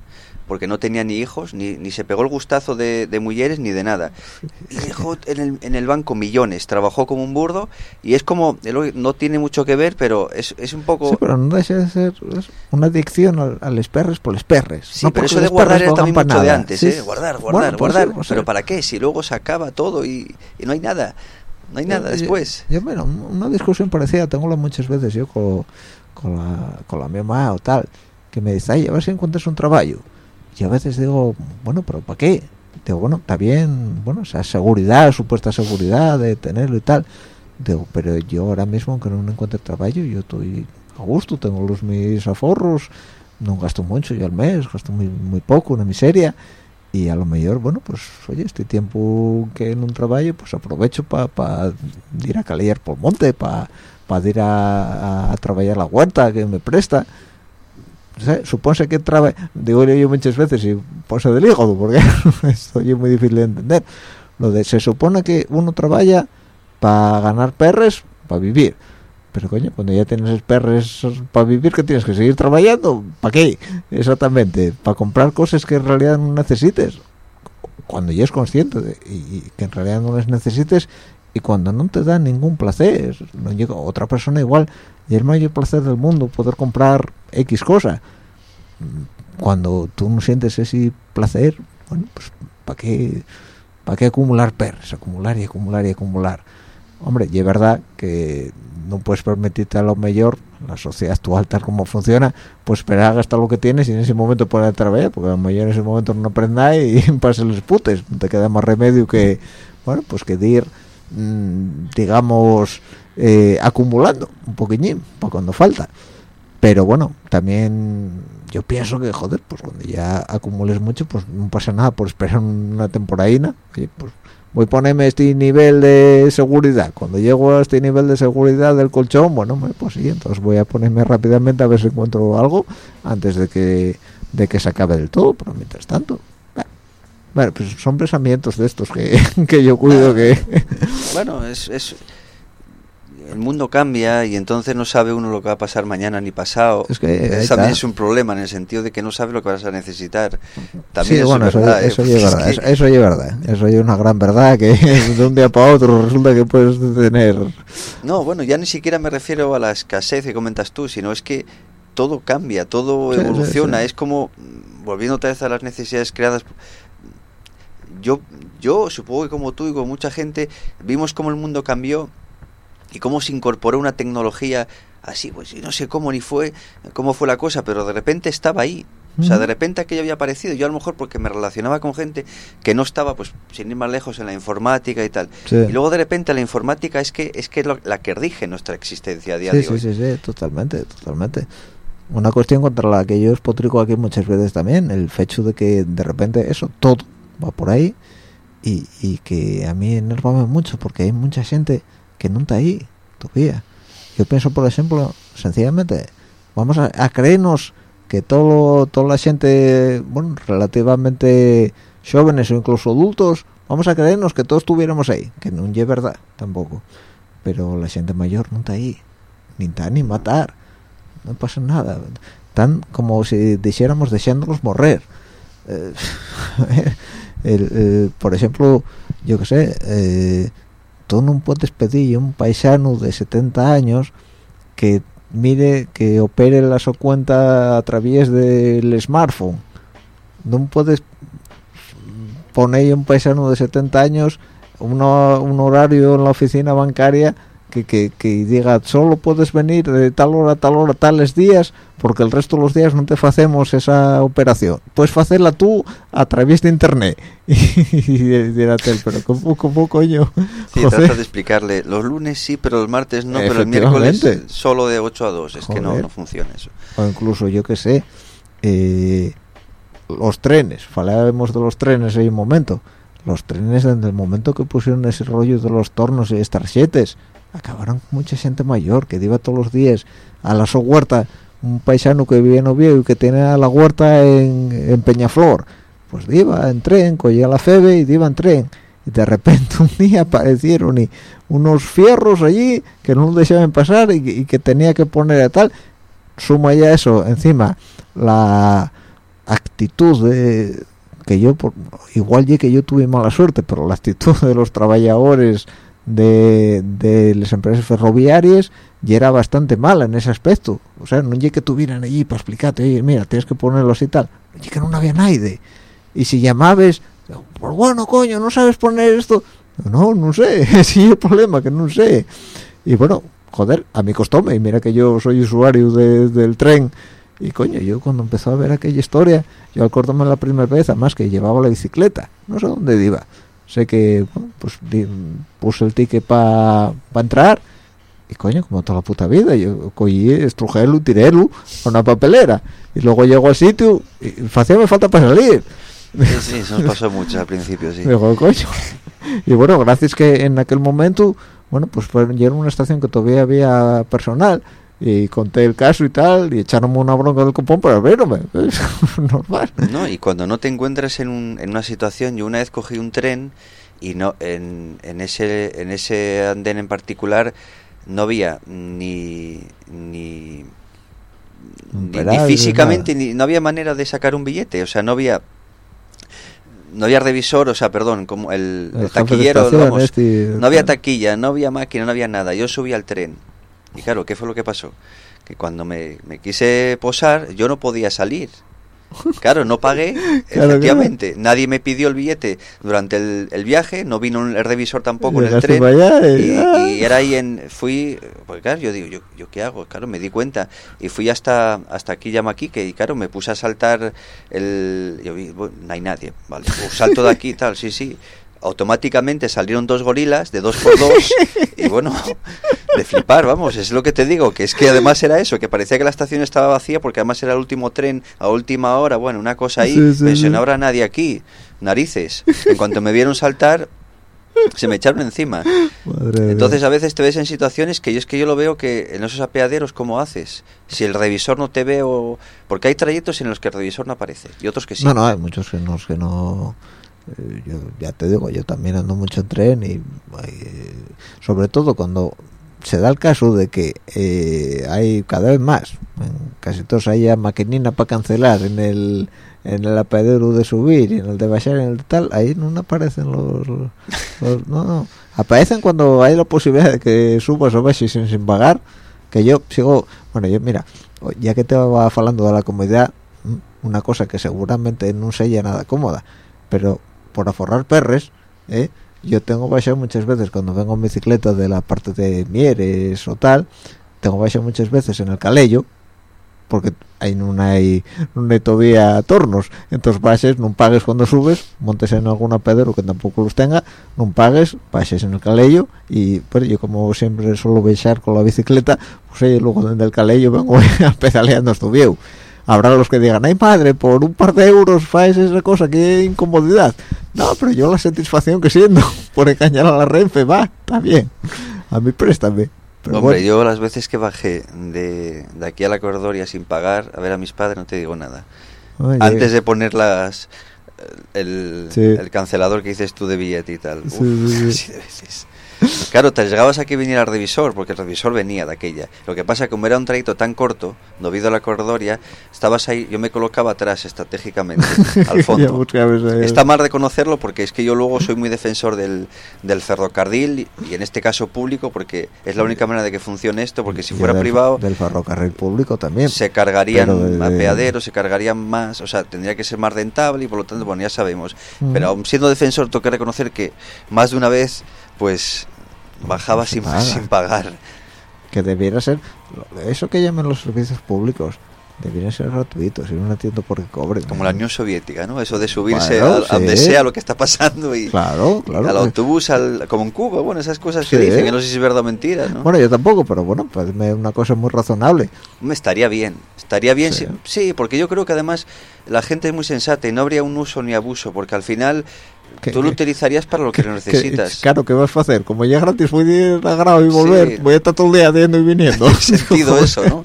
porque no tenía ni hijos, ni, ni se pegó el gustazo de, de mujeres ni de nada. Y dejó en el, en el banco millones, trabajó como un burdo y es como, no tiene mucho que ver, pero es, es un poco... Sí, pero no deja de ser una adicción a, a los perres por los perres. Sí, no pero eso de guardar era también mucho de antes, Sí, ¿eh? Guardar, Bueno, guardar, pues guardar. sí, pues pero. ¿para qué? Si luego se acaba todo y, y no hay nada. No hay nada Yo- después. Yo, bueno, una discusión parecida tengo muchas veces yo con, con, la, con la mi mamá o tal, que me dice, ay, a ver si encuentras un trabajo. Y a veces digo, bueno, pero ¿para qué? Digo, bueno, está bien, bueno, esa seguridad, supuesta seguridad de tenerlo y tal. Digo, pero yo ahora mismo, aunque no encuentre trabajo, yo estoy a gusto, tengo los mis aforros, no gasto mucho yo al mes, gasto muy, muy poco, una miseria y a lo mejor bueno pues oye este tiempo que en un trabajo pues aprovecho para ir a calear por monte para ir a, a, a trabajar la huerta que me presta supone que trabaja digo yo muchas veces y pose del hígado porque esto es muy difícil de entender lo de se supone que uno trabaja para ganar perres para vivir pero coño, cuando ya tienes perres para vivir, que tienes que seguir trabajando? ¿Para qué? Exactamente, para comprar cosas que en realidad no necesites. Cuando ya es consciente de, y, y que en realidad no las necesites y cuando no te da ningún placer, no llega otra persona igual y el mayor placer del mundo poder comprar X cosa. Cuando tú no sientes ese placer, bueno, pues ¿para qué, para qué acumular perres? Acumular y acumular y acumular hombre, y es verdad que no puedes permitirte a lo mejor, la sociedad actual tal como funciona, pues esperar a gastar lo que tienes y en ese momento poner a trabajar, porque a lo mejor en ese momento no aprendáis y pases los putes, no te queda más remedio que, bueno, pues que de ir, mmm, digamos, eh, acumulando un poquillín, para cuando falta. Pero bueno, también yo pienso que, joder, pues cuando ya acumules mucho, pues no pasa nada por esperar una temporadina, oye, pues voy a ponerme este nivel de seguridad cuando llego a este nivel de seguridad del colchón bueno pues sí entonces voy a ponerme rápidamente a ver si encuentro algo antes de que de que se acabe del todo pero mientras tanto bueno pues son pensamientos de estos que, que yo cuido que bueno es, es el mundo cambia y entonces no sabe uno lo que va a pasar mañana ni pasado. Es que eso también es un problema en el sentido de que no sabe lo que vas a necesitar. También sí, bueno, es verdad, eso, ¿eh? eso, es verdad, eso, eso es verdad. Eso es una gran verdad que de un día para otro resulta que puedes tener. No, bueno, ya ni siquiera me refiero a la escasez que comentas tú, sino es que todo cambia, todo Sí, evoluciona. sí. Es como, volviendo otra vez a las necesidades creadas, yo, yo supongo que como tú y como mucha gente, vimos cómo el mundo cambió y cómo se incorporó una tecnología así, pues no sé cómo ni fue, cómo fue la cosa, pero de repente estaba ahí. O sea, de repente aquello había aparecido. Yo a lo mejor porque me relacionaba con gente que no estaba, pues, sin ir más lejos en la informática y tal. Sí. Y luego de repente la informática es que es que es lo- la que rige nuestra existencia a día Sí, de sí, hoy. sí, sí, totalmente, totalmente. Una cuestión contra la que yo os potrico aquí muchas veces también, el hecho de que de repente eso, todo va por ahí y, y que a mí enervame mucho porque hay mucha gente que no está ahí todavía. Yo pienso, por ejemplo, sencillamente, vamos a, a creernos que todo toda la gente, bueno, relativamente jóvenes o incluso adultos, vamos a creernos que todos estuviéramos ahí, que no es verdad tampoco. Pero la gente mayor no está ahí, ni está ni matar, no pasa nada. Tan como si dijéramos deseándolos morrer. Eh, el- el- por ejemplo, yo que sé, eh, tú no puedes pedir a un paisano de 70 años que mire, que opere la su cuenta a través del smartphone. No puedes poner a un paisano de 70 años una- un horario en la oficina bancaria que, que, que diga solo puedes venir de tal hora a tal hora tales días porque el resto de los días no te hacemos esa operación puedes hacerla tú a través de internet y dirás pero ¿cómo, cómo coño Sí, Joder. trata de explicarle, los lunes sí, pero los martes no, pero el miércoles solo de 8 a 2. Es que no, Joder. no funciona eso. o incluso yo que sé eh, los trenes hablábamos de los trenes en un momento los trenes desde el momento que pusieron ese rollo de los tornos y las tarjetas acabaron mucha gente mayor que iba todos los días a la so huerta un paisano que vivía en Oviedo y que tenía la huerta en, en Peñaflor. Pues iba en tren cogía la febe y iba en tren. Y de repente un día aparecieron y unos fierros allí que no dejaban pasar y, y que tenía que poner a tal. Suma ya eso encima la actitud de que yo por, igual ya que yo tuve mala suerte pero la actitud de los trabajadores de, de las empresas ferroviarias ya era bastante mala en ese aspecto. O sea no llegué que tuvieran allí para explicarte mira tienes que ponerlos y tal no que no había nadie. Y si llamabas pues bueno coño no sabes poner esto no no sé sí el problema que no sé. Y bueno joder a mí costóme y mira que yo soy usuario de, del tren. Y coño yo cuando empezó a ver aquella historia yo acuérdame la primera vez además que llevaba la bicicleta no sé dónde iba sé que bueno, pues di- puse el ticket para entrar y coño como toda la puta vida yo cogí estrujelo tirelo a una papelera y luego llego al sitio y hacía me falta para salir Sí, sí, eso nos pasó mucho al principio, sí. Digo, coño. Y bueno, gracias que en aquel momento, bueno, pues fue, ya era una estación que todavía había personal y conté el caso y tal y echaron una bronca del cupón para verme. Es normal. No, y cuando no te encuentras en, un- en una situación, yo una vez cogí un tren y no en, en ese en ese andén en particular no había ni ni, ni, físicamente ni no había manera de sacar un billete, o sea, no había no había revisor, o sea, perdón, como el, taquillero, este, no había taquilla, no había máquina, no había nada. Yo subí al tren. Y claro, ¿qué fue lo que pasó? Que cuando me, me quise posar, yo no podía salir. Claro, no pagué, Claro, efectivamente. Nadie me pidió el billete durante el, el viaje, no vino el revisor tampoco en el tren. para allá y- Y, y era ahí en. Fui. Pues claro, yo digo, ¿yo, ¿yo qué hago? Claro, me di cuenta. Y fui hasta hasta aquí, llama aquí, que y claro, me puse a saltar el. Yo vi, bueno, no hay nadie, vale. Pues salto de aquí y tal, sí, sí. Automáticamente salieron dos gorilas de dos por dos y bueno, de flipar, vamos, es lo que te digo, que es que además era eso, que parecía que la estación estaba vacía porque además era el último tren a última hora, bueno, una cosa ahí, Sí, sí, pensé, sí. no habrá nadie aquí, narices. En cuanto me vieron saltar, se me echaron encima. Madre Entonces a veces te ves en situaciones que yo es que yo lo veo que en esos apeaderos cómo haces. Si el revisor no te ve o porque hay trayectos en los que el revisor no aparece y otros que sí. No, no, hay muchos que no, que no eh, yo ya te digo, yo también ando mucho en tren y eh, sobre todo cuando se da el caso de que eh, hay cada vez más, casi todos hay maquinina para cancelar en el en el apeadero de subir en el de bajar en el tal, ahí no aparecen los, los- no, no, aparecen cuando hay la posibilidad de que subas o bajes sin, sin pagar, que yo sigo, bueno, yo mira, ya que te va hablando de la comodidad, una cosa que seguramente no sería nada cómoda, pero por aforrar perres, ¿eh? Yo tengo bajado muchas veces cuando vengo en bicicleta de la parte de Mieres o tal, tengo bajado muchas veces en el Calello, porque ahí no hay, no hay todavía tornos, entonces bases, no pagues cuando subes, montes en alguna pedero que tampoco los tenga, no pagues, bases en el Calello y pues yo como siempre suelo bajar con la bicicleta, pues ahí luego desde el Calello vengo a pedaleando hasta. Habrá los que digan, ay madre, por un par de euros faes esa cosa, qué incomodidad. No, pero yo la satisfacción que siento por engañar a la Renfe, va, está bien. A mí préstame. Pero Hombre, bueno, yo las veces que bajé de, de aquí a la cordoria sin pagar a ver a mis padres no te digo nada. oye, Antes de poner las el, Sí. el cancelador que dices tú de billete y tal. Uf, Sí, sí, sí. así de veces. Claro, te llegabas a que viniera el revisor, porque el revisor venía de aquella. Lo que pasa, como era un trayecto tan corto, debido a la cordoria, estabas ahí, yo me colocaba atrás estratégicamente, al fondo. Está mal reconocerlo porque es que yo luego soy muy defensor del, del ferrocarril y en este caso público porque es la única manera de que funcione esto porque si fuera del- privado Del ferrocarril público también. se cargarían Pero de- de- apeaderos, se cargarían más, o sea, tendría que ser más rentable y por lo tanto, bueno, ya sabemos. Mm. Pero aun siendo defensor tengo que reconocer que más de una vez pues bajaba sin, paga. sin pagar. que debiera ser eso que llaman los servicios públicos debieran ser gratuitos y no entiendo por qué cobren Como la Unión Soviética, ¿no? Eso de subirse Bueno, a, a donde sí. sea lo que está pasando y claro claro al autobús, al, como en Cuba, bueno, esas cosas que Sí. dicen, que no sé si es verdad o mentira, ¿no? bueno yo tampoco pero bueno pues me una cosa muy razonable Me estaría bien, estaría bien, Sí. sí. sí, porque yo creo que además la gente es muy sensata y no habría un uso ni abuso, porque al final Que- tú lo utilizarías para lo que lo Que- necesitas. claro que vas a hacer como ya gratis voy a ir a grado y volver Sí. voy a estar todo el día yendo y viniendo sentido eso, ¿no?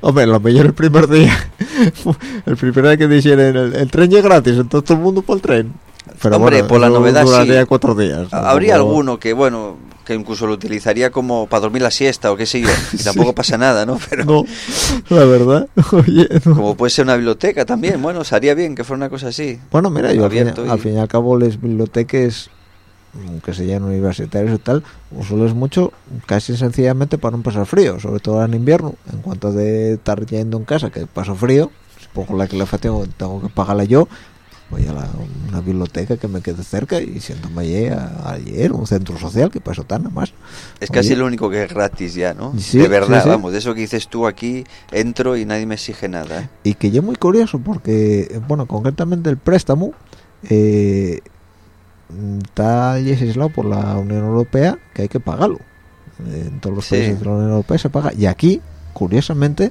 Hombre, lo mejor el primer día, el primer día que dijeron el, el tren ya es gratis, entonces todo el mundo por el tren. Pero Hombre, bueno, por la novedad sí. duraría cuatro días. Habría Tampoco- alguno que, bueno, que incluso lo utilizaría como para dormir la siesta o qué sé yo. Y tampoco pasa nada, ¿no? Pero No, la verdad. Oye, no. como puede ser una biblioteca también, bueno, se haría bien que fuera una cosa así. Bueno, mira, yo al fin, y- al fin y al cabo las bibliotecas mm, que se llaman universitarios y tal, usuales mucho casi sencillamente para no pasar frío, sobre todo en invierno, en cuanto de estar yendo en casa que paso frío, pongo la calefacción, tengo que pagarla yo, voy a la- una biblioteca que me quede cerca y siéntome allí a, a leer, un centro social, que paso tan nada más. Es casi Oye. lo único que es gratis ya, ¿no? Sí, de verdad, sí, sí. vamos, de eso que dices tú aquí, entro y nadie me exige nada. ¿eh? y que yo muy curioso porque bueno concretamente el préstamo eh, está legislado por la Unión Europea que hay que pagarlo en todos los países de la Unión Europea se paga y aquí curiosamente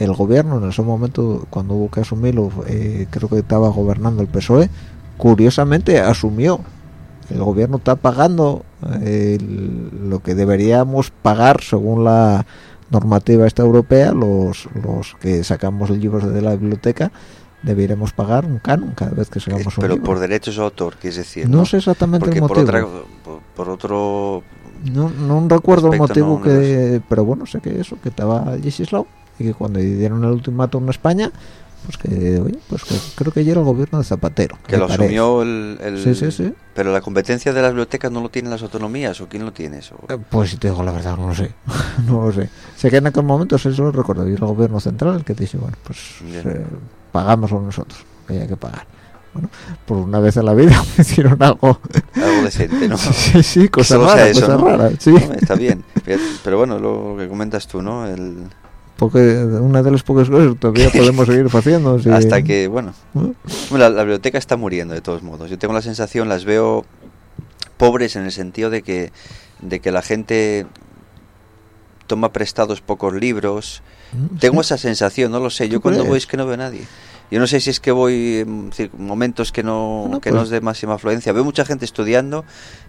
el gobierno en ese momento cuando hubo que asumirlo eh, creo que estaba gobernando el PSOE curiosamente asumió. El gobierno está pagando eh, lo que deberíamos pagar según la normativa esta europea los los que sacamos libros de la biblioteca deberíamos pagar un canon cada vez que sacamos un Pero libro. por derechos de autor, quieres decir. no sé exactamente Porque el por, motivo. otra, por, por otro... no, no recuerdo el motivo no- que pero bueno sé que eso que estaba legislado y que cuando dieron el ultimátum en España pues que oye pues que creo que ya era el gobierno de Zapatero Que lo parece. asumió el, el- Sí, sí, sí. Pero la competencia de las bibliotecas no lo tienen las autonomías, ¿o quién lo tiene eso? Eh, Pues si te digo la verdad, no lo sé. no lo sé. Sé que en aquel momento se lo recuerdo. Y el gobierno central que dice, bueno, pues eh, pagámoslo nosotros, que hay que pagar. Bueno, por una vez en la vida me hicieron algo. Algo decente, ¿no? sí, sí, cosa rara, eso, cosa ¿no? rara. Sí, Está bien. Pero bueno, lo que comentas tú, ¿no? El, porque una de las pocas cosas que todavía podemos seguir haciendo. Hasta que, bueno, ¿no? Bueno, La, la biblioteca está muriendo de todos modos. Yo tengo la sensación, las veo pobres en el sentido de que, de que la gente toma prestados pocos libros. Mm, Tengo esa sensación, no lo sé. Yo ¿Tú cuando voy es que no veo a nadie. Yo no sé si es que voy en cir- momentos que no, que pues- no es de máxima afluencia. Veo mucha gente estudiando,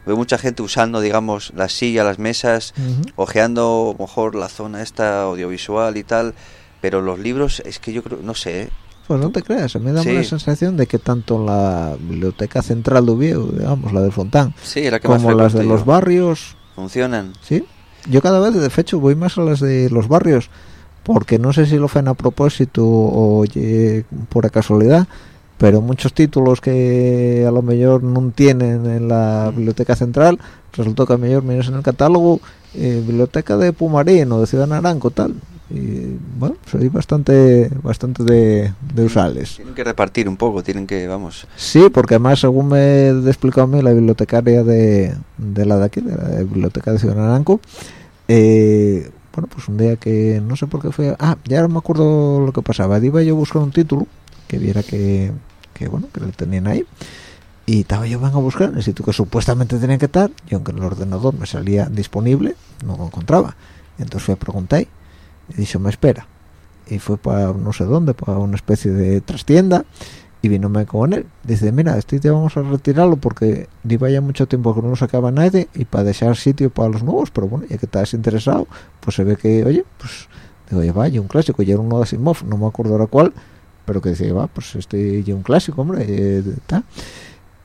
veo mucha gente usando, digamos, la silla, las mesas, Ujú. ojeando mejor la zona esta audiovisual y tal. Pero los libros, es que yo creo, no sé, ¿eh? Pues no te creas, me da Sí. la sensación de que tanto la biblioteca central de Oviedo, digamos, la de Fontán, sí, la que más como las de los barrios, funcionan. Sí, yo cada vez, de hecho, voy más a las de los barrios, porque no sé si lo hacen a propósito o oye, por casualidad, pero muchos títulos que a lo mejor no tienen en la biblioteca central, resultó que a lo mejor miras en el catálogo, eh, biblioteca de Pumarín o de Ciudad Naranco, tal. Y bueno, soy bastante bastante de, de usarles. Tienen que repartir un poco, tienen que, vamos. Sí, porque además, según me explicó a mí la bibliotecaria de, de la de aquí, de la biblioteca de Ciudad Naranco, eh, bueno, pues un día que no sé por qué fue, ah, ya no me acuerdo lo que pasaba, iba yo a buscar un título que viera que, que bueno, que lo tenían ahí, y estaba yo van a buscar en el sitio que supuestamente tenía que estar, y aunque el ordenador me salía disponible, no lo encontraba. Entonces fui a preguntar y dijo, me espera. Y fue para no sé dónde, para una especie de trastienda, y vinome con él. Dice, mira, este te vamos a retirarlo porque lleva ya mucho tiempo que no lo sacaba nadie y para dejar sitio para los nuevos, pero bueno, ya que estás interesado, pues se ve que, oye, pues, digo, ya vaya, un clásico, ya era uno de Asimov, no me acuerdo ahora cuál, pero que decía, va, pues este ya un clásico, hombre, eh, está.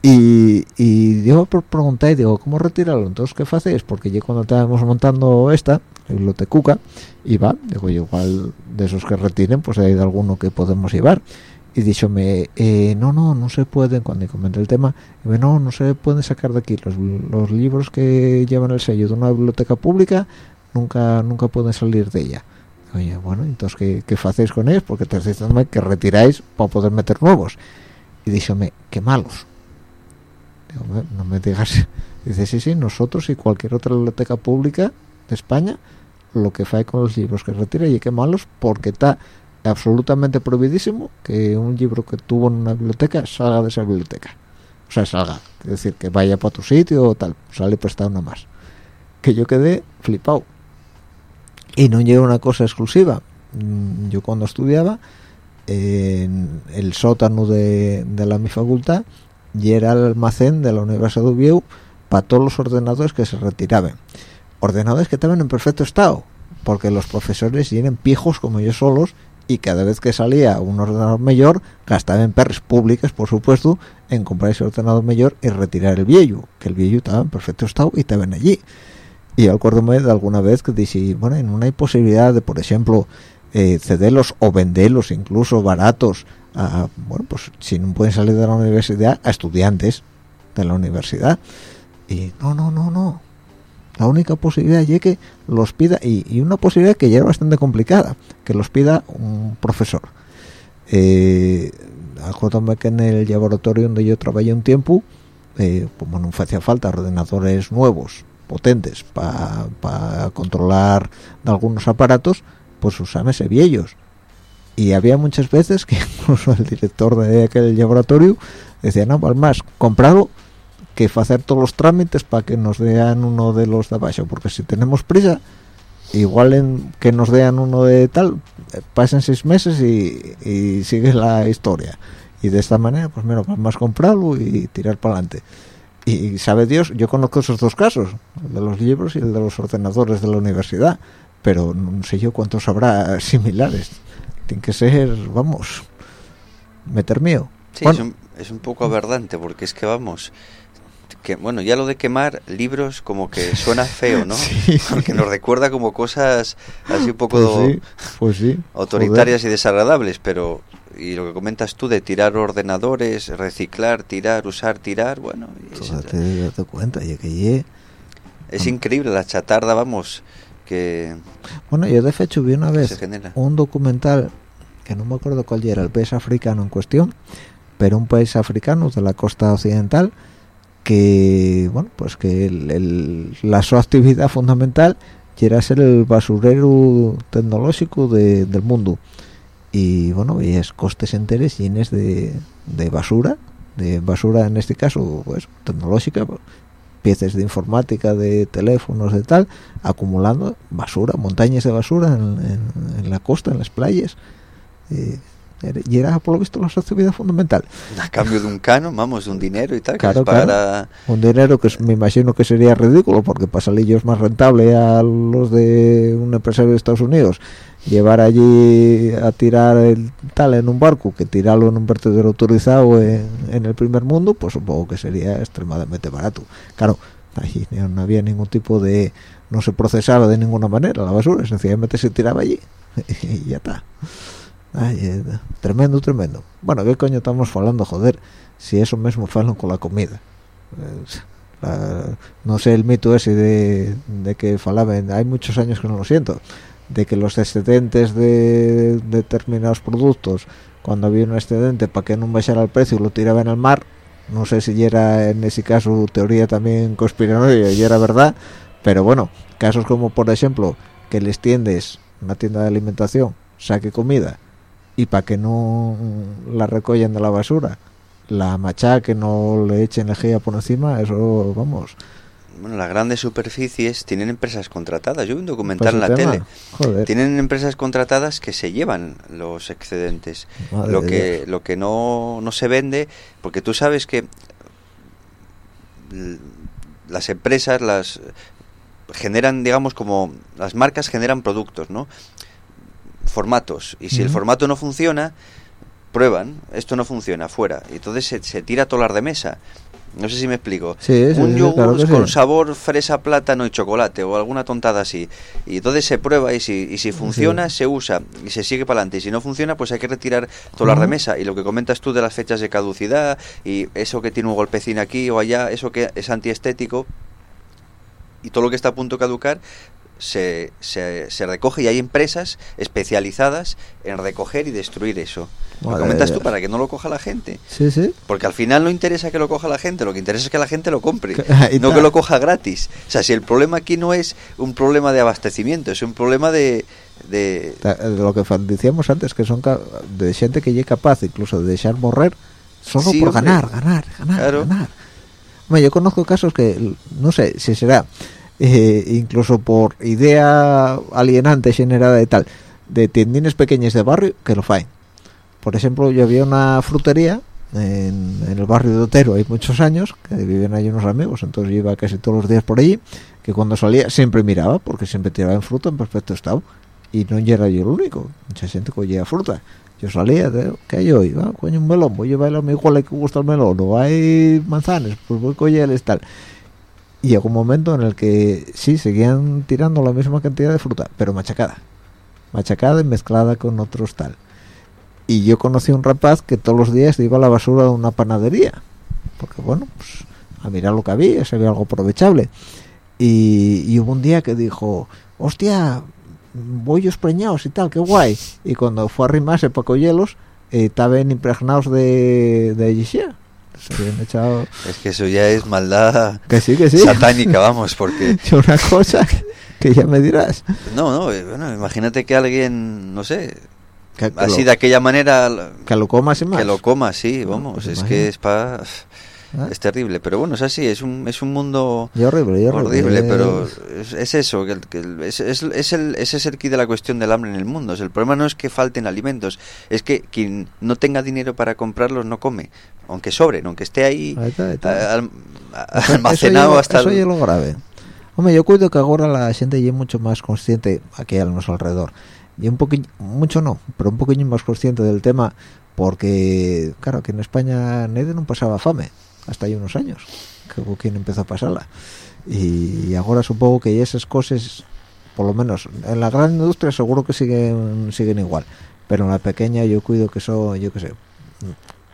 Y, y yo por preguntar, y digo, ¿cómo retirarlo? Entonces, ¿qué hacéis? Porque ya cuando estábamos montando esta, la bibliotecuca, y va, digo, yo, igual de esos que retiren, pues hay de alguno que podemos llevar y díxome eh, no no no se pueden cuando comenté el tema digo, no no se pueden sacar de aquí. Los, los libros que llevan el sello de una biblioteca pública nunca nunca pueden salir de ella oye bueno entonces qué, qué hacéis con ellos porque te dicen que retiráis para poder meter nuevos y díxome qué malos digo, "Me- no me digas dice sí sí nosotros y cualquier otra biblioteca pública de España lo que fae con los libros que retira y qué malos porque está absolutamente prohibidísimo que un libro que tuvo en una biblioteca salga de esa biblioteca. O sea, salga, es decir, que vaya para tu sitio o tal, sale prestado nada más. Que yo quedé flipado. Y no llega una cosa exclusiva. Mm, Yo cuando estudiaba, en el sótano de, de la mi facultad, y era el almacén de la Universidad de Oviedo para todos los ordenadores que se retiraban. Ordenadores que estaban en perfecto estado, porque los profesores tienen pijos como yo solos y cada vez que salía un ordenador mayor gastaban perres públicas por supuesto en comprar ese ordenador mayor y retirar el viejo, que el viejo estaba en perfecto estado y estaban allí. Y acuérdome de alguna vez que dije, bueno, no hay posibilidad de, por ejemplo, eh, cederlos o venderlos incluso baratos a, bueno, pues si no pueden salir de la universidad, a estudiantes de la universidad. Y no, no, no, no. La única posibilidad es que los pida, y, una posibilidad que ya era bastante complicada, que los pida un profesor. Eh, acuérdame que en el laboratorio donde yo trabajé un tiempo, eh, como pues no hacía falta ordenadores nuevos, potentes, para controlar algunos aparatos, pues usaban ese viejos. Y había muchas veces que incluso el director de aquel laboratorio decía, no, pues más, comprarlo que hacer todos los trámites para que nos den uno de los de abajo, porque si tenemos prisa, igual en que nos den uno de tal, eh, pasen seis meses y, y sigue la historia. Y de esta manera, pues mira, más comprarlo y tirar para adelante. Y sabe Dios, yo conozco esos dos casos, el de los libros y el de los ordenadores de la universidad, pero no sé yo cuántos habrá similares. Tiene que ser, vamos, meter mío. Sí, es, un, es un poco aberrante, porque es que vamos, que bueno ya lo de quemar libros como que suena feo no porque nos recuerda como cosas así un poco pues pues sí, autoritarias y desagradables pero y lo que comentas tú de tirar ordenadores reciclar tirar usar tirar bueno te, te cuenta y que es increíble la chatarda vamos que bueno yo de hecho vi una vez un documental que no me acuerdo cuál era el país africano en cuestión pero un país africano de la costa occidental que bueno pues que la su actividad fundamental quiera ser el basurero tecnológico del mundo. Y bueno y es costes enteros llenos de, de basura de basura en este caso pues tecnológica piezas de informática de teléfonos de tal acumulando basura montañas de basura en, la costa en las playas. Eh, y era por lo visto la actividad fundamental. A cambio de un cano vamos de un dinero y tal claro, claro. un dinero que me imagino que sería ridículo porque para es más rentable a los de un empresario de Estados Unidos llevar allí a tirar el tal en un barco que tirarlo en un vertedero autorizado en, en el primer mundo pues supongo que sería extremadamente barato. Claro allí no había ningún tipo de no se procesaba de ninguna manera la basura sencillamente se tiraba allí y ya está Eh, tremendo, tremendo. Bueno, ¿qué coño estamos hablando, joder? Si eso mismo falan con la comida. Eh, no sé el mito ese de, que falaban, hay muchos años que no lo siento, de que los excedentes de, determinados productos, cuando había un excedente, para que no bajara el precio, lo tiraban al mar. No sé si era en ese caso teoría también conspiranoia y era verdad, pero bueno, casos como por ejemplo que les tiendes una tienda de alimentación, saque comida y para que no la recogen de la basura. La macha que no le echen lejía por encima eso vamos. Bueno las grandes superficies tienen empresas contratadas. Yo vi un documental en la tele. tienen empresas contratadas que se llevan los excedentes. Lo que lo que no, no se vende porque tú sabes que las empresas las generan digamos como las marcas generan productos no formatos y si el formato no funciona prueban esto no funciona fuera. Y entonces se, tira tolar de mesa. No sé si me explico. Un yogur con sabor fresa plátano y chocolate o alguna tontada así. Y entonces se prueba y si, y si funciona se usa y se sigue para adelante y si no funciona pues hay que retirar tolar de mesa. Y lo que comentas tú de las fechas de caducidad y eso que tiene un golpecín aquí o allá eso que es antiestético y todo lo que está a punto de caducar se, se, recoge y hay empresas especializadas en recoger y destruir eso. lo comentas tú para que no lo coja la gente. Sí, sí. Porque al final no interesa que lo coja la gente, lo que interesa es que la gente lo compre, no que lo coja gratis. O sea, si el problema aquí no es un problema de abastecimiento, es un problema de... de... Lo que decíamos antes, que son de gente que es capaz incluso de dejar morrer solo por ganar, ganar, ganar, ganar. yo conozco casos que, no sé si será eh, incluso por idea alienante generada y tal, de tiendines pequeñas de barrio que lo faen. Por ejemplo, yo había una frutería en, el barrio de Otero hay muchos años, que viven allí unos amigos, entonces yo iba casi todos los días por allí, que cuando salía siempre miraba, porque siempre tiraba en fruta en perfecto estado, y no era yo el único, mucha gente cogía fruta, yo salía de, ¿qué hay hoy? Ah, coño un melón voy a llevar a mi igual que gusta el melón o hay manzanas pues voy a cogerles tal y llegó un momento en el que sí seguían tirando la misma cantidad de fruta pero machacada. Machacada y mezclada con otros tal. Y yo conocí a un rapaz que todos los días iba a la basura de una panadería porque bueno pues a mirar lo que había se veía algo aprovechable. Y, hubo un día que dijo hostia bollos preñados y tal qué guay y cuando fue a arrimarse para cogerlos eh, estaban impregnados de de. Se habían echado. Es que eso ya es maldad que sí que sí. satánica, vamos, porque... Una cosa que ya me dirás. No, no, eh, bueno, imagínate que alguien, no sé, que, así lo, de aquella manera que lo comas y más. que lo coma, sí, vamos, pues es que es pa... Ah. Es terrible, pero bueno, es así, es un, es un mundo y horrible y horrible, horrible, eh, pero es, es eso, que, que es, es- es el, ese es el quid de la cuestión del hambre en el mundo. O sea, el problema no es que falten alimentos, es que quien no tenga dinero para comprarlos no come, aunque sobren, aunque esté ahí Ahí está, ahí está. a- al- a- Eso- almacenado eso, hasta eso el- es lo grave hombre yo cuido que ahora la gente ya es mucho más consciente aquí a nuestro alrededor y un poquillo mucho no pero un poquillo más consciente del tema porque claro que en España nadie no pasaba fame hasta hay unos años que hubo quien empezó a pasarla. Y ahora supongo que esas cosas por lo menos en la gran industria seguro que siguen siguen igual. Pero en la pequeña yo cuido que eso yo qué sé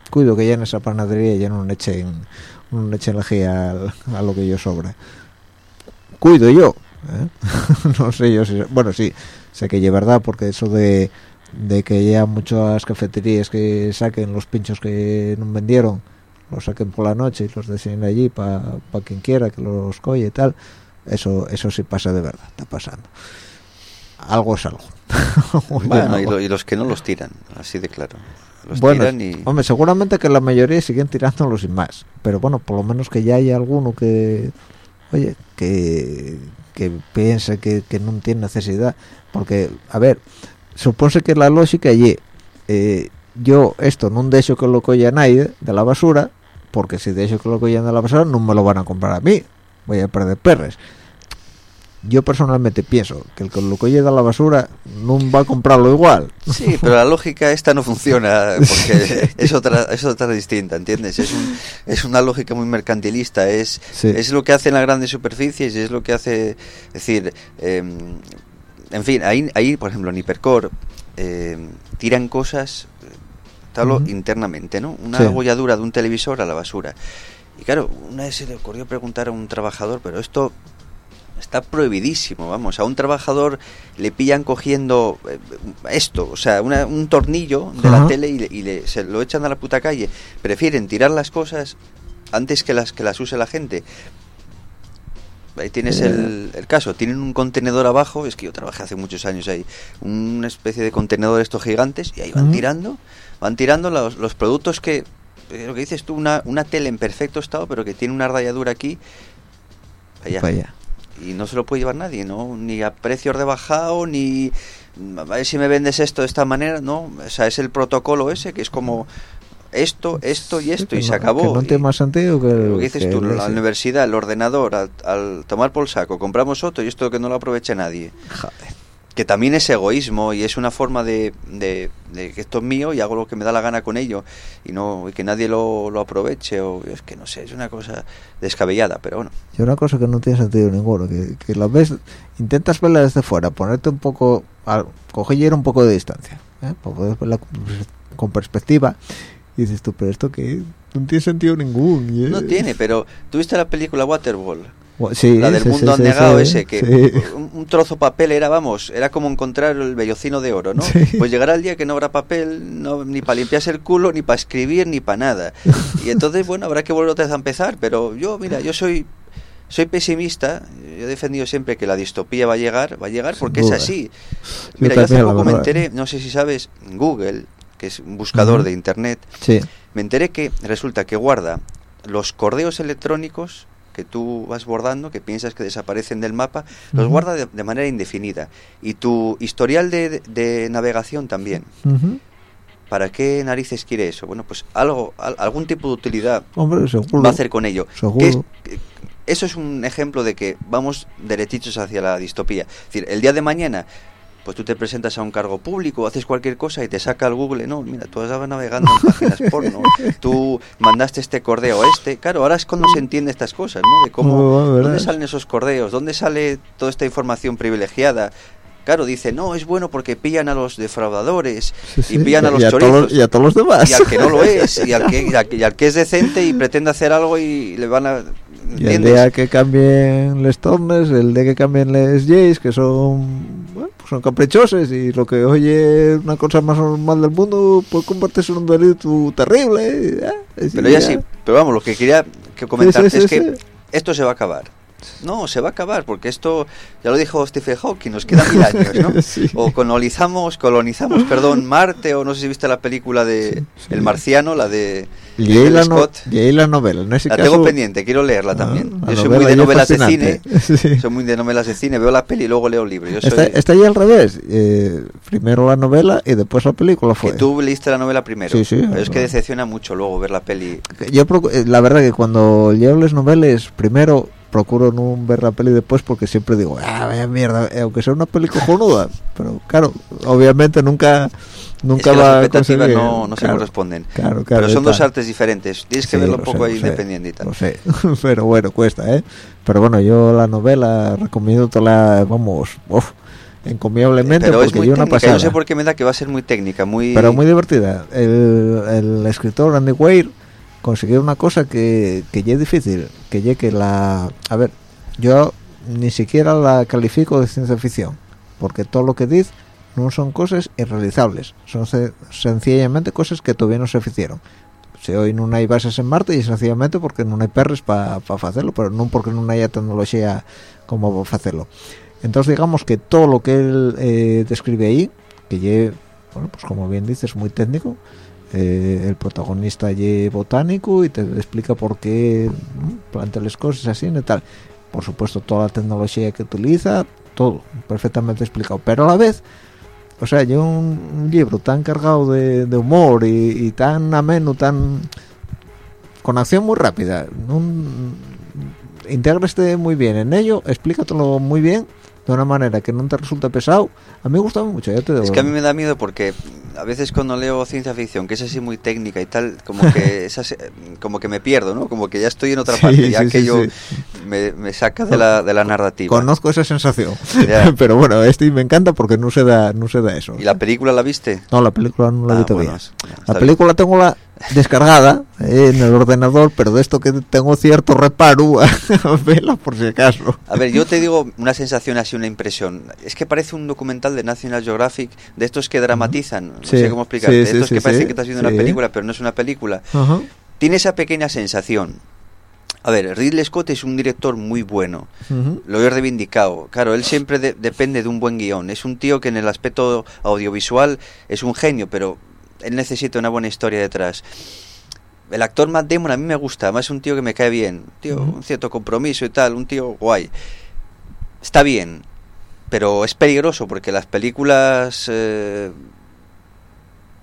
cuido que ya en esa panadería ya no echen no echen lejía al- a lo que yo sobra cuido yo ¿eh? no sé yo si bueno sí sé que es verdad porque eso de de que ya muchas cafeterías que saquen los pinchos que no vendieron los saquen por la noche y los dejen allí para quien quiera que los coye y tal eso eso sí pasa de verdad está pasando. Algo es algo. Bueno, y, lo- y los que no los tiran, así de claro. Los bueno, tiran y... hombre, seguramente que la mayoría siguen tirándolos sin más, pero bueno, por lo menos que ya haya alguno que, oye, que, que piense que, que no tiene necesidad, porque, a ver, supone que la lógica allí, eh, yo esto no dejo que lo coja nadie de la basura, porque si dejo que lo cojan de la basura no me lo van a comprar a mí, voy a perder perres. Yo personalmente pienso que el que lo coge de la basura no va a comprarlo igual. Sí, pero la lógica esta no funciona porque es otra es otra distinta, ¿entiendes? Es un, es una lógica muy mercantilista, es Sí. es lo que hacen las grandes superficies y es lo que hace, es decir, eh, en fin, ahí, ahí por ejemplo en Hipercore eh, tiran cosas, te hablo Ujú. internamente, ¿no? Una Sí. bolladura de un televisor a la basura. Y claro, una vez se le ocurrió preguntar a un trabajador, pero esto está prohibidísimo, vamos, a un trabajador le pillan cogiendo eh, esto, o sea, una- un tornillo de la tele y, le- y le- se lo echan a la puta calle. Prefieren tirar las cosas antes que las que las use la gente. Ahí tienes Eh. el, el caso, tienen un contenedor abajo, es que yo trabajé hace muchos años ahí, una especie de contenedor de estos gigantes y ahí van tirando, van tirando los, los productos que, eh, lo que dices tú, una, una tele en perfecto estado, pero que tiene una rayadura aquí, allá allá. y no se lo puede llevar nadie, ¿no? Ni a precio rebajado, ni a ver si me vendes esto de esta manera, ¿no? O sea, es el protocolo ese que es como esto, esto y esto y no- se acabó. Que no más sentido que lo que dices que tú, el la universidad, el ordenador, al, al tomar por saco, compramos otro y esto que no lo aprovecha nadie. Joder. Que también es egoísmo y es una forma de, de, de que esto es mío y hago lo que me da la gana con ello y no y que nadie lo, lo aproveche o es que no sé, es una cosa descabellada, pero bueno. Y una cosa que no tiene sentido ninguno, que, que la ves, intentas verla desde fuera, ponerte un poco, coger un poco de distancia, ¿eh? para poder verla con, con perspectiva, y dices tú, pero esto que no tiene sentido ningún. ¿eh? No tiene, pero ¿tuviste la película Waterworld? Sí, la del sí, mundo sí, negado ese, que un, trozo de papel era, vamos, era como encontrar el vellocino de oro, ¿no? Pues llegará el día que no habrá papel no, ni para limpiarse el culo, ni para escribir, ni para nada. Y entonces, bueno, habrá que volver otra vez a empezar, pero yo, mira, yo soy soy pesimista, yo he defendido siempre que la distopía va a llegar, va a llegar porque es así. Yo Mira, yo hace también, la poco me enteré, no sé si sabes, Google, que es un buscador de internet, me enteré que resulta que guarda los correos electrónicos que tú vas bordando, que piensas que desaparecen del mapa, los guarda de, de manera indefinida. Y tu historial de, navegación también. ¿Para qué narices quiere eso? Bueno, pues algo, al- algún tipo de utilidad hombre, seguro. va a hacer con ello. Seguro. Es- eso es un ejemplo de que vamos derechitos hacia la distopía. Es decir, el día de mañana pues tú te presentas a un cargo público, haces cualquier cosa y te saca el Google, no, mira, tú estabas navegando en páginas porno, tú mandaste este cordeo a este, claro, ahora es cuando se entiende estas cosas, ¿no? De cómo, dónde salen esos cordeos, dónde sale toda esta información privilegiada. Claro, dice, no, es bueno porque pillan a los defraudadores Sí, y pillan a los y chorizos. todos, y a todos los demás. Y al que no lo es, y al que, y al, que- y al que es decente y pretende hacer algo y le van a... Y el día que cambien les Tornes, el día que cambien les Jays, que son bueno, pues son caprichosos y lo que oye una cosa más normal del mundo puede convertirse en un delito terrible. ¿eh? Pero ya sí, pero vamos, lo que quería que comentar Sí, sí, es sí, que sí. esto se va a acabar. No, se va a acabar, porque esto, ya lo dijo Stephen Hawking, nos quedan mil años, ¿no? Sí. O colonizamos, colonizamos, perdón, Marte, o no sé si viste la película de Sí. El Marciano, la de Ridley la, no- ahí la novela, en ese La caso... tengo pendiente, quiero leerla Ah, también. Yo soy muy de novelas de cine. Sí. soy muy de novelas de cine, veo la peli y luego leo el libro. Yo soy, Está, ahí al revés. eh, primero la novela y después la película fue. que tú leíste la novela primero. Sí, sí, Pero es que decepciona mucho luego ver la peli. Yo eh, la verdad que cuando leo las novelas, primero procuro no ver la peli después porque siempre digo, ah, vaya mierda, eh, aunque sea una peli cojonuda. Pero claro, obviamente nunca nunca es que va las expectativas no, no se corresponden. Claro, claro. Pero son dos artes diferentes. Tienes que Sí, verlo un poco sé, ahí lo sé. Lo pero bueno, cuesta, ¿eh? Pero bueno, yo la novela recomiendo toda la, vamos, uf, encomiablemente Pero es porque muy yo una pasada. Yo no sé por qué me da que va a ser muy técnica, muy... pero muy divertida. El, el escritor Andy Weir consiguió una cosa que, que ya es difícil, que ya que la... A ver, yo ni siquiera la califico de ciencia ficción, porque todo lo que dice no son cosas irrealizables, son sencillamente cosas que todavía no se hicieron. Si hoy no hay bases en Marte y sencillamente porque no hay perres para hacerlo, pero no porque no haya tecnología como para hacerlo. Entonces digamos que todo lo que él eh, describe ahí, que ye, bueno, pues como bien dices, muy técnico, eh, el protagonista ye botánico y te explica por qué ¿no? plantea las cosas así y tal. Por supuesto, toda la tecnología que utiliza, todo perfectamente explicado, pero a la vez, o sea, yo un, un libro tan cargado de, humor y, tan ameno, tan con acción muy rápida, un, intégrate muy bien en ello, explícatelo muy bien, de una manera que no te resulte pesado. A mí me gusta mucho, ya te digo. Es que a mí me da miedo porque a veces cuando leo ciencia ficción, que es así muy técnica y tal, como que es así- como que me pierdo, ¿no? Como que ya estoy en otra Sí, parte, ya sí, que yo sí. me, me saca de la, de la narrativa. Conozco esa sensación, Ya. pero bueno, este me encanta porque no se da, no se da eso. ¿Y la película la viste? No, la película no la Ah, vi todavía. bueno, la bien. película tengo la descargada eh, en el ordenador, pero de esto que tengo cierto reparo a verla por si acaso. A ver, yo te digo una sensación así, una impresión. Es que parece un documental de National Geographic, de estos que dramatizan, no Sí, sé cómo explicarte, sí, de estos sí, que parece que estás viendo una película, pero no es una película. Ajá. Tiene esa pequeña sensación. A ver, Ridley Scott es un director muy bueno. Ujú. Lo he reivindicado. Claro, él siempre de- depende de un buen guion. Es un tío que en el aspecto audiovisual es un genio, pero él necesita una buena historia detrás. El actor Matt Damon a mí me gusta, además es un tío que me cae bien. Un tío, un cierto compromiso y tal, un tío guay. Está bien, pero es peligroso porque las películas... eh,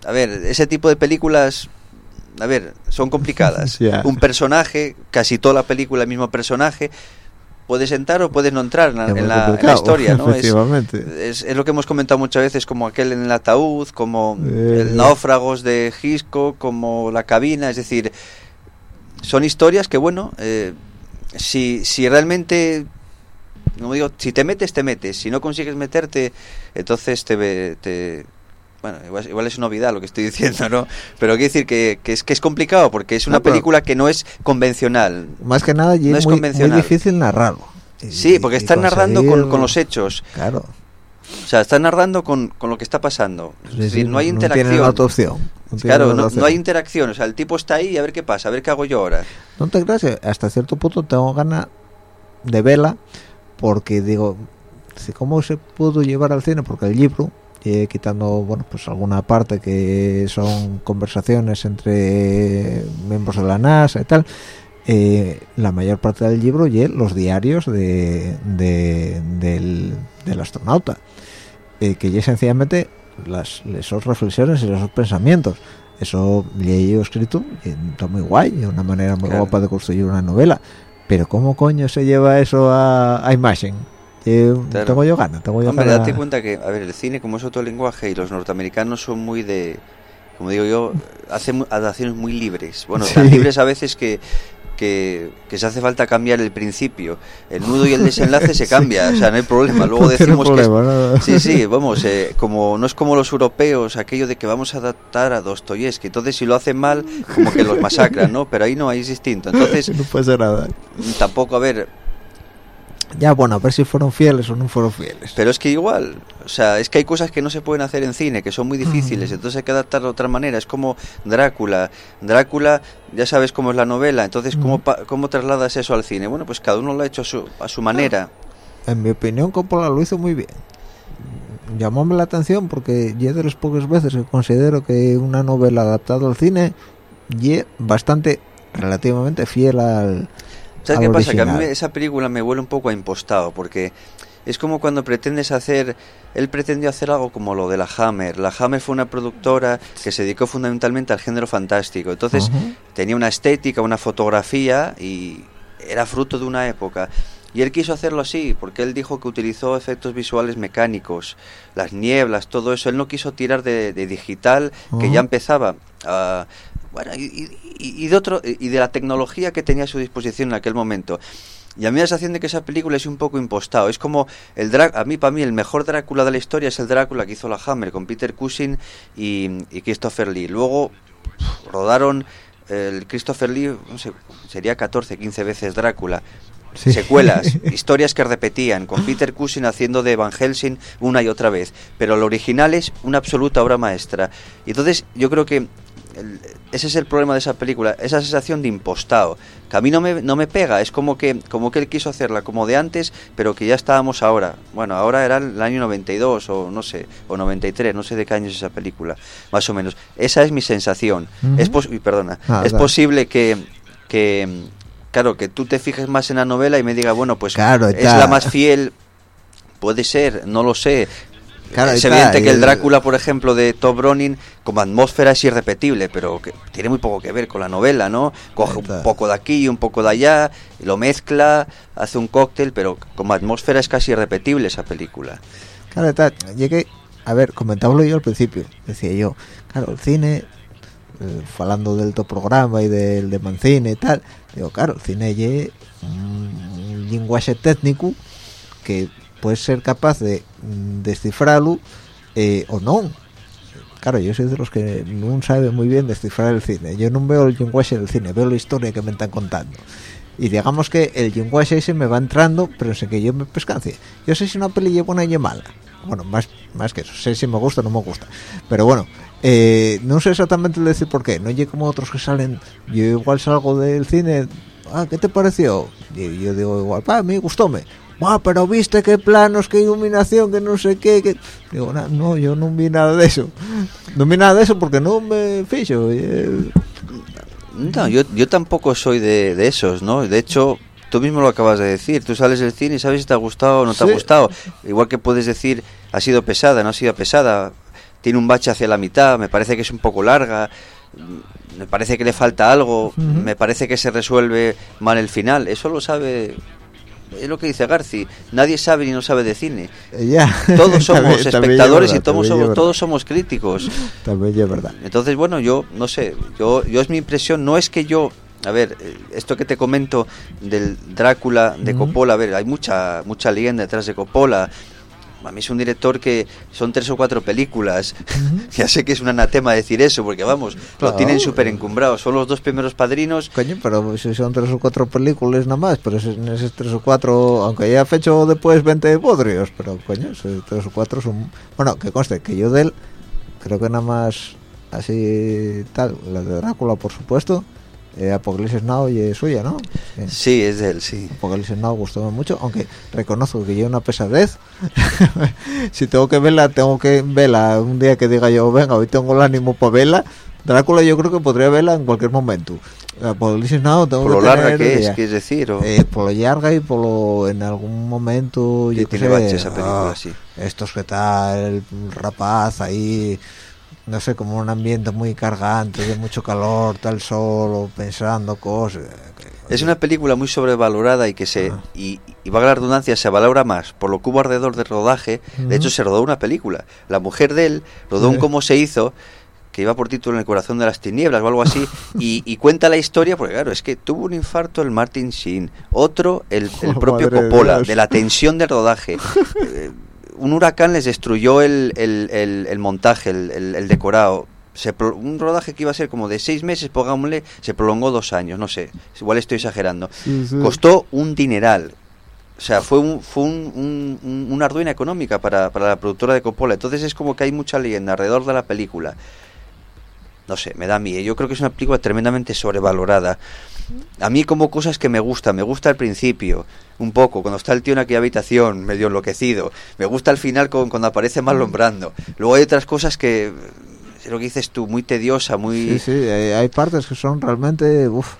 a ver, ese tipo de películas... A ver, son complicadas. Un personaje, casi toda la película el mismo personaje, puedes entrar o puedes no entrar en la, Es muy en la- en la complicado, historia, ¿no? Es, es, es lo que hemos comentado muchas veces, como aquel en el ataúd, como Eh. el náufragos de Gisco, como la cabina, es decir, son historias que, bueno, eh, si, si realmente, como digo, si te metes, te metes, si no consigues meterte, entonces te... te bueno, igual, igual es una novedad lo que estoy diciendo, ¿no? Pero quiero decir que, que es, que es complicado porque es una No, película que no es convencional. Más que nada, y No es muy, difícil narrarlo. Y- Sí, porque y están narrando con, conseguir- con los hechos. Claro. O sea, están narrando con, con lo que está pasando. Es decir, no hay interacción. otra opción. No Claro, no, no hay interacción. O sea, el tipo está ahí y a ver qué pasa, a ver qué hago yo ahora. No te creas, hasta cierto punto tengo ganas de verla porque digo, ¿cómo se pudo llevar al cine? Porque el libro, eh, quitando bueno pues alguna parte que son conversaciones entre miembros de la NASA y tal, eh, la mayor parte del libro y los diarios de, de- del, del astronauta, eh, que ya sencillamente las, esas reflexiones y esos pensamientos. Eso le he escrito está muy guay, es una manera muy Claro. guapa de construir una novela. Pero ¿cómo coño se lleva eso a, a imagen? Tengo yo ganas, tengo yo Hombre, date cuenta que, a ver, el cine como es otro lenguaje y los norteamericanos son muy de, como digo yo, hacen adaptaciones muy libres. Bueno, tan libres a veces que, que, se hace falta cambiar el principio. El nudo y el desenlace se cambia, o sea, no hay problema. Luego decimos que... Sí, sí, vamos, eh, como no es como los europeos, aquello de que vamos a adaptar a Dostoyevsky. Entonces, si lo hacen mal, como que los masacran, ¿no? Pero ahí no, ahí es distinto. Entonces... No puede ser nada. Tampoco, a ver ya, bueno, a ver si fueron fieles o no fueron fieles. Pero es que igual, o sea, es que hay cosas que no se pueden hacer en cine, que son muy difíciles, entonces hay que adaptarlo de otra manera. Es como Drácula. Drácula, ya sabes cómo es la novela, entonces, ¿cómo, ¿cómo trasladas eso al cine? Bueno, pues cada uno lo ha hecho a su, a su manera. En mi opinión, Coppola lo hizo muy bien. Llamóme la atención porque ya de las pocas veces que considero que una novela adaptada al cine y bastante, relativamente fiel al ¿Sabes qué pasa? Que a mí esa película me huele un poco a impostado, porque es como cuando pretendes hacer. Él pretendió hacer algo como lo de la Hammer. La Hammer fue una productora que se dedicó fundamentalmente al género fantástico. Entonces tenía una estética, una fotografía y era fruto de una época. Y él quiso hacerlo así, porque él dijo que utilizó efectos visuales mecánicos, las nieblas, todo eso. Él no quiso tirar de, digital, que ya empezaba a bueno, y, de otro, y de la tecnología que tenía a su disposición en aquel momento. Y a mí la sensación de que esa película es un poco impostado. Es como el a mí para mí el mejor Drácula de la historia es el Drácula que hizo la Hammer con Peter Cushing y, Christopher Lee. Luego rodaron el Christopher Lee, no sé, sería 14, 15 veces Drácula. Secuelas, historias que repetían, con Peter Cushing haciendo de Van Helsing una y otra vez. Pero lo original es una absoluta obra maestra. Y entonces yo creo que ese es el problema de esa película, esa sensación de impostado, que a mí no me, no me pega, es como que, como que él quiso hacerla como de antes, pero que ya estábamos ahora. Bueno, ahora era el año 92 o no sé, o 93, no sé de qué año es esa película, más o menos. Esa es mi sensación. Es perdona, ah, es posible que, que, claro, que tú te fijes más en la novela y me diga, bueno, pues es la más fiel Puede ser, no lo sé, es evidente que el Drácula, por ejemplo, de Top Browning, como atmósfera es irrepetible, pero que tiene muy poco que ver con la novela, ¿no? Coge un poco de aquí y un poco de allá, lo mezcla, hace un cóctel, pero como atmósfera es casi irrepetible esa película. Claro, está, llegué, a ver, comentábalo yo al principio, decía yo, claro, el cine, eh, hablando del top programa y del de Mancine y tal, digo, claro, el cine es un lenguaje técnico que puede ser capaz de mm, descifrarlo eh, o no. Claro yo soy de los que no sabe muy bien descifrar el cine. Yo no veo el lenguaje del cine veo la historia que me están contando. Y digamos que el lenguaje ese me va entrando pero sé que yo me pescancie yo sé si una peli es buena y mala. Bueno más más que eso. Sé si me gusta o no me gusta. Pero bueno eh, no sé exactamente decir por qué. No llego como otros que salen yo igual salgo del cine ah qué te pareció y yo digo igual pa a mí gustóme pero viste qué planos, qué iluminación, que no sé qué, que... Digo, no, yo no vi nada de eso. No vi nada de eso porque no me fijo. Eh. No, yo, yo tampoco soy de, de esos, ¿no? De hecho, tú mismo lo acabas de decir, tú sales del cine y sabes si te ha gustado o no te ha gustado. Igual que puedes decir, ha sido pesada, no ha sido pesada, tiene un bache hacia la mitad, me parece que es un poco larga, me parece que le falta algo, me parece que se resuelve mal el final, eso lo sabe es lo que dice Garci, nadie sabe ni no sabe de cine. Ya. Todos somos espectadores y todos somos, todos somos críticos. También es verdad. Entonces, bueno, yo no sé, yo, yo es mi impresión, no es que yo a ver, eh, esto que te comento del Drácula de Coppola, a ver, hay mucha mucha leyenda detrás de Coppola, a mí es un director que son tres o cuatro películas. ya sé que es un anatema decir eso, porque vamos, lo tienen súper encumbrado. Son los dos primeros padrinos. Coño, pero si son tres o cuatro películas nada más, pero en esos tres o cuatro, aunque haya fecho después 20 podrios, pero coño, esos tres o cuatro son. Bueno, que conste, que yo de él, creo que nada más así tal, la de Drácula, por supuesto eh, Apocalipsis Now y es suya, ¿no? Sí. es de él, sí. Apocalipsis Now gustó mucho, aunque reconozco que lleva una pesadez. si tengo que verla, tengo que verla un día que diga yo, venga, hoy tengo el ánimo para verla. Drácula yo creo que podría verla en cualquier momento. Apocalipsis Now tengo por lo larga que es, es decir, eh, por lo larga y por lo en algún momento yo tiene esa película, ah, sí. Estos que tal, el rapaz ahí no sé, como un ambiente muy cargante, de mucho calor, tal solo, pensando cosas. Es una película muy sobrevalorada y que se Ah. y, y va a la redundancia se valora más por lo que hubo alrededor de rodaje. De hecho, se rodó una película. La mujer de él rodó un cómo se hizo que iba por título En el corazón de las tinieblas o algo así y, y cuenta la historia porque claro es que tuvo un infarto el Martin Sheen, otro el, el propio Coppola de la tensión del rodaje. Eh, un huracán les destruyó el, el- el- el montaje, el, decorado. Se pro- un rodaje que iba a ser como de seis meses, pongámosle, se prolongó dos años, no sé, igual estoy exagerando. Sí, sí. Costó un dineral. O sea, fue, un, fue un- una ruina económica para, para la productora de Coppola. Entonces es como que hay mucha leyenda alrededor de la película. No sé, me da miedo. Yo creo que es una película tremendamente sobrevalorada. A mí como cosas que me gustan, me gusta al principio, un poco, cuando está el tío en aquella habitación, medio enloquecido. Me gusta al final con, cuando aparece Marlon Brando. Luego hay otras cosas que, lo que dices tú, muy tediosa, muy... Sí, sí, hay, hay partes que son realmente... Uf.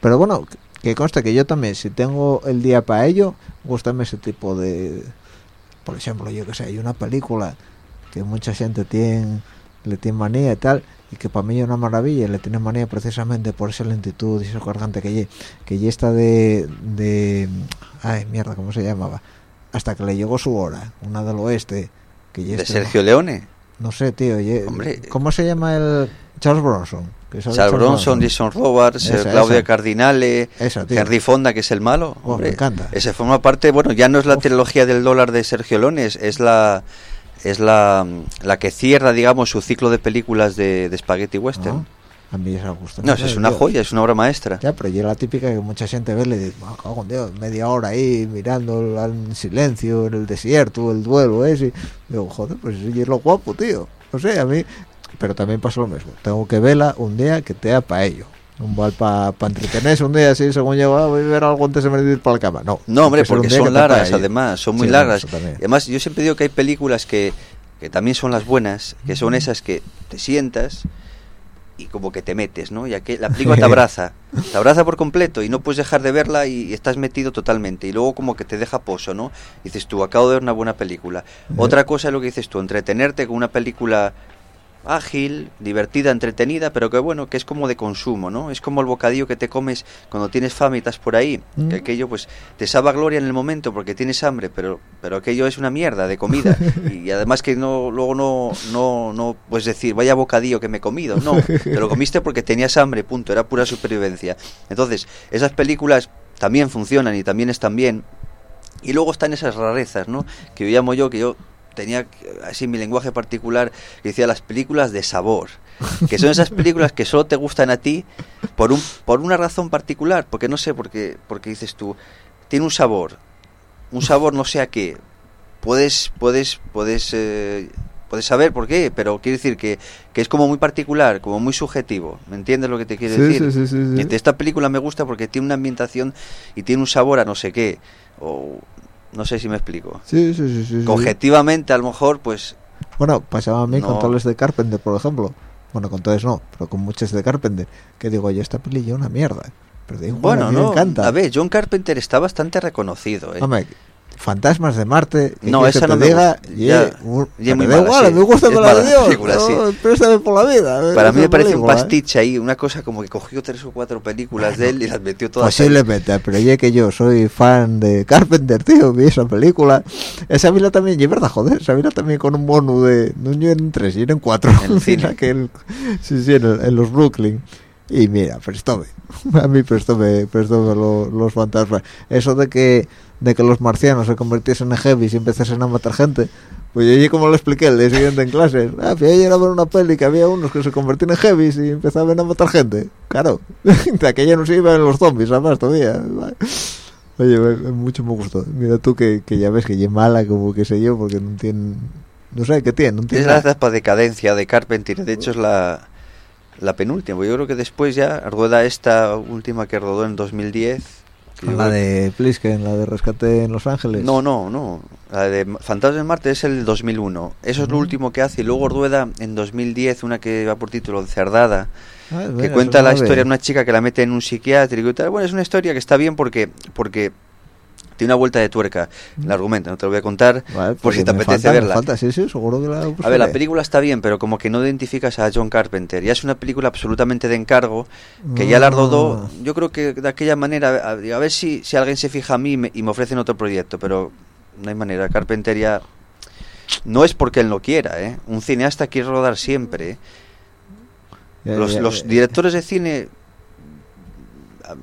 Pero bueno, que conste que yo también, si tengo el día para ello, gustame ese tipo de... Por ejemplo, yo que sé, hay una película que mucha gente tiene, le tiene manía y tal, y que para mí es una maravilla, le tiene manía precisamente por esa lentitud y ese cargante que lle, que ya está de, de... Ay, mierda, ¿cómo se llamaba? Hasta que le llegó su hora, una del oeste. Que de este- Sergio Leone. No sé, tío. ye- Hombre. ¿Cómo se llama el Charles Bronson? Charles Bronson, Jason Robards, eh, Esa, Claudia esa. Cardinale, Esa. Henry Fonda, que es el malo. Oh, me hombre. encanta. Ese forma parte, bueno, ya no es la Uf. trilogía del dólar de Sergio Leone, es, es la es la, la que cierra, digamos, su ciclo de películas de, de Spaghetti Western. Ah, a mí esa gusta. no, eso es una joya, es una obra maestra. Ya, pero yo la típica que mucha gente ve le dice, "Ah, cago en Dios, media hora ahí mirando en silencio, en el desierto, el duelo ese. Digo, joder, pues es lo guapo, tío. No sé, a mí... Pero también pasa lo mismo. Tengo que verla un día que te da para ello. Un val para entretenerse un día así, según yo, ah, voy a ver algo antes de venir para la cama. No, No, hombre, porque son pa' largas, además, son muy Sí, largas. Y además, yo siempre digo que hay películas que, que también son las buenas, que son esas que te sientas y como que te metes, ¿no? Ya que la película te abraza, te abraza por completo y no puedes dejar de verla y, y estás metido totalmente. Y luego como que te deja pozo, ¿no? Dices tú, acabo de ver una buena película. Otra cosa es lo que dices tú, entretenerte con una película ágil, divertida, entretenida, pero que bueno, que es como de consumo, ¿no? Es como el bocadillo que te comes cuando tienes fame y estás por ahí, Mm. que aquello pues te sabe a gloria en el momento porque tienes hambre, pero pero aquello es una mierda de comida y, además que no luego no no no puedes decir, vaya bocadillo que me he comido, no, te lo comiste porque tenías hambre, punto, era pura supervivencia. Entonces, esas películas también funcionan y también están bien. Y luego están esas rarezas, ¿no? Que yo llamo yo, que yo tenía así mi lenguaje particular, que decía las películas de sabor. Que son esas películas que solo te gustan a ti por, un, por una razón particular. Porque no sé, porque, porque dices tú, tiene un sabor. Un sabor no sé a qué. Puedes, puedes, puedes, eh, puedes saber por qué, pero quiero decir que, que es como muy particular, como muy subjetivo. ¿Me entiendes lo que te quiero Sí, decir? sí, sí, esta película me gusta porque tiene una ambientación y tiene un sabor a no sé qué. O no sé si me explico. Sí, sí, sí, sí, Objetivamente, a lo mejor, pues Bueno, pasaba a mí con No. todos los de Carpenter, por ejemplo. Bueno, con todos no, pero con muchos de Carpenter. Que digo, yo esta peli es una mierda. Pero digo, bueno, a mí no. me encanta. A ver, John Carpenter está bastante reconocido. ¿eh? Hombre, Fantasmas de Marte. ¿qué No, esa que no me diga? gusta. Y, Ya, eh, un- y es muy me da igual, sí. me gusta Es la Dios. película, sí. no, Préstame por la vida. Para esa mí me parece un película, ¿eh? pastiche ahí, una cosa como que cogió tres o cuatro películas de él y las metió todas. ahí. Posiblemente, pero ya que yo soy fan de Carpenter, tío, vi esa película. Esa vila también, y es verdad, joder, esa vila también con un bono de, no en tres, y en cuatro. En el cine. Aquel- sí, sí, en, el- en los Brooklyn. Y mira, prestóme. A mí prestóme, prestóme lo- los fantasmas. Eso de que de que los marcianos se convirtiesen en heavies y empezasen a matar gente. Pues yo, como lo expliqué el día siguiente en clase, ah, fui ayer a ver una peli que había unos que se convertían en heavies y empezaban a matar gente. Claro, de aquella no se iban los zombies, además, todavía. Oye, mucho me gustó. Mira tú que, que ya ves que ya mala, como que sé yo, porque no tiene... No sé qué tiene, no tiene Es la etapa de cadencia de Carpenter. De hecho, es la, la penúltima. Yo creo que después ya rueda esta última que rodó en 2010. La de Plisken, la de Rescate en Los Ángeles. No, no, no. La de Fantasmas de Marte es el 2001. Eso es lo Mm. último que hace. Y luego rueda en 2010 una que va por título Cerdada. Ah, que cuenta la historia de una chica que la mete en un psiquiátrico y tal. Bueno, es una historia que está bien porque porque tiene una vuelta de tuerca el argumento, no te lo voy a contar Vale, por si te apetece falta, verla. falta, sí, sí, seguro que la A ver, la película está bien, pero como que no identificas a John Carpenter. Ya es una película absolutamente de encargo, que ya la rodó, Ah. yo creo que de aquella manera, a, a ver si, si alguien se fija a mí y me, y me ofrecen otro proyecto, pero no hay manera. Carpenter ya... No es porque él no quiera, ¿eh? Un cineasta quiere rodar siempre, ¿eh? Ya, los, ya, los ya. directores de cine,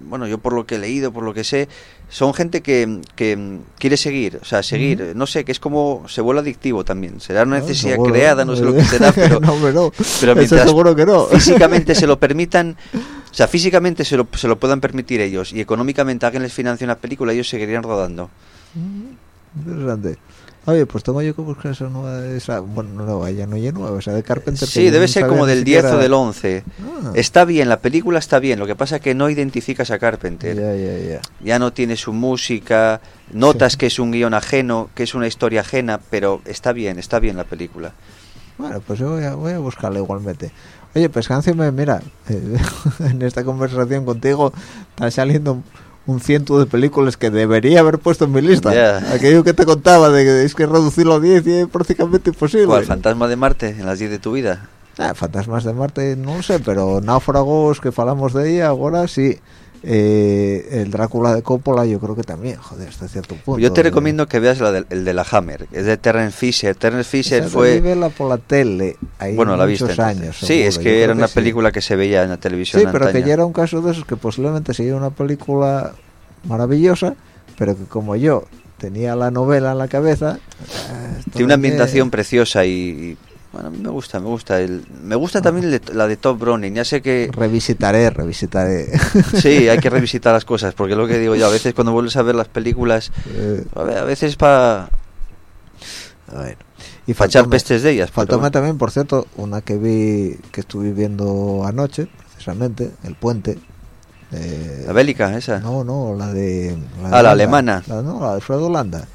bueno, yo por lo que he leído, por lo que sé, son gente que, que quiere seguir, o sea, seguir, no sé, que es como, se vuelve adictivo también, será una Ah, necesidad creada, no sé lo que será, pero, no, hombre, no. pero mientras seguro que no. físicamente se lo permitan, o sea, físicamente se lo, se lo puedan permitir ellos y económicamente alguien les financie una película, ellos seguirían rodando. Interesante. Oye, pues tengo yo que buscar esa nueva, esa, bueno, no ya no es nueva, esa de Carpenter. Sí, debe no ser como del 10 siquiera- o del 11. Ah. Está bien, la película está bien, lo que pasa es que no identificas a Carpenter. Ya, ya, ya. ya no tiene su música, notas que es un guion ajeno, que es una historia ajena, pero está bien, está bien la película. Bueno, pues yo voy a, voy a buscarla igualmente. Oye, pues Hansime, mira, en esta conversación contigo está saliendo un ciento de películas que debería haber puesto en mi lista. Ya. Aquello que te contaba de que es que reducirlo a 10 y es prácticamente imposible. ¿Cuál? ¿Fantasma de Marte en las 10 de tu vida? Ah, Fantasmas de Marte, no sé, pero Náufragos, que falamos de ella, ahora sí. Eh, el Drácula de Coppola, yo creo que también, joder, hasta cierto punto. Yo te recomiendo que veas la del- el de la Hammer, que es de Terrence Fisher. Terrence Fisher esa fue... la por la tele, ahí Bueno, la viste. muchos entonces. años. sí, seguro, es yo que creo era una sí. película que se veía en la televisión Sí, pero que ya era un caso de esos que posiblemente sería una película maravillosa, pero que como yo tenía la novela en la cabeza... eh, Tiene una de- ambientación preciosa y... Bueno, a mí me gusta, me gusta. El, me gusta también el la de Top Browning. Ya sé que Revisitaré, revisitaré. sí, hay que revisitar las cosas, porque lo que digo yo, a veces cuando vuelves a ver las películas, Eh, a, ver, a veces para a ver. Y faltóme- pestes de ellas. pero- Faltóme también, por cierto, una que vi, que estuve viendo anoche, precisamente, El Puente. eh, La bélica, esa. No, no, la de... Ah, la Holanda. alemana. La, no, la de Alfredo Landa.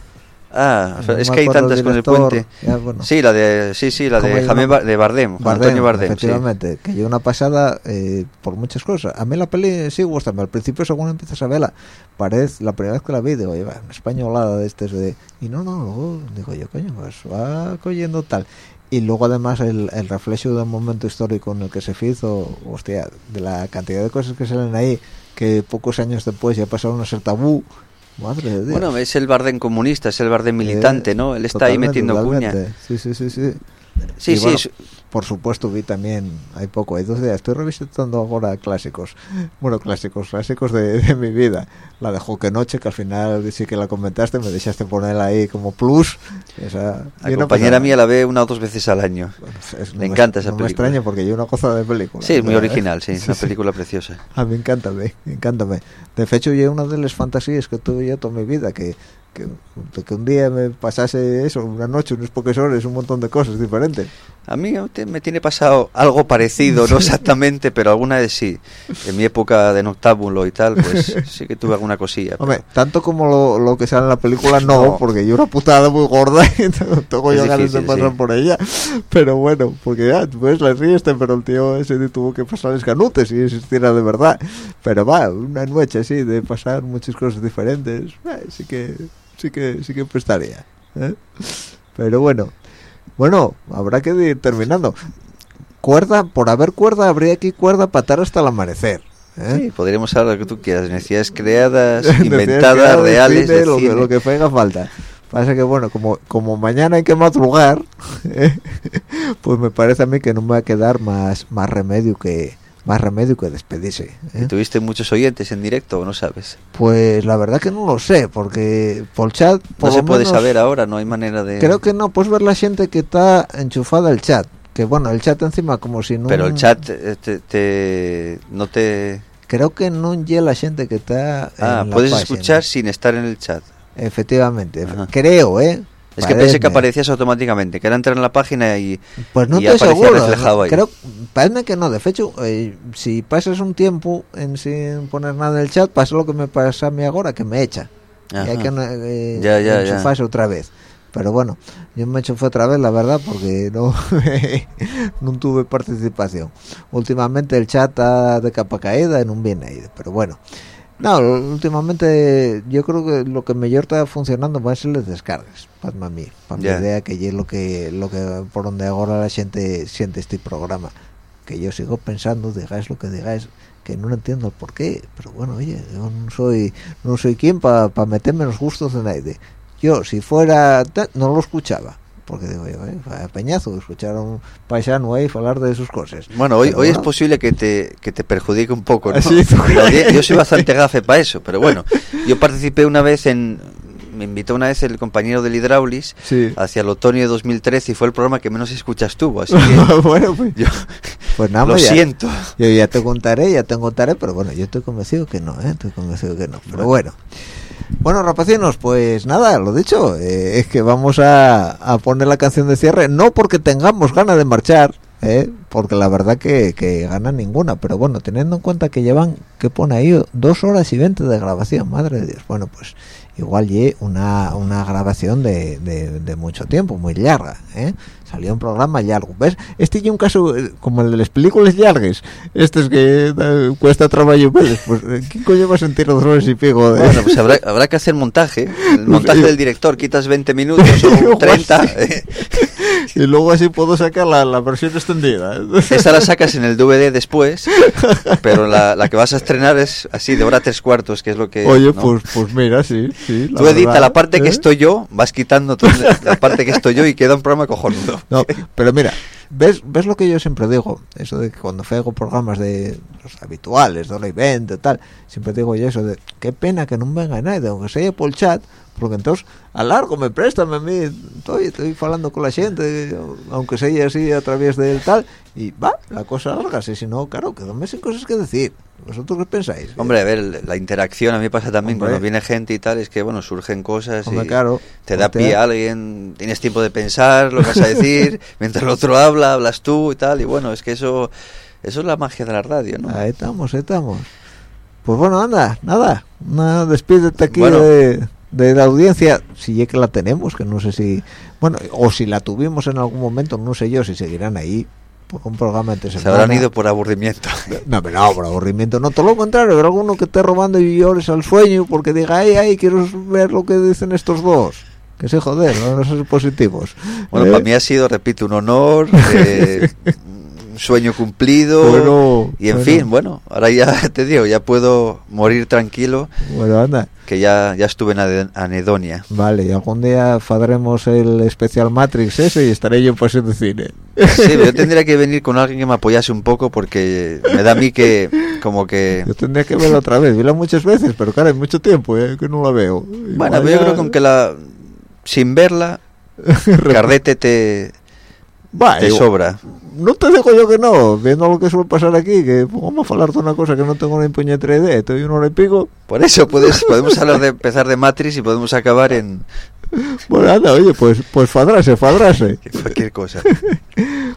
Ah, No es que hay tantas con el puente. ya, bueno. Sí, la de, sí, sí, la ¿Cómo de? Bar- de Bardem, Juan Bardem, Antonio Bardem, sí. efectivamente, que yo una pasada eh, por muchas cosas. A mí la peli sí gusta, al principio según empiezas a verla, parece la primera vez que la vi, digo, "Oye, va, una españolada de este de y no, no, luego digo yo, coño, pues va cogiendo tal. Y luego además el, el reflejo del momento histórico en el que se hizo, hostia, de la cantidad de cosas que salen ahí, que pocos años después ya pasaron a ser tabú, madre de Dios. Bueno, es el Bardem comunista, es el Bardem militante, Eh, ¿no? Él está ahí totalmente, metiendo cuña. Sí, sí, sí, sí. Sí, Y sí, bueno, por supuesto vi también hay poco hay dos días estoy revisitando ahora clásicos bueno clásicos clásicos de, de mi vida la de Joque Noche que al final sí que la comentaste me dejaste ponerla ahí como plus esa la no compañera mía la ve una o dos veces al año. nada. Es- no me encanta esa no película. me extraña porque yo una cosa de película Sí, es muy ¿verdad? original, sí, Sí, una sí. película preciosa. a mí encántame, encántame. De hecho, yo una de las fantasías que tuve yo toda mi vida, que, que, que un día me pasase eso, una noche, unos pocos horas, un montón de cosas diferentes. A mí me tiene pasado algo parecido, no exactamente, pero alguna vez sí. En mi época de noctámbulo y tal, pues sí que tuve alguna cosilla. Hombre, pero- tanto como lo, lo que sale en la película, no, No. porque yo una putada muy gorda y tengo- yo ganas de pasar sí. por ella. Pero bueno, porque ya, pues la rieste, pero el tío ese tuvo que pasar escanutes si existiera de verdad. Pero va, una noche así de pasar muchas cosas diferentes, eh, sí que sí que sí que prestaría. ¿eh? Pero bueno, bueno, habrá que ir terminando. Cuerda, por haber cuerda, habría aquí cuerda para estar hasta el amanecer. ¿eh? Sí, podríamos hablar lo que tú quieras, necesidades creadas, inventadas, creadas, reales, cine, lo, que, lo que falta. Pasa que bueno, como como mañana hay que madrugar, ¿eh? pues me parece a mí que no me va a quedar más más remedio que más remedio que despedirse. ¿eh? ¿Tuviste muchos oyentes en directo o no sabes? Pues la verdad que no lo sé, porque por chat por no se puede menos, saber ahora, no hay manera de... Creo que no, puedes ver la gente que está enchufada al chat. Que bueno, el chat encima como si no... Pero el chat eh, te, te- no te... Creo que no llega la gente que está Ah, en la puedes página. escuchar sin estar en el chat. Efectivamente, Ajá. creo, ¿eh? Es que pensé que aparecías automáticamente, que era entrar en la página y... Pues no y aparecía seguro. reflejado ahí. Creo, parece que no. De hecho, eh, si pasas un tiempo en sin poner nada en el chat, pasa lo que me pasa a mí ahora, que me echa. Y hay Ajá. que eh, Ya, ya, ya. enchufarse otra vez. Pero bueno, yo me enchufé otra vez, la verdad, porque no, no tuve participación. Últimamente el chat está de capa caída y no viene ahí. Pero bueno, No, últimamente yo creo que lo que mejor está funcionando va a ser las descargas, para mí, para mi Ya. idea que es lo que lo que por donde ahora la gente siente este programa, que yo sigo pensando, digáis lo que digáis, que no entiendo el por qué, pero bueno, oye, yo no soy no soy quien para meterme en los gustos de nadie. Yo si fuera no lo escuchaba, porque digo yo, eh, peñazo escuchar a un paisano ahí hablar de sus cosas. Bueno, hoy, Pero hoy es posible que te, que te perjudique un poco, ¿no? Yo soy bastante gafe para eso, pero bueno, yo participé una vez en... Me invitó una vez el compañero del Hidraulis Sí. hacia el otoño de 2013 y fue el programa que menos escuchas tuvo, así que bueno, pues, yo pues nada, lo pues ya- siento. Yo ya te contaré, ya te contaré, pero bueno, yo estoy convencido que no, ¿eh? Estoy convencido que no. Pero bueno. Bueno, rapacinos, pues nada, lo dicho, eh, es que vamos a, a poner la canción de cierre, no porque tengamos ganas de marchar, ¿eh? porque la verdad que, que gana ninguna, pero bueno, teniendo en cuenta que llevan, que pone ahí, dos horas y veinte de grabación, madre de Dios, bueno, pues igual ye una, una grabación de, de, de mucho tiempo, muy larga, ¿eh? Salió un programa largo, ¿ves? Este es un caso eh, como el de las películas largas, este es que eh, cuesta trabajo verles, pues eh, ¿quién coño va a sentir dos horas y pico de... Bueno, pues habrá, habrá que hacer montaje. El montaje del director, quitas 20 minutos o 30. eh, y luego así puedo sacar la, la versión extendida. Esa la sacas en el DVD después, pero la, la que vas a estrenar es así, de hora tres cuartos, que es lo que... Oye, ¿no? pues, pues mira, sí, sí. Tú edita verdad, la parte que ¿eh? estoy yo, vas quitando la parte que estoy yo y queda un programa cojonudo. No, pero mira, ¿ves, ves lo que yo siempre digo? Eso de que cuando hago programas de los habituales, de y veinte, tal, siempre digo yo eso de qué pena que no venga nadie, aunque sea por el chat, porque entonces a largo me préstame a mí, estoy, estoy hablando con la gente, aunque sea así a través del tal, y va, la cosa larga, si no, claro, quedanme sin cosas que decir. ¿Vosotros qué pensáis? Hombre, a ver, la interacción a mí pasa también Hombre. cuando viene gente y tal, es que, bueno, surgen cosas Hombre, y claro, te da pie a- alguien, tienes tiempo de pensar lo que vas a decir, mientras el otro habla, hablas tú y tal, y bueno, es que eso, eso es la magia de la radio, ¿no? Ahí estamos, ahí estamos. Pues bueno, anda, nada, nada despídete aquí Bueno. de, de la audiencia, si es que la tenemos, que no sé si, bueno, o si la tuvimos en algún momento, no sé yo si seguirán ahí, un programa entre Se habrán ido por aburrimiento. No, pero no, por aburrimiento, no, todo lo contrario, habrá alguno que esté robando y llores al sueño porque diga, ay, ay, quiero ver lo que dicen estos dos. Que se joder, no no ser positivos. Bueno, ¿Eh? para mí ha sido, repito, un honor, eh, un sueño cumplido. Bueno, y en bueno. fin, bueno, ahora ya te digo, ya puedo morir tranquilo, Bueno, anda. que ya, ya estuve en anedonia. Vale, y algún día faremos el especial Matrix ese y estaré yo en paseo de cine. Sí, pero yo tendría que venir con alguien que me apoyase un poco porque me da a mí que, como que... Yo tendría que verla otra vez, vela muchas veces, pero claro, hay mucho tiempo ¿eh? que no la veo. Bueno, yo creo que aunque la... Sin verla, Cardete te, Va, te sobra. No te digo yo que no, viendo lo que suele pasar aquí, que vamos a hablar de una cosa que no tengo ni puñetera idea, estoy una hora y pico. Por eso puedes, podemos hablar de empezar de Matrix y podemos acabar en Bueno, anda, oye, pues pues fadrase, fadrase. cualquier cosa.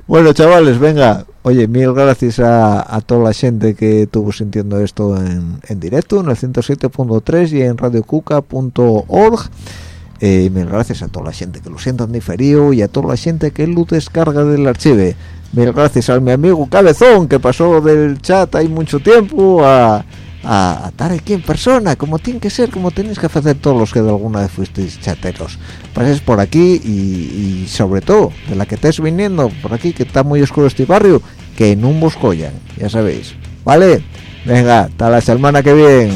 Bueno, chavales, venga. Oye, mil gracias a, a toda la gente que estuvo sintiendo esto en, en directo, en el 107.3 y en radiocuca.org. Eh, mil gracias a toda la gente que lo sienta en diferido y a toda la gente que lo descarga del archivo. Mil gracias a mi amigo Cabezón que pasó del chat ahí mucho tiempo a, estar aquí en persona, como tiene que ser, como tenéis que hacer todos los que de alguna vez fuisteis chateros. Pases por aquí y, y sobre todo, de la que estés viniendo por aquí, que está muy oscuro este barrio, que no vos collan, ya sabéis. ¿Vale? Venga, hasta la semana que viene.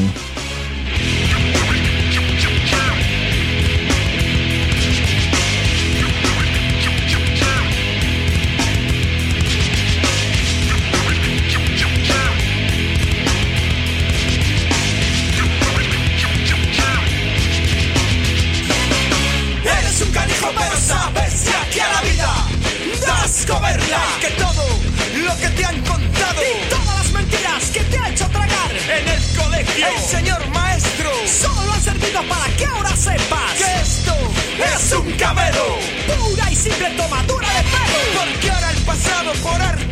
Para que ahora sepas que esto es un cabelo. Pura y simple tomadura de pelo. Porque ahora el pasado, por arte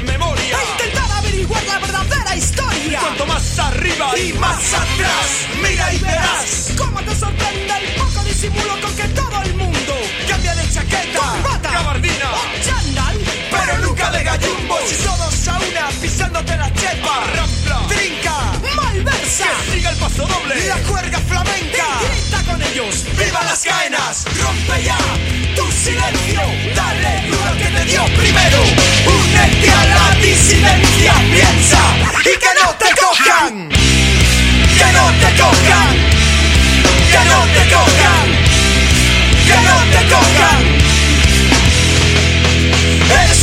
memoria. E intentar averiguar la verdadera historia. Cuanto más arriba y más atrás, mira y verás. ¿Cómo te sorprende el poco disimulo con que todo el mundo Cambia de chaqueta, corbata gabardina, o chándal? pero nunca de gallumbo. Si todos a una pisándote la chepa, rampla, trinca, que siga el paso doble. la juerga flamenca Y grita con ellos ¡Viva las caenas! ¡Rompe ya tu silencio! ¡Dale duro que te dio primero! ¡Únete a la disidencia! ¡Piensa! ¡Y que no te cojan! ¡Que no te cojan! ¡Que no te cojan! ¡Que no te cojan! Eres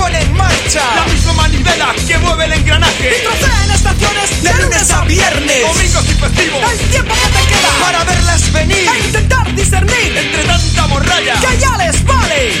pone en marcha. La misma manivela que mueve el engranaje. trocea en estaciones De lunes a viernes, domingos y festivos, el tiempo que te queda para verlas venir. A intentar discernir entre tanta morralla. que ya les vale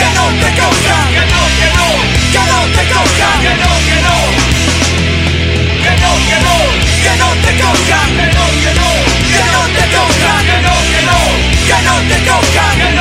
que no te cojan, que no, que no, que no te cojan, que no, que no, que no, que no, que no te cojan, que no, que no, que no te cojan, que no, que no, que no te cojan, que no.